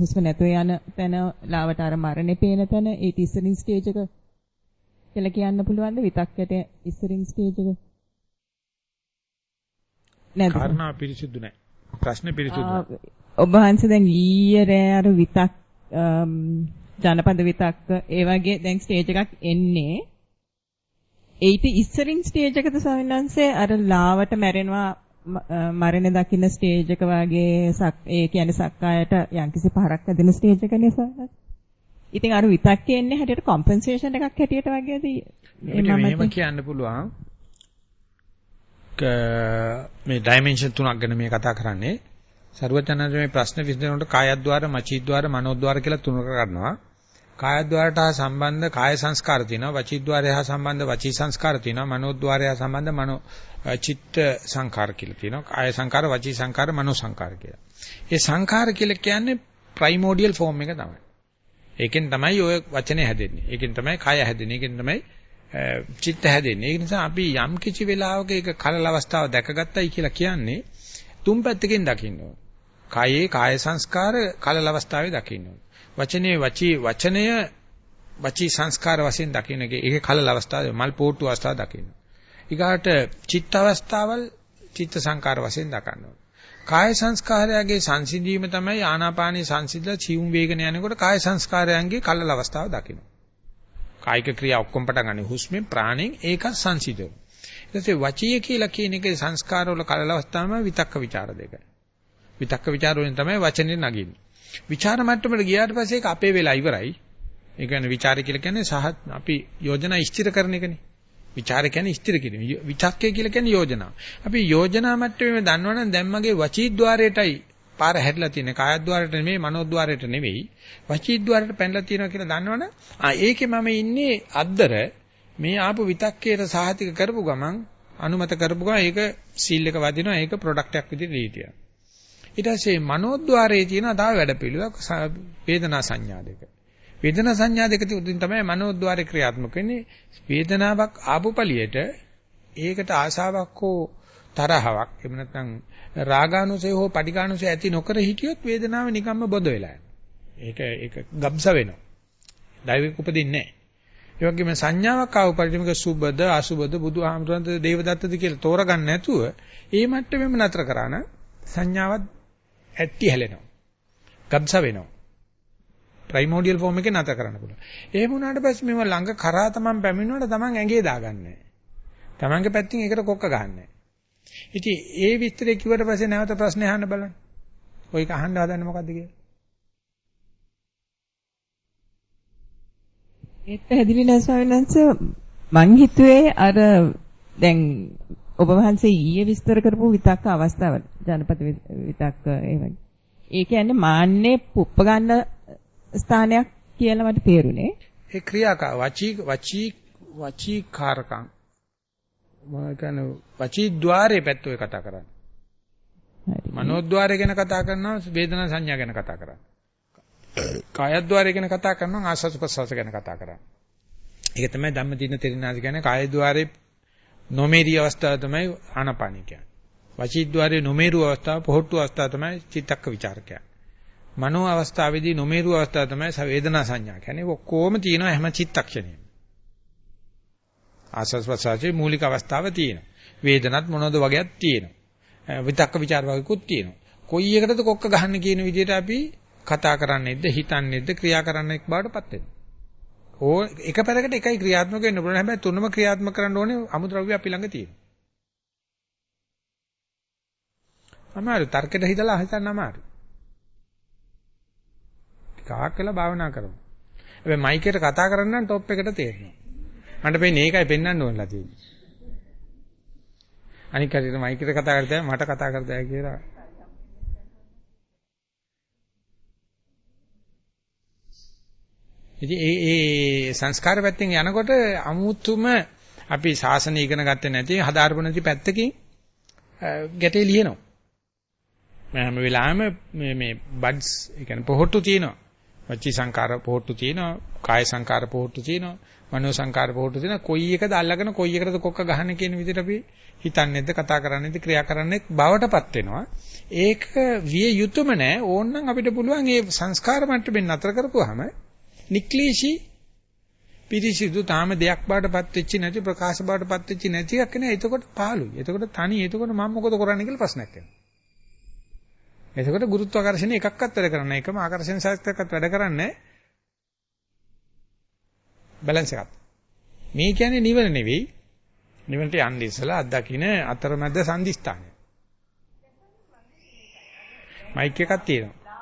Speaker 2: හුස්ම නැතුව යන තැන ලාවට අර මරණේ පේන තැන ඒ ඉස්සරින් ස්ටේජ් එක කියලා කියන්න පුළුවන්ද? විතක්කයට ඉස්සරින් ස්ටේජ් එක?
Speaker 1: නේද කාරණා පිරිසුදු නැහැ ප්‍රශ්නේ පිරිසුදු
Speaker 2: ඔබ වහන්සේ දැන් ඊයේ රෑ අර විතක් ජනපද විතක්ක ඒ වගේ දැන් ස්ටේජ් එකක් එන්නේ ඒිට ඉස්සරින් ස්ටේජ් එකද ස්වාමීන් වහන්සේ අර ලාවට මැරෙනවා මරණ දකින්න ස්ටේජ් එක වගේ ඒ කියන්නේ සක්කායට යම්කිසි පහරක් ඇදෙන ස්ටේජ් එකනේ සර්. ඉතින් අර විතක්කේ එන්නේ හැටියට කොම්පෙන්සේෂන් එකක් හැටියට වගේද
Speaker 1: මෙහෙම කියන්න පුළුවන්. මේ ඩයිමන්ෂන් තුනක් ගැන මේ කතා කරන්නේ. සරුවචනන්ද මේ ප්‍රශ්න විසඳනකොට කායද්්වාර, මචීද්්වාර, මනෝද්්වාර කියලා තුනක ගන්නවා. කායද්්වාරයට හා සම්බන්ධ කාය සංස්කාර තියෙනවා වචීද්්වාරය හා සම්බන්ධ වචී සංස්කාර තියෙනවා මනෝද්්වාරය හා සම්බන්ධ මනෝ චිත්ත සංකාර කියලා තියෙනවා කාය සංකාර වචී සංකාර මනෝ සංකාර කියලා. ඒ සංකාර කියලා කියන්නේ ප්‍රයිමෝඩියල් ෆෝම් එක තමයි. ඒකෙන් තමයි ඔය වචනේ හැදෙන්නේ. ඒකෙන් තමයි කය හැදෙන්නේ. ඒකෙන් තමයි චිත්ත හැදෙන්නේ. ඒ නිසා අපි යම් කිසි වෙලාවක ඒක කලල අවස්ථාව දැකගත්තයි කියලා කියන්නේ තුන් පැත්තකින් දකින්න ඕන. කායේ කාය සංස්කාර කලල අවස්ථාවේ දකින්න ඕන. වචනේ වචී වචනය වචී සංස්කාර වශයෙන් දකින්න ඒකේ කලල අවස්ථාවේ මල් පෝට්ටු අවස්ථාව දකින්න. ඊගාට චිත්ත අවස්ථාවල් චිත්ත සංකාර වශයෙන් දකින්න ඕන. කාය සංස්කාරයගේ සංසිඳීම තමයි ආනාපානී සංසිඳලා චිවුම් වේගන යනකොට කාය සංස්කාරයන්ගේ කලල අවස්ථාව දකින්න. කායික ක්‍රියා ඔක්කොම පටන් ගන්න හුස්මෙන් ප්‍රාණයෙන් ඒක සංසිඳන. ඊට පස්සේ වචීය කියලා කියන එකේ සංස්කාරවල කලල අවස්ථාවම විතක්ක ਵਿਚාර දෙකයි. විතක්ක ਵਿਚාර වලින් තමයි වචනේ නගින්නේ. ਵਿਚාර මට්ටමට ගියාට පස්සේ ඒක අපේ වෙලා ඉවරයි. ඒ කියන්නේ ਵਿਚාර කියලා කියන්නේ සහ අපි යෝජනා ස්ථිර කරන එකනේ. ਵਿਚාර කියන්නේ ස්ථිර කිරීම. විතක්කය කියලා කියන්නේ යෝජනා. අපි යෝජනා මට්ටමේ දන්නවනම් දැන් මගේ වචීද්්වාරයටයි පාර හැරිලා තියෙන්නේ. කායද්්වාරයට නෙමෙයි, මනෝද්්වාරයට නෙමෙයි. වචීද්්වාරයට පැනලා තියෙනවා කියලා දන්නවනම් ආ ඒකේ මම ඉන්නේ අද්දර මේ ආපු විතක්කයට සහතික කරපු ගමන් අනුමත කරපු ගමන් ඒක සීල් එක වදිනවා. ඒක ප්‍රොඩක්ට් එකක් විදිහට දීතියි. ඊට පස්සේ මනෝද්්වාරයේ තියෙන තව වැඩ පිළිවෙලක් වේදනා සංඥා දෙක. වේදනා සංඥා දෙක තුලින් තමයි මනෝද්්වාරේ ක්‍රියාත්මක වෙන්නේ. වේදනාවක් ආපු පළියට ඒකට ආශාවක් හෝ තරහවක් එහෙම නැත්නම් රාගානුසය හෝ පටිඝානුසය ඇති නොකර හිටියොත් වේදනාව නිකම්ම බොඳ වෙලා ඒක ඒක ගබ්ස වෙනවා. දෛවික උපදින්නේ නැහැ. ඒ වගේම සංඥාවක් ආව පරිදිමක සුබද අසුබද බුදුහාමුදුරන්ද දේවදත්තද කියලා තෝරගන්න නැතුව ඒ මට්ටමෙම නතර කරා නම් සංඥාවත් ඇට්ටි හැලෙනවා. ගබ්ස වෙනවා. ප්‍රයිමෝඩියල් ෆෝම් එකේ නැත කරන්න පුළුවන්. එහෙම වුණාට පස්සේ මේව ළඟ කරා තමන් පැමිණුණාට තමන් ඇඟේ දාගන්නේ තමන්ගේ පැත්තෙන් ඒකට කොක්ක ගන්නෑ. ඉතින් ඒ විස්තරේ කිව්වට පස්සේ නැවත ප්‍රශ්නේ අහන්න බලන්න. ඔයක අහන්න හදන්නේ මොකද්ද කියලා?
Speaker 2: ඒත් පැහැදිලි නැහැ ස්වාමීන් වහන්සේ මං හිතුවේ අර දැන් ඔබ වහන්සේ ඊයේ විස්තර කරපු විතක්ක අවස්ථාව ජනපද විතක්ක වගේ. ඒ කියන්නේ මාන්නේ පුප්ප ගන්න ස්ථානයක් කියලා මට තේරුනේ.
Speaker 1: ඒ ක්‍රියාකා වචී වචී වචී කාරකම් මම කියන්නේ වචී ద్వාරයේ පැත්ත ඔය කතා කරන්නේ. මනෝද්්වාරය ගැන කතා කරනවා වේදනා සංඥා ගැන කතා කරන්නේ. කායද්්වාරය ගැන කතා කරනවා ආස්වාද ප්‍රසවාස ගැන කතා කරන්නේ. ඒක තමයි ධම්මදින තෙරිනාද කියන්නේ කායද්්වාරේ නොමේරි අවස්ථාව තමයි ආනාපානය කියන්නේ. වචීද්්වාරයේ නොමේරු අවස්ථාව, පොහොට්ටු අවස්ථාව තමයි චිත්තක්ක ਵਿਚාරකය. මනෝ අවස්ථාවේදී නොමේරු අවස්ථාව තමයි වේදනා සංඥා කියන්නේ. ඔක්කොම තියෙනවා හැම චිත්තක්ෂණයම. ආසස්වසාවේ මූලික අවස්ථාව තියෙනවා. වේදනත් මොනවද වගේක් තියෙනවා. විතක්ක ਵਿਚාර වගේකුත් තියෙනවා. කොයි එකටද කොක්ක ගහන්න කියන විදිහට අපි කතා කරන්නේද, හිතන්නේද, ක්‍රියා කරන්නේක් බවට පත් වෙනවා. ඕ එක පැරකට එකයි ක්‍රියාත්මක වෙන්න පුළුවන්. හැබැයි තුනම ක්‍රියාත්මක කරන්න ඕනේ අමුද්‍රව්‍ය අපි ළඟ තියෙනවා. අමාරු තර්කයට හිතලා හිතන්න අමාරු. ටිකක් වෙලා භාවනා කරමු. හැබැයි මයික් එකට කතා කරන්න නම් টොප් එකට තේරෙනවා. මට පේන්නේ ඒකයි පෙන්වන්න ඕනලා තියෙන්නේ. අනික කටියට මයික් එකට කතා කරද්දී මට කතා කරද්දී කියලා ඉතින් ඒ ඒ සංස්කාර පැත්තෙන් යනකොට අමුතුම අපි ශාසනය ඉගෙන ගත්තේ නැති හදාarපු නැති පැත්තකින් ගැටේ ලියනවා. මම හැම වෙලාවෙම මේ මේ බඩ්ස් ඒ කියන්නේ පොහොට්ටු තියෙනවා. වචී සංකාර පොහොට්ටු තියෙනවා, කාය සංකාර පොහොට්ටු තියෙනවා, මනෝ සංකාර පොහොට්ටු තියෙනවා. කොයි එකද අල්ලගෙන කොයි එකටද කොක්ක ගහන්නේ කියන විදිහට අපි හිතන්නේද, කතා කරන්නේද, ක්‍රියා කරන්නේත් බවටපත් වෙනවා. ඒක විය යුතුයම නෑ. ඕනනම් අපිට පුළුවන් මේ සංස්කාර මට්ටමින් නතර කරපුවාම නික්ලේශී පිරිසිදු තාම දෙයක් බාටපත් වෙච්ච නැති ප්‍රකාශ බාටපත් වෙච්ච නැති එකක් නේ. එතකොට පාළුයි. එතකොට තනි. එතකොට මම මොකද කරන්නේ කියලා ප්‍රශ්නයක් එනවා. එතකොට ගුරුත්වාකර්ෂණය එකක්වත් වැඩ කරන්නේ එකම ආකර්ෂණ ශක්තියක්වත් වැඩ කරන්නේ බැලන්ස් එකක්. මේ කියන්නේ නිවන නෙවෙයි. නිවනට යන්නේ ඉස්සලා අත්දකින්න අතරමැද සංදිස්ථානය. මයික් එකක් තියෙනවා.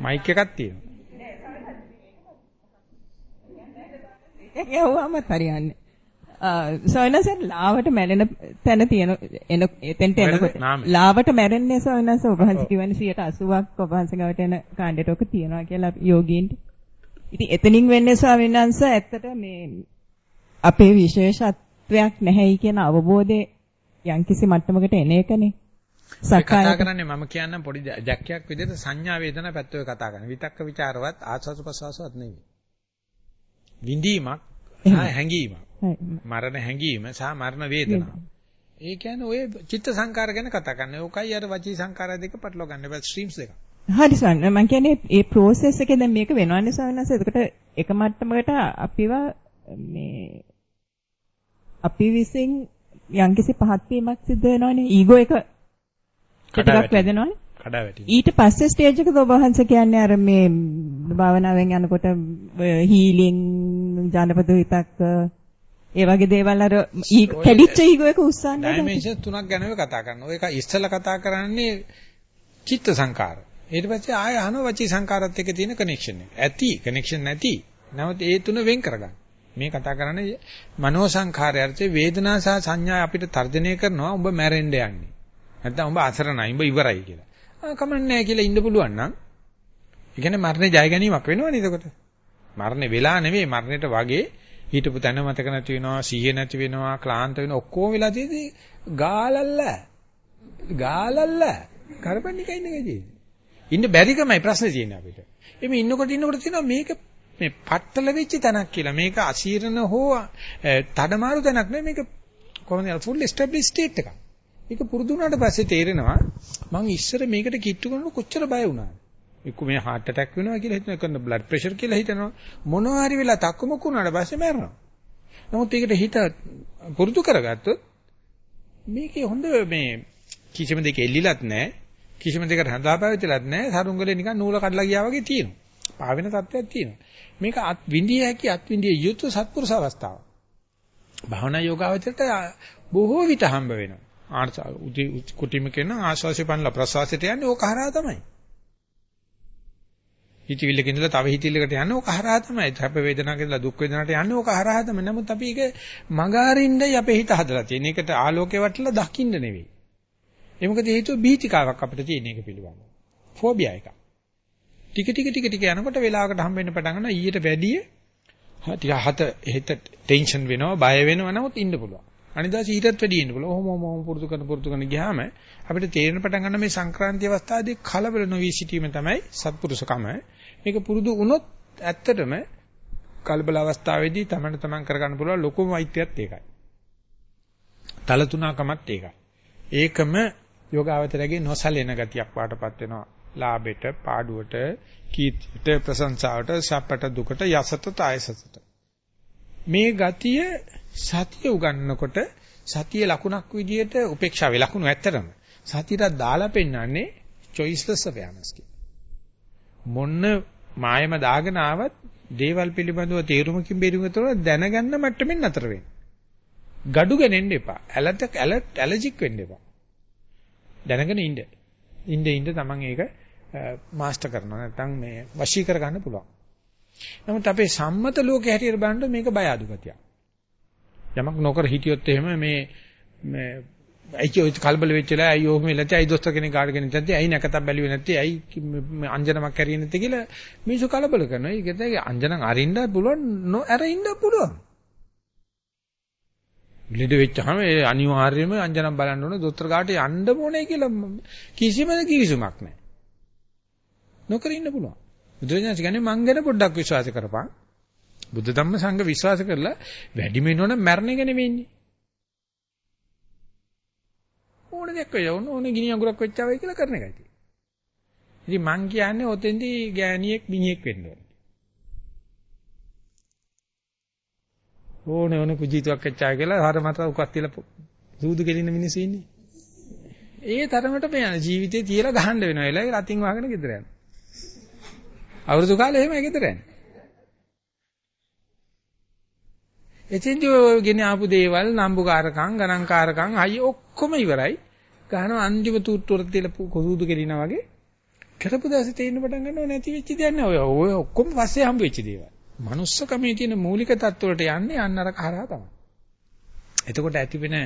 Speaker 1: මයික් එකක් තියෙනවා.
Speaker 2: යවුවම හරියන්නේ. සොයනසෙන් ලාවට මැරෙන තැන තියෙන එන එතෙන්ට එනකොට ලාවට මැරෙන්නේ සොයනස ඔබ වහන්සේ කියවනේ 180ක් ඔබ වහන්සේ ගාවට එන කාණ්ඩයට ඔක තියනවා කියලා යෝගීන්ට. ඉතින් එතනින් වෙන්නේ ස්වාමීන් ඇත්තට මේ අපේ විශේෂත්වයක් නැහැයි කියන අවබෝධය යම්කිසි මට්ටමකට එන එකනේ.
Speaker 1: සක්කාය කතා කරන්නේ මම කියන්නම් පොඩි ජැක්කයක් විදිහට සංඥා වේදනා පැත්තේ කතා කරන. විතක්ක ਵਿਚාරවත් ආස්වාස ප්‍රසවාසවත් නෙවෙයි. විඳීමක් සහ හැඟීමක්. මරණ හැඟීම සහ මරණ වේදනාව. ඒ කියන්නේ ඔය චිත්ත සංකාර ගැන කතා කරන්නේ. ඕකයි අර වචී සංකාර දෙක පටලවා ගන්න. බෑ ස්ට්‍රීම්ස් දෙක.
Speaker 2: හරි සන්න. මම කියන්නේ මේ process එකේ දැන් මේක වෙනවන්නේ සවනස එතකොට එක මට්ටමකට අපිව මේ අපි විසින් යම්කිසි පහත් වීමක් සිද්ධ වෙනවනේ. ඊගෝ එක ටිකක් වැදෙනවනේ. ඊට පස්සේ ස්ටේජ් එකද ඔබ වහන්සේ කියන්නේ අර මේ භාවනාවෙන් යනකොට හීලින් ජනපද විතක් ඒ වගේ දේවල් අර කැඩිච්ච ඊගෝ එක උස්සන්නේ
Speaker 1: ඩයිමෙන්ෂන් තුනක් ගැන කතා කරනවා. ඒක ඉස්සෙල්ලා කතා කරන්නේ චිත්ත සංකාර. ඊට පස්සේ ආය අහන වචී සංකාරات එක්ක තියෙන කනෙක්ෂන් එක. ඇති කනෙක්ෂන් නැති. නමුත් ඒ තුන වෙන් කරගන්න. මේ කතා කරන්නේ මනෝ සංඛාරය අර්ථේ වේදනා සහ සංඥා අපිට තර්ජනය කරනවා උඹ මැරෙන්න යන්නේ. නැත්නම් උඹ අසරණයි උඹ ඉවරයි කියලා. ආ කමන්නේ නැහැ කියලා ඉන්න පුළුවන් නම් ඒ කියන්නේ මරණේ ජය ගැනීමක් වෙනවනේ එතකොට. මරණේ වෙලා නෙවෙයි මරණයට වගේ හිටපු තැන මතක නැති වෙනවා, සිහිය නැති වෙනවා, ක්ලාන්ත වෙනවා ඔක්කොම වෙලා තියෙදි ගාලල්ල. ගාලල්ල. කරපන්නිකයි ඉන්නේ තියෙන්නේ. ඉන්න බැරිකමයි ප්‍රශ්නේ තියෙන්නේ අපිට. එimhe ඉන්නකොට ඉන්නකොට තියෙනවා මේක මේ පట్టල වෙච්ච තැනක් කියලා. මේක අසීරණ හෝ තඩමාරු තැනක් නෙමෙයි මේක කොහොමද ෆුල් එස්ටැබ්ලිෂ් ස්ටේට් එකක්. ඒක පුරුදු වුණාට පස්සේ තේරෙනවා මං ඉස්සර මේකට කිට්ටු කරනකොට කොච්චර බය වුණාද. එක්ක මේ heart attack වෙනවා කියලා හිතන කරන blood pressure කියලා හිතනවා. මොනවා හරි වෙලා තක්කමුක් වුණාට පස්සේ මැරෙනවා. නමුත් ඒකට හිත පුරුදු කරගත්තොත් මේකේ හොඳ මේ කිසිම දෙයක එල්ලිලත් නැහැ. කිසිම දෙයකට හදාපැවතිලත් නැහැ. සරුංගලේ නිකන් නූල කඩලා ගියා වගේ තියෙනවා. පාවෙන තත්ත්වයක් තියෙනවා. මේක අත් විඳිය හැකි අත් විඳිය යුතු සත්පුරුෂ අවස්ථාවක්. භාවනා යෝගාවචරයට බොහෝ විට හම්බ වෙනවා. ආර්ථ කුටිම කියන ආශ්වාසය පනලා ප්‍රශ්වාසයට යන්නේ ඕක හරහා තමයි. හිතවිල්ලක ඉඳලා තව හිතවිල්ලකට යන්නේ ඕක හරහා තමයි. හැප වේදනාවක ඉඳලා දුක් වේදනාවට යන්නේ ඕක හරහා තමයි. නමුත් අපි ඒක මගහරින්නයි අපේ හිත හදලා තියෙන්නේ. ඒකට ආලෝකේ වටලා දකින්න නෙවෙයි. ඒ මොකද හේතුව බීතිකාවක් අපිට තියෙන එක පිළිබඳව. ෆෝබියා එකක්. ටික ටික ටික ටික යනකොට වෙලාවකට හම්බෙන්න පටන් ගන්නවා ඊට වැඩිය ටික හත හිත ටෙන්ෂන් වෙනවා බය වෙනවා නමුත් ඉන්න පුළුවන්. අනිදාස ඊටත් වැඩි ඉන්න පුළුවන්. ඔහොම ඔහොම පුරුදු කරන පුරුදු කරන ගියාම අපිට තේරෙන පටන් ගන්න මේ සංක්‍රාන්ති අවස්ථාවේදී කලබල නොවී සිටීම තමයි සත්පුරුෂකම. මේක පුරුදු වුණොත් ඇත්තටම කලබල අවස්ථාවේදී තමන්න තමන් කරගන්න පුළුවන් ලොකුම වෛද්‍යයත් ඒකයි. තල තුනකමත් ඒකයි. ඒකම යෝගාවචරයේ නොසලෙන ගතියක් වාටපත් වෙනවා. ලාභෙට, පාඩුවට, කීර්තියට, ප්‍රශංසාවට, සැපට, දුකට, යසත, තායසතට. මේ ගතිය සතිය උගන්නකොට සතිය ලකුණක් විදියට උපේක්ෂාවේ ලකුණු ඇත්තටම සතියට දාලා පෙන්වන්නේ choiceless awareness මොන්න මායම දාගෙන ආවත් දේවල් පිළිබඳව තේරුමකින් බැරිමතර දැනගන්න මට්ටමින් නතර වෙන්න. gadu ගනෙන්න එපා. ඇලට ඇලර්ජික් වෙන්න එපා. දැනගෙන ඉන්න. ඉන්න ඉන්න තමන් ඒක මාස්ටර් කරනවා නැත්නම් මේ වශී කර ගන්න පුළුවන්. නමුත් අපේ සම්මත ලෝකේ හැටියට බලනකොට මේක බය අඩු ගතියක්. යමක් නොකර හිටියොත් එහෙම මේ මේ ඇයි කලබල වෙච්ච වෙලාවයි අයියෝ ඔහොම ඉලති අයි දොස්තර කෙනෙක් කාඩගෙන ඉඳද්දි ඇයි නැකතක් බැලුවේ නැත්තේ ඇයි අංජනමක් කරියේ නැත්තේ කියලා මිනිස්සු කලබල කරනවා. ඒකද අංජනන් අරින්න පුළුවන් නොඅර ඉන්න පුළුවන්. ලෙඩ වෙච්චාම ඒ අනිවාර්යයෙන්ම අංජනම් බලන්න ඕනේ දොස්තර කාට යන්න ඕනේ කියලා කිසිම කිවිසුමක් නැහැ. නොකර ඉන්න පුළුවන්. බුදුරජාණන් කියන්නේ මං ගැන පොඩ්ඩක් විශ්වාස කරපන්. බුද්ධ ධම්ම සංඝ විශ්වාස කරලා වැඩිම වෙනවනම් මරණ එක නෙවෙයිනේ. ඕන දෙයක් වෙයි ඕන ඕනේ ගිනි අඟුරක් වෙච්චා වෙයි කියලා කරන එකයි තියෙන්නේ. ඉතින් මං කියන්නේ ඔතෙන්දී ගෑණියෙක් මිනිහෙක් වෙන්න ඕනේ. ඕනේ ඕනේ කුජීතුවක් වෙච්චා කියලා හර මත උකක් තියලා සූදු කෙලින්න මිනිස්සු ඉන්නේ. ඒ තරමට මේ යන ජීවිතේ තියලා ගහන්න වෙනවා. එලා රතින් වහගෙන ගෙදර යනවා. අවුරුදු කාලේ එහෙම ගෙදර යන්නේ. එතෙන්දී ඔය ගෙන ආපු දේවල් නම්බුකාරකම් ගණන්කාරකම් අය ඔක්කොම ඉවරයි. ගහනවා අන්තිම තූට්ටුවට තියලා කොසූදු කෙලිනා වගේ කරපු දවසේ තේින්න පටන් ගන්නව නැති වෙච්ච දෙයක් නෑ ඔය ඔය ඔක්කොම පස්සේ හම්බ වෙච්ච දේවල්. manussකමේ තියෙන මූලික தত্ত্বවලට යන්නේ අන්න අර කරා තමයි. එතකොට ඇති වෙන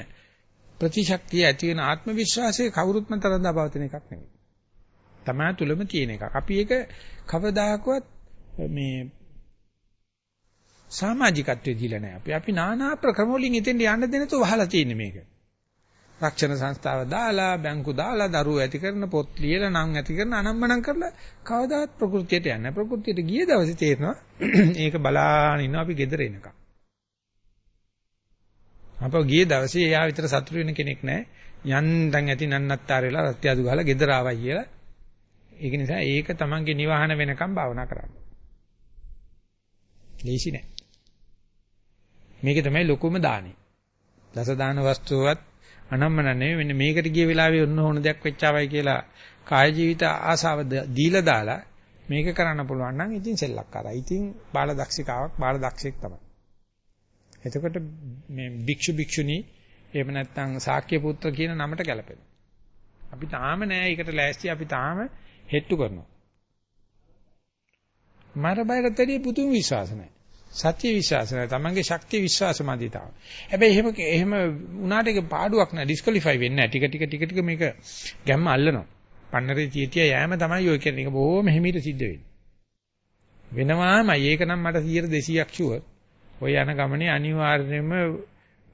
Speaker 1: ප්‍රතිශක්තිය ඇති වෙන ආත්ම විශ්වාසයේ කවුරුත්ම තරඳා පවතින එකක් නෙවෙයි. තමා තුලම තියෙන එකක්. අපි ඒක කවදාකවත් මේ සමාජිකත්වයේ දීලා නැහැ. අපි අපි নানা ප්‍රක්‍රම වලින් ඉතින් යන්න දෙන තු වහලා තියෙන්නේ මේක. රක්ෂණ සංස්ථාව දාලා බැංකු දාලා දරුවෝ ඇති කරන පොත් ලියලා නම් ඇති කරන අනම්මනම් කරලා කවදාවත් ප්‍රകൃතියට යන්නේ නැහැ. ප්‍රകൃතියට ගිය දවසේ තේරෙනවා ඒක බලාගෙන ඉන්නවා අපි ගෙදර එනකම්. අපෝ ගිය දවසේ එයා විතර සතුටු වෙන කෙනෙක් නැහැ. යන්තම් ඇති නන්නත්තර වෙලා රත්යාදු ගහලා ගෙදර ආවයි කියලා. ඒක නිසා ඒක තමන්ගේ නිවහන වෙනකම් භාවනා කරන්න. ලේසි නෑ. මේක තමයි ලොකුම දානේ. දස දාන වස්තුවත් අනම්මන නෙවෙයි මෙන්න මේකට ගිය වෙලාවේ ඔන්න ඕන දෙයක් වෙච්චාවයි කියලා කාය ජීවිත ආසාව දීලා දාලා මේක කරන්න පුළුවන් නම් ඉතින් සෙල්ලක්කාරයි. ඉතින් බාල දක්ෂිකාවක් බාල දක්ෂෙක් තමයි. එතකොට මේ භික්ෂු භික්ෂුණී එහෙම නැත්නම් ශාක්‍ය පුත්‍ර කියන නමට ගැලපෙනවා. අපි තාම නෑ ඒකට ලෑස්ති අපි තාම හෙට්ටු කරනවා. මර බයකට වැඩි පුදුම විශ්වාස නැහැ. සත්‍ය විශ්වාස නැහැ. තමන්ගේ ශක්තිය විශ්වාස මදි තාම. හැබැයි එහෙම එහෙම උනාට ඒක පාඩුවක් නැහැ. ඩිස්කලිෆයි වෙන්නේ නැහැ. ටික ටික ටික ටික මේක ගැම්ම අල්ලනවා. පන්නරේ තියතිය යෑම තමයි ඔය කියන්නේ. ඒක බොහොම හිමීට සිද්ධ වෙන්නේ. වෙනවාමයි. ඒක නම් මට 100 200ක් ෂුවර්. ඔය යන ගමනේ අනිවාර්යයෙන්ම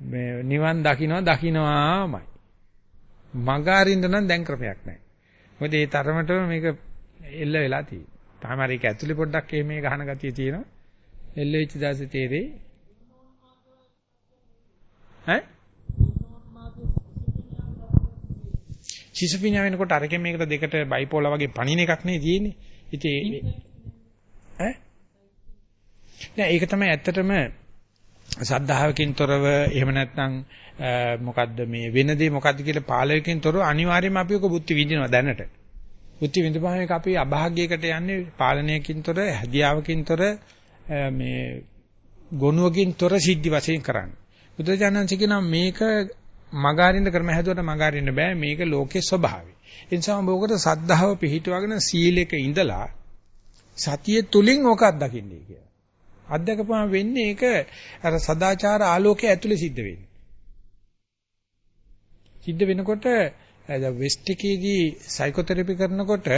Speaker 1: මේ නිවන් දකින්න දකින්නවාමයි. මග අරින්න නම් දැන් ක්‍රමයක් නැහැ. මොකද ඒ තරමටම මේක එල්ල වෙලා තියෙන්නේ. තාම හරි ඒක ඇතුලේ පොඩ්ඩක් මේ ගහන ගතිය තියෙනවා. එල්ල වෙච්ච දාසේ තේරෙයි. ඈ? සිසුපිනා වෙනකොට අරගෙන මේකට දෙකට බයිපෝලා වගේ පණින එකක් නේ තියෙන්නේ. ඉතින් ඈ? නෑ ඒක තමයි ඇත්තටම සද්ධාවකින් තොරව එහෙම නැත්නම් මොකද්ද මේ වෙන දේ මොකද්ද කියලා පාලකකින් තොරව අනිවාර්යයෙන්ම අපි ඔක බුද්ධි විඳිනවා දැනට. බුද්ධි විඳපුවාම ඒක අපි අභාග්‍යයකට යන්නේ පාලනයකින් තොර හැදියාවකින් තොර මේ ගොනුවකින් තොර සිද්ධි වශයෙන් කරන්නේ. බුදුජානන්සේ කියනවා මේක මගාරින්න ක්‍රම හැදුවට මගාරින්න බෑ මේක ලෝකේ ස්වභාවය. ඒ නිසා මොකද සද්ධාව පිහිටුවගෙන සීලෙක ඉඳලා සතිය තුලින් ඕක අත්දකින්නේ කියලා. අත්දකපුවම වෙන්නේ ඒක අර සදාචාර ආලෝකයේ ඇතුලේ සිද්ධ වෙන්නේ. සිද්ධ වෙනකොට වෙස්ට් එකේදී සයිකෝതെරපි කරනකොට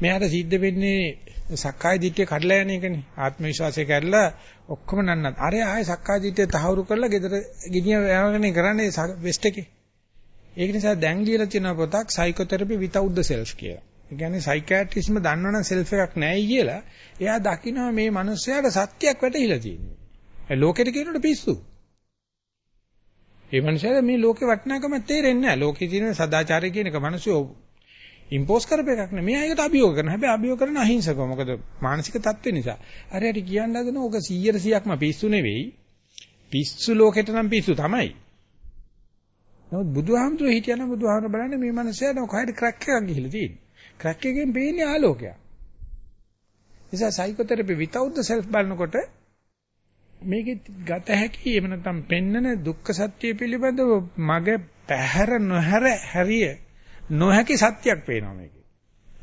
Speaker 1: මෙයාට සිද්ධ වෙන්නේ සක්කාය දිට්ඨිය කඩලා යන එකනේ. ආත්ම විශ්වාසය කැඩලා ඔක්කොම නන්නත්. අර ආයේ සක්කාය දිට්ඨිය තහවුරු කරලා ගෙදර ගිනිය යනකනේ කරන්නේ වෙස්ට් එකේ. ඒක නිසා දැන් ලියලා තියෙන පොතක් සයිකෝതെරපි without the self කියලා. ඒ කියන්නේ සයිකියාට්‍රිස්ම දන්නවනම් සෙල්ෆ් එකක් නැහැයි කියලා එයා දකිනවා මේ මිනිස්යාට සත්‍යයක් වැටහිලා තියෙනවා. ඒ ලෝකෙට කියනකොට පිස්සු. ඒ මිනිස්යාට මේ ලෝකේ වටිනාකම තේරෙන්නේ නැහැ. ලෝකේ තියෙන සදාචාරය කියන එක මිනිස්සු ඉම්පෝස් කරප එකක් නෙමෙයි. මෙයා ඒකට අභියෝග කරනවා. හැබැයි අභියෝග කරන අහිංසකව. මොකද මානසික තත්ත්වෙ නිසා. අර හරි කියන්න හදන ඕක 100 100ක්ම පිස්සු නෙවෙයි. පිස්සු ලෝකෙට නම් පිස්සු තමයි. නමුත් බුදුහාමුදුරුවෝ හිටියනම් බුදුහාමුදුරුවෝ බලන්නේ මේ මිනිස්යාට කොහෙද ක්‍රැක් එකක් ගිහිල්ලා තියෙන්නේ. ක්‍රැක් එකෙන් පේන්නේ ආලෝකයක්. නිසා සයිකෝതെරපි without the self බලනකොට මේකේ ගත හැකි එහෙම නැත්නම් පෙන්නන දුක්ඛ සත්‍ය පිළිබඳව මග පැහැර නොහැර හැරිය නොහැකි සත්‍යයක් පේනවා මේකේ.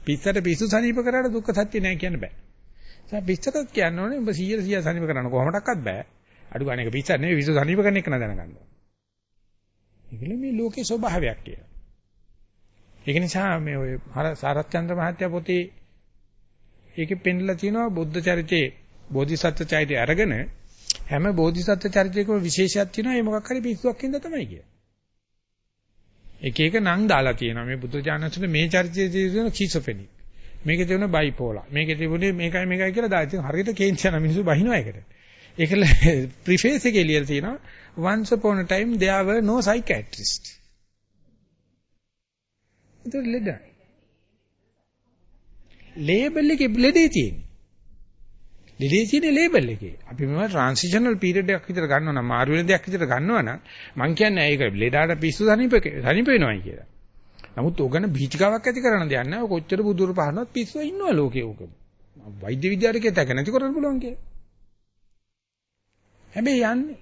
Speaker 1: පිස්සට පිස්සු සනීප කරාට දුක්ඛ සත්‍ය නෑ කියන්න බෑ. ඒ පිස්සට කියන්න ඕනේ උඹ 100 100 සනීප කරන්න කොහොමඩක්වත් බෑ. අඩු ගන්න එක පිස්සක් නෙවෙයි පිස්සු සනීප කරන එක න දැනගන්න. ඒකල මේ ලෝකේ ස්වභාවයක් කියලා. ඒක නිසා මේ ඔය සාරච්චන්ද්‍ර මහත්තයා පොතේ ඒකේ පෙන්නලා තියෙනවා බුද්ධ චරිතේ බෝධිසත්ව චෛත්‍ය අරගෙන හැම බෝධිසත්ව චරිතයකම විශේෂයක් තියෙනවා ඒ මොකක් හරි පිස්සුවක් හින්දා තමයි කිය. එක එක නම් දාලා තියෙනවා මේ බුද්ධ ඥානසුනේ මේ චරිතයේ තියෙන කිසොෆෙනික්. මේකේ තියෙන බයිපෝලා. මේකේ තිබුණේ මේකයි මේකයි කියලා දාලා තියෙන හරියට කේන්ති යන මිනිස්සු බහිනවා ඒකට. ඒකල ප්‍රිෆේස් එකේ ලියලා තියෙනවා once upon a time there were no psychiatrists. ඒක ලෙඩ. ලේබල් එකේ ලෙඩේ තියෙන්නේ. ලෙඩේ තියෙන්නේ ලේබල් එකේ. අපි මේවා ට්‍රාන්සිෂනල් පීරියඩ් එකක් විතර ගන්නවා නම් මාරු වෙන දෙයක් විතර ගන්නවා නම් මං කියන්නේ ඒක ලෙඩාට පිස්සු සනීප සනීප වෙනවයි කියලා. නමුත් ඕගන බීචිකාවක් ඇති කරන දෙයක් නෑ. කොච්චර බුදුරු පහනවත් පිස්සු ඉන්නවා ලෝකේ ඕක. වෛද්‍ය විද්‍යාවේ තක නැති කරන්න පුළුවන් කියලා. හැබැයි යන්නේ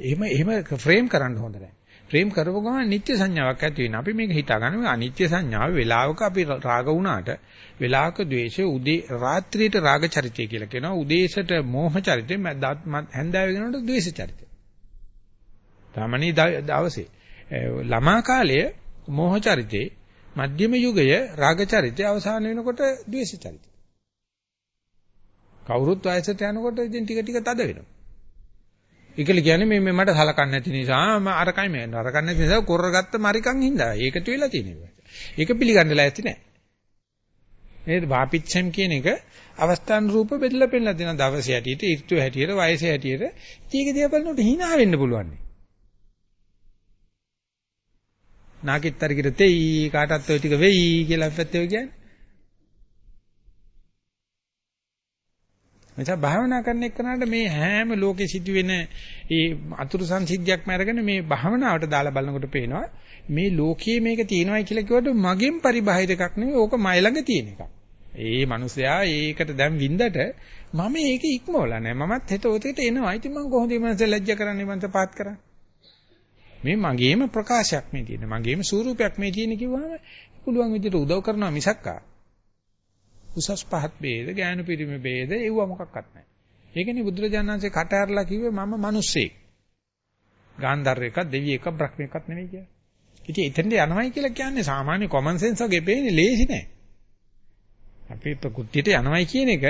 Speaker 1: එහෙම එහෙම ෆ්‍රේම් කරන්න හොඳ නැහැ. ෆ්‍රේම් කරපුව ගමන් නිත්‍ය සංඥාවක් ඇති වෙනවා. අපි මේක හිතාගන්න මේ අනිත්‍ය සංඥාව වෙලාවක අපි රාග වුණාට වෙලාවක ද්වේෂය උදේ රාත්‍රියට රාග චරිතය කියලා කියනවා. උදේසට මෝහ චරිතය හැන්දෑව වෙනකොට ද්වේෂ චරිතය. තමනි දවසේ ළමා කාලයේ මෝහ චරිතේ මධ්‍යම යුගය රාග චරිතය අවසාන වෙනකොට ද්වේෂ චරිතය. කවුරුත් වයසට යනකොට ඉතින් ටික ටික තද වෙනවා. ඒකල කියන්නේ මේ මට සලකන්නේ නැති නිසා මම අරකයි මේ අරකන්නේ නැති නිසා කොරගත්ත මරිකන් හින්දා. ඒකට වෙලා තියෙනවා. ඒක පිළිගන්නලා ඇති නෑ. නේද? වාපිච්චම් කියන එක අවස්ථාන රූප බෙදලා පෙන්නලා දෙන දවසේ හැටියට, ඍතු හැටියට, වයසේ හැටියට ඊක දිහා බලනකොට hina වෙන්න පුළුවන්. නාකිටතර තෙයි කාටත් ඔය ටික වෙයි කියලා අපිත් ඔය කියන්නේ. එතන භාවනා කරන එක්කනට මේ හැම ලෝකෙ සිදුවෙන ඒ අතුරු සංසිද්ධියක්ම අරගෙන මේ භාවනාවට දාලා බලනකොට පේනවා මේ ලෝකයේ මේක තියෙනවයි කියලා කිව්වට මගෙන් පරිබාහිර එකක් නෙවෙයි ඕක මයි ළඟ තියෙන එකක්. ඒ මිනිසයා ඒකට දැන් වින්දට මම ඒක ඉක්මවලා නැහැ. මමත් හෙට ඔතේට එනවා. ඉතින් මම කොහොමද මේ මනස ලැජ්ජ කරන්නේ මනස පාත් කරන්නේ? මේ මගේම ප්‍රකාශයක් මේ තියෙන. මගේම ස්වරූපයක් මේ තියෙන කිව්වම පුළුවන් විදිහට උදව් කරනවා මිසක්කා. උසස් පහත් ભેද, ඥාන පිරිමි ભેද, ඒව මොකක්වත් නැහැ. ඒකනේ බුදුරජාණන්සේ කට ඇරලා කිව්වේ මම මිනිස්සෙක්. ගාන්ධාරයෙක්ක්, දෙවියෙක්ක්, බ්‍රහ්මයෙක්ක් නෙමෙයි කියලා. ඉතින් එතෙන්ට යනවයි කියලා කියන්නේ සාමාන්‍ය common sense වගේ පේන්නේ ලේසි නෑ. අපි ප්‍රകൃතියට යනවයි කියන එක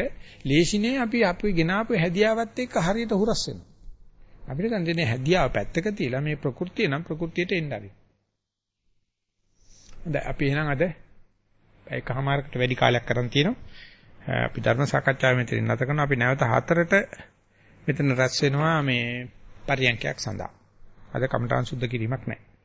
Speaker 1: ලේසිනේ අපි අපි ගෙනාපු හැදියාවත් එක්ක හරියට හුරස් වෙනවා. අපිට දැන් දෙන හැදියාව පැත්තක තියලා මේ ප්‍රകൃතිය නම් ප්‍රകൃතියට එන්න හරි. හොඳයි අපි එහෙනම් අද එකමාරකට වැඩි කාලයක් කරන් තියෙනවා. අපි ධර්ම සාකච්ඡාව මෙතන නැත කරනවා. අපි නැවත හතරට මෙතන රැස් වෙනවා මේ පරියන්කයක් සඳහා. අද කමඨාන් සුද්ධ කිරීමක් නැහැ.